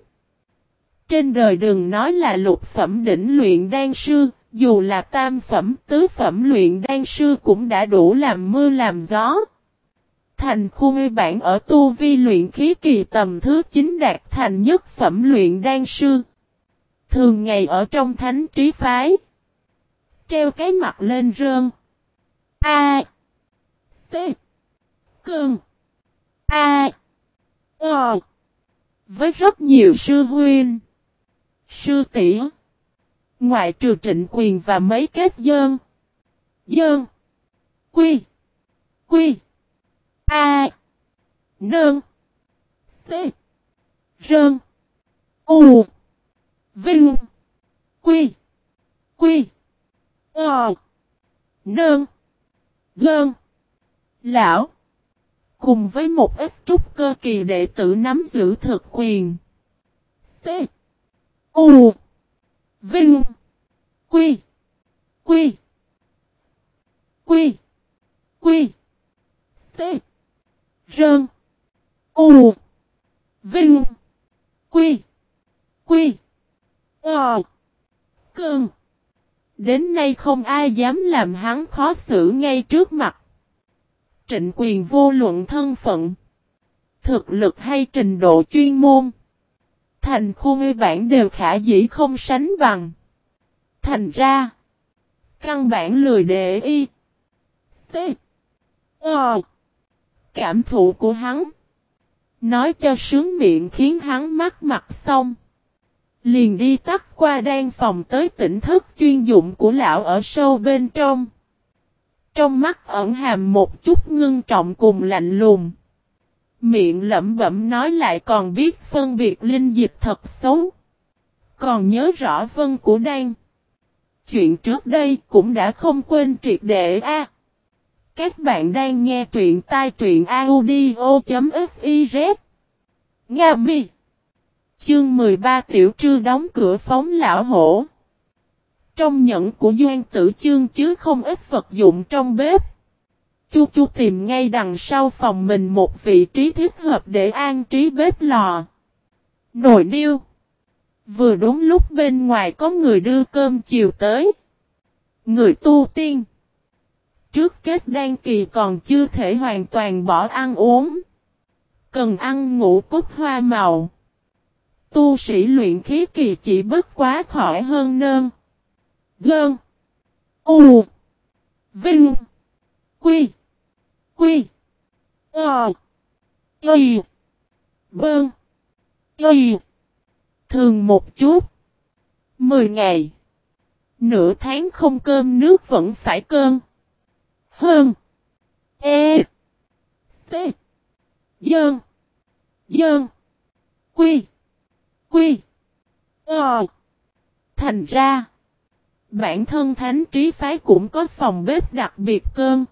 Trên đời đừng nói là lục phẩm đỉnh luyện đan sư, dù là tam phẩm tứ phẩm luyện đan sư cũng đã đủ làm mưa làm gió. Thành khu ngư bản ở tu vi luyện khí kỳ tầm thứ 9 đạt thành nhất phẩm luyện đan sư. Thường ngày ở trong thánh trí phái. Treo cái mặt lên rơn. A. T. cường A. Ờ. Với rất nhiều sư huynh. Sư tỷ Ngoại trừ trịnh quyền và mấy kết dơn. Dơn. Quy. Quy. A. Nơn. T. Rơn. U. Vinh. Quy. Quy. Ờ. Nơn. Gơn. Lão. Cùng với một ít trúc cơ kỳ đệ tử nắm giữ thực quyền. T. U. Vinh. Quy. Quy. Quy. Quy. T. Rơn. U. Vinh. Quy. Quy. Ờ. Cơn. Đến nay không ai dám làm hắn khó xử ngay trước mặt. Trịnh quyền vô luận thân phận. Thực lực hay trình độ chuyên môn. Thành khu ngư bản đều khả dĩ không sánh bằng. Thành ra. Căn bản lười để y. T. Ờ. Cảm thụ của hắn. Nói cho sướng miệng khiến hắn mắc mặt xong. Liền đi tắt qua đan phòng tới tỉnh thức chuyên dụng của lão ở sâu bên trong. Trong mắt ẩn hàm một chút ngưng trọng cùng lạnh lùng. Miệng lẩm bẩm nói lại còn biết phân biệt linh dịch thật xấu. Còn nhớ rõ vân của đan. Chuyện trước đây cũng đã không quên triệt đệ a. Các bạn đang nghe truyện tai truyện audio.fiz. Nga mi. Chương 13 tiểu trư đóng cửa phóng lão hổ. Trong nhẫn của Doan Tử Chương chứ không ít vật dụng trong bếp. Chu Chu tìm ngay đằng sau phòng mình một vị trí thích hợp để an trí bếp lò. Nồi niêu. Vừa đúng lúc bên ngoài có người đưa cơm chiều tới. Người tu tiên. Trước kết đan kỳ còn chưa thể hoàn toàn bỏ ăn uống. Cần ăn ngũ cúc hoa màu. Tu sĩ luyện khí kỳ chỉ bất quá khỏi hơn nơn. Gơn. U. Vinh. Quy. Quy. Ờ. Y. Bơn. Y. Thường một chút. Mười ngày. Nửa tháng không cơm, nước vẫn phải cơn. Hơn. E. T. Dơn. Dơn. Quy. Quy. Ờ. Thành ra. Bản thân thánh trí phái cũng có phòng bếp đặc biệt cơn.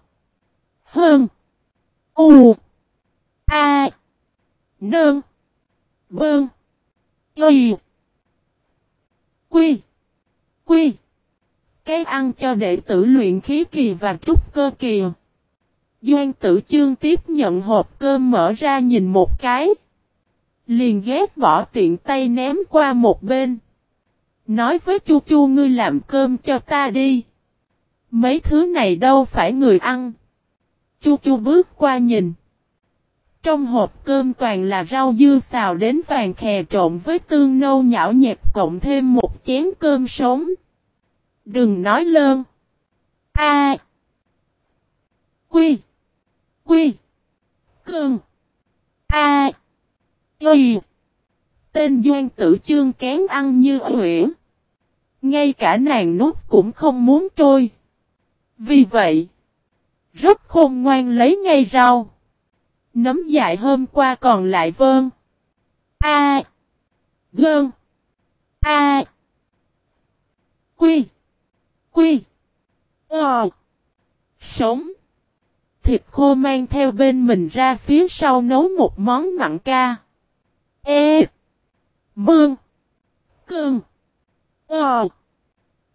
Hơn. U. A. Nương. Bơn. Y. Quy. Quy. Cái ăn cho đệ tử luyện khí kỳ và trúc cơ kỳ. Doan tử chương tiếp nhận hộp cơm mở ra nhìn một cái. Liền ghét bỏ tiện tay ném qua một bên. Nói với chu chu, ngươi làm cơm cho ta đi. Mấy thứ này đâu phải người ăn. Chu chu bước qua nhìn. Trong hộp cơm toàn là rau dưa xào đến vàng khè trộn với tương nâu nhão nhẹp cộng thêm một chén cơm sống. Đừng nói lơn. A. Quy. Quy. Cơn. A. Y. Tên doan tử chương kén ăn như huyển. Ngay cả nàng nuốt cũng không muốn trôi. Vì vậy, rất khôn ngoan lấy ngay rau. Nấm dại hôm qua còn lại vơn. A. Gơn. A. Quy. Quy. Ờ. Sống. Thịt khô mang theo bên mình ra phía sau nấu một món mặn ca. E. Mương. Cương. Ờ.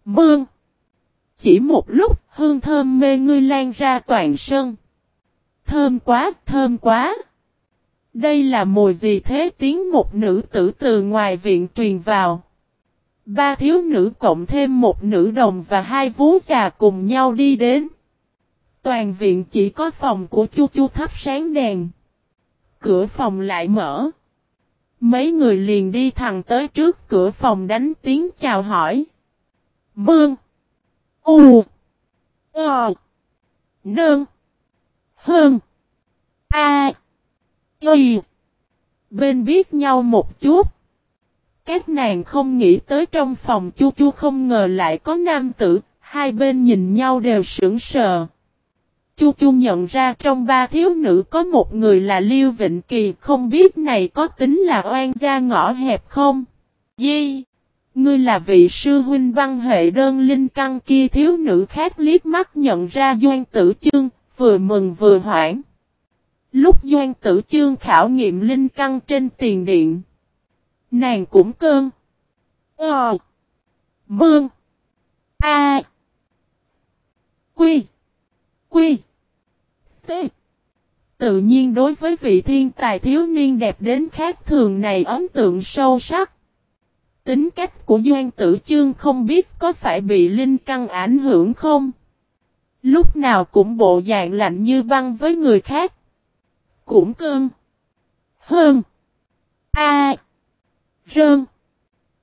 Mương. Chỉ một lúc hương thơm mê ngươi lan ra toàn sân. Thơm quá, thơm quá. Đây là mùi gì thế tiếng một nữ tử từ ngoài viện truyền vào. Ba thiếu nữ cộng thêm một nữ đồng và hai vú già cùng nhau đi đến. Toàn viện chỉ có phòng của chu chu thắp sáng đèn. Cửa phòng lại mở. Mấy người liền đi thẳng tới trước cửa phòng đánh tiếng chào hỏi. Bương! U. Ờ. Nương. Hơn. A. Y. Bên biết nhau một chút. Các nàng không nghĩ tới trong phòng chu chu không ngờ lại có nam tử, hai bên nhìn nhau đều sững sờ. Chu chu nhận ra trong ba thiếu nữ có một người là Liêu Vịnh Kỳ, không biết này có tính là oan gia ngõ hẹp không? Di! Ngươi là vị sư huynh văn hệ đơn linh căn kia thiếu nữ khác liếc mắt nhận ra Doan Tử Chương, vừa mừng vừa hoảng. Lúc Doan Tử Chương khảo nghiệm linh căn trên tiền điện. Nàng cũng cơn. Ờ. Mương. A. Quy. Quy. T. Tự nhiên đối với vị thiên tài thiếu niên đẹp đến khác thường này ấn tượng sâu sắc. Tính cách của Doan Tử Chương không biết có phải bị linh căn ảnh hưởng không? Lúc nào cũng bộ dạng lạnh như băng với người khác. Cũng cơn. Hơn. A. Rơn.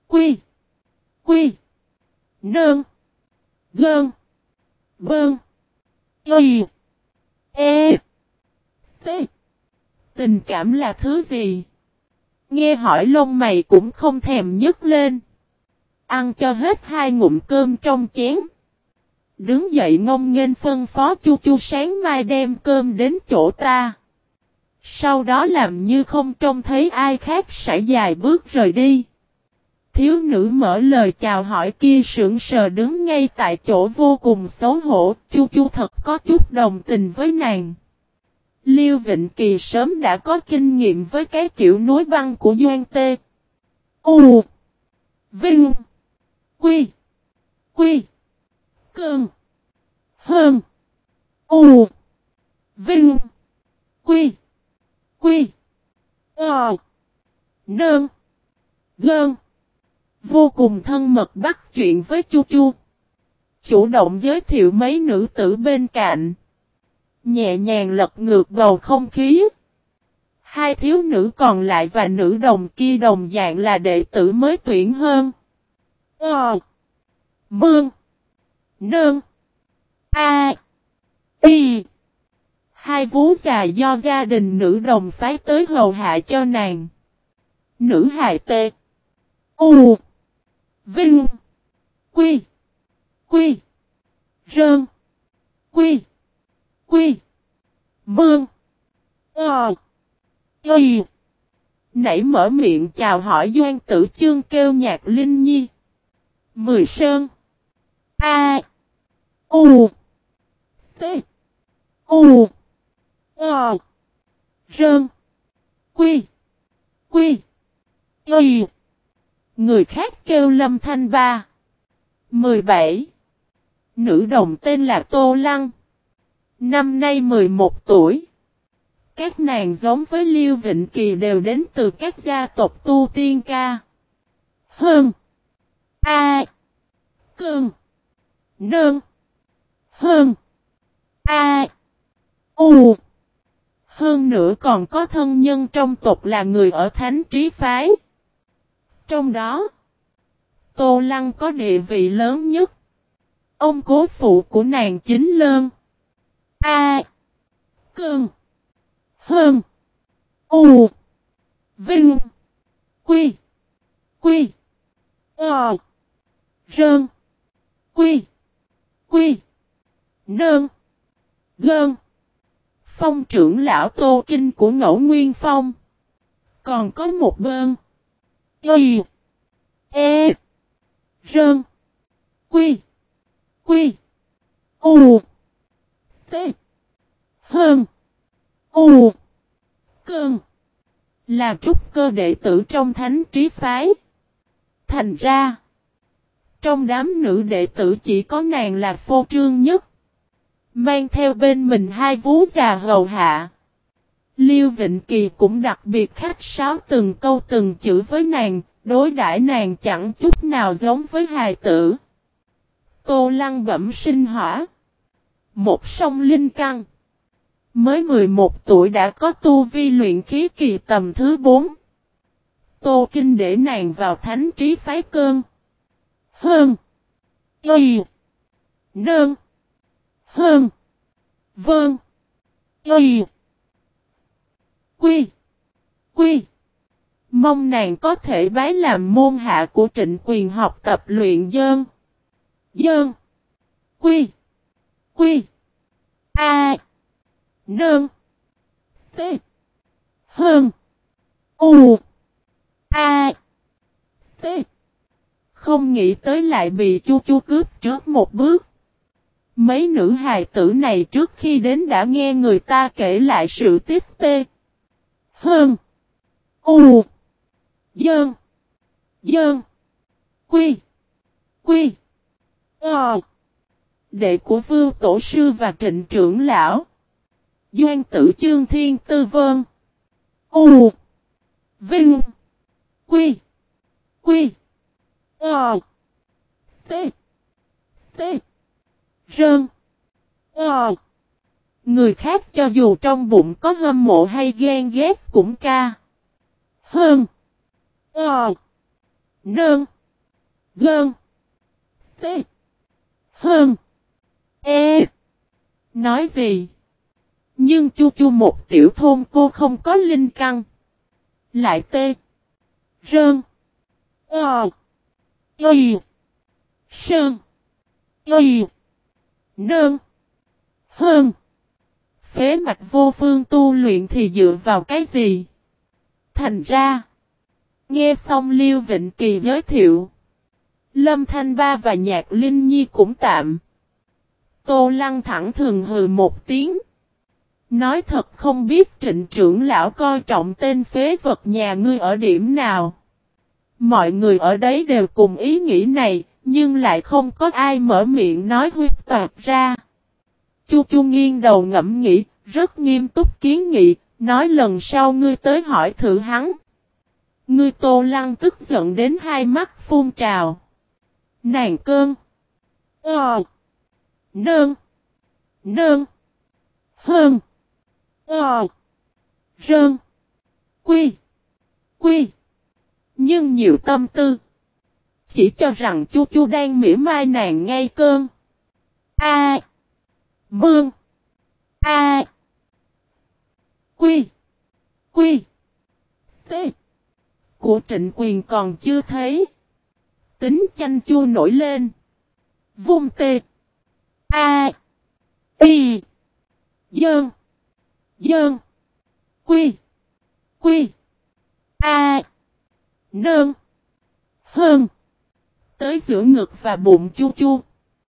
Quy. Quy. Nơn. Gơn. Bơn. Y. E. T. Tình cảm là thứ gì? Nghe hỏi lông mày cũng không thèm nhức lên. Ăn cho hết hai ngụm cơm trong chén. Đứng dậy ngông nghênh phân phó chu chu sáng mai đem cơm đến chỗ ta. Sau đó làm như không trông thấy ai khác sải dài bước rời đi. Thiếu nữ mở lời chào hỏi kia sững sờ đứng ngay tại chỗ vô cùng xấu hổ, chu chu thật có chút đồng tình với nàng. Liêu Vịnh Kỳ sớm đã có kinh nghiệm với cái kiểu núi băng của Doan Tê. U, Vinh, Quy Quy, Cơn, Hơn, U, Vinh, Quy Quy Ờ Nơn, Gơn Vô cùng thân mật bắt chuyện với Chu Chu. Chủ động giới thiệu mấy nữ tử bên cạnh. Nhẹ nhàng lật ngược bầu không khí. Hai thiếu nữ còn lại và nữ đồng kia đồng dạng là đệ tử mới tuyển hơn. Ờ. Mương. Nương. A. Y. Hai vú già do gia đình nữ đồng phái tới hầu hạ cho nàng. Nữ hài tê. U. Vinh. Quy. Quy. Rơn. Quy. Quy. Bương. Ờ. Y. Nãy mở miệng chào hỏi Doan Tử Chương kêu nhạc Linh Nhi. Mười Sơn. A. U. T. U. Ờ. Rơn. Quy. Quy. Y. Người khác kêu Lâm Thanh Ba. 17. Nữ đồng tên là Tô Lăng. Năm nay 11 tuổi. Các nàng giống với Liêu Vịnh Kỳ đều đến từ các gia tộc tu tiên ca. Hơn. A. Cương. Nương. Hơn. A. U. Hơn nữa còn có thân nhân trong tộc là người ở Thánh Trí Phái. Trong đó, Tô Lăng có địa vị lớn nhất. Ông cố phụ của nàng chính lơn. A. Cương. Hơn. U. Vinh. Quy. Quy. Ờ. Rơn. Quy. Quy. Nơn. Gơn. Phong trưởng lão Tô Kinh của Ngẫu Nguyên Phong. Còn có một bơn. Y. E. Rơn. Quy. Quy. U. T. Hơn. U. Cơn. Là trúc cơ đệ tử trong thánh trí phái. Thành ra. Trong đám nữ đệ tử chỉ có nàng là phô trương nhất. Mang theo bên mình hai vú già hầu hạ. Liêu Vịnh Kỳ cũng đặc biệt khách sáo từng câu từng chữ với nàng, đối đãi nàng chẳng chút nào giống với hài tử. Tô Lăng bẩm sinh hỏa. Một sông linh căng. Mới 11 tuổi đã có tu vi luyện khí kỳ tầm thứ 4. Tô Kinh để nàng vào thánh trí phái cơn. Hơn. Y. Nơn. Hơn. Vâng. Y. Quy. Quy. Mong nàng có thể bái làm môn hạ của trịnh quyền học tập luyện dơn. Dơn. Quy. Quy. A. Nương. T. Hơn. U. A. T. Không nghĩ tới lại bị chu chu cướp trước một bước. Mấy nữ hài tử này trước khi đến đã nghe người ta kể lại sự tiếp tê. Hơn. U. Dơn. Dơn. Quy. Quy. Ờ. Đệ của vương tổ sư và trịnh trưởng lão. Doan tử chương thiên tư vân. U. Vinh. Quy. Quy. Ờ. T. T. Rơn. Ờ. Người khác cho dù trong bụng có hâm mộ hay ghen ghét cũng ca. Hơn. Ờ. Nơn. Gơn. T. Hơn. E. Nói gì? Nhưng chu chu một tiểu thôn cô không có linh căn. Lại tê. Rơn. Ờ. Y. Sơn. Y. Nơn. Hơn. Phế mạch vô phương tu luyện thì dựa vào cái gì? Thành ra. Nghe xong Liêu Vịnh Kỳ giới thiệu. Lâm Thanh Ba và Nhạc Linh Nhi cũng tạm. Tô Lăng thẳng thường hừ một tiếng. Nói thật không biết trịnh trưởng lão coi trọng tên phế vật nhà ngươi ở điểm nào. Mọi người ở đấy đều cùng ý nghĩ này, nhưng lại không có ai mở miệng nói huyết toạt ra. Chu Chu nghiêng đầu ngẫm nghĩ, rất nghiêm túc kiến nghị, nói lần sau ngươi tới hỏi thử hắn. Ngươi tô lăng tức giận đến hai mắt phun trào. Nàng cơn. Ờ. Nơn. Nơn. Hơn. Ờ. Rơn. Quy. Quy. Nhưng nhiều tâm tư. Chỉ cho rằng chu chu đang mỉa mai nàng ngay cơn. A. Mương. A. Quy. Quy. T. Của trịnh quyền còn chưa thấy. Tính chanh chua nổi lên. Vung tê. A. Y. Dơn. Dơn. Quy. Quy. A. Nơn. Hơn. Tới giữa ngực và bụng chu chu.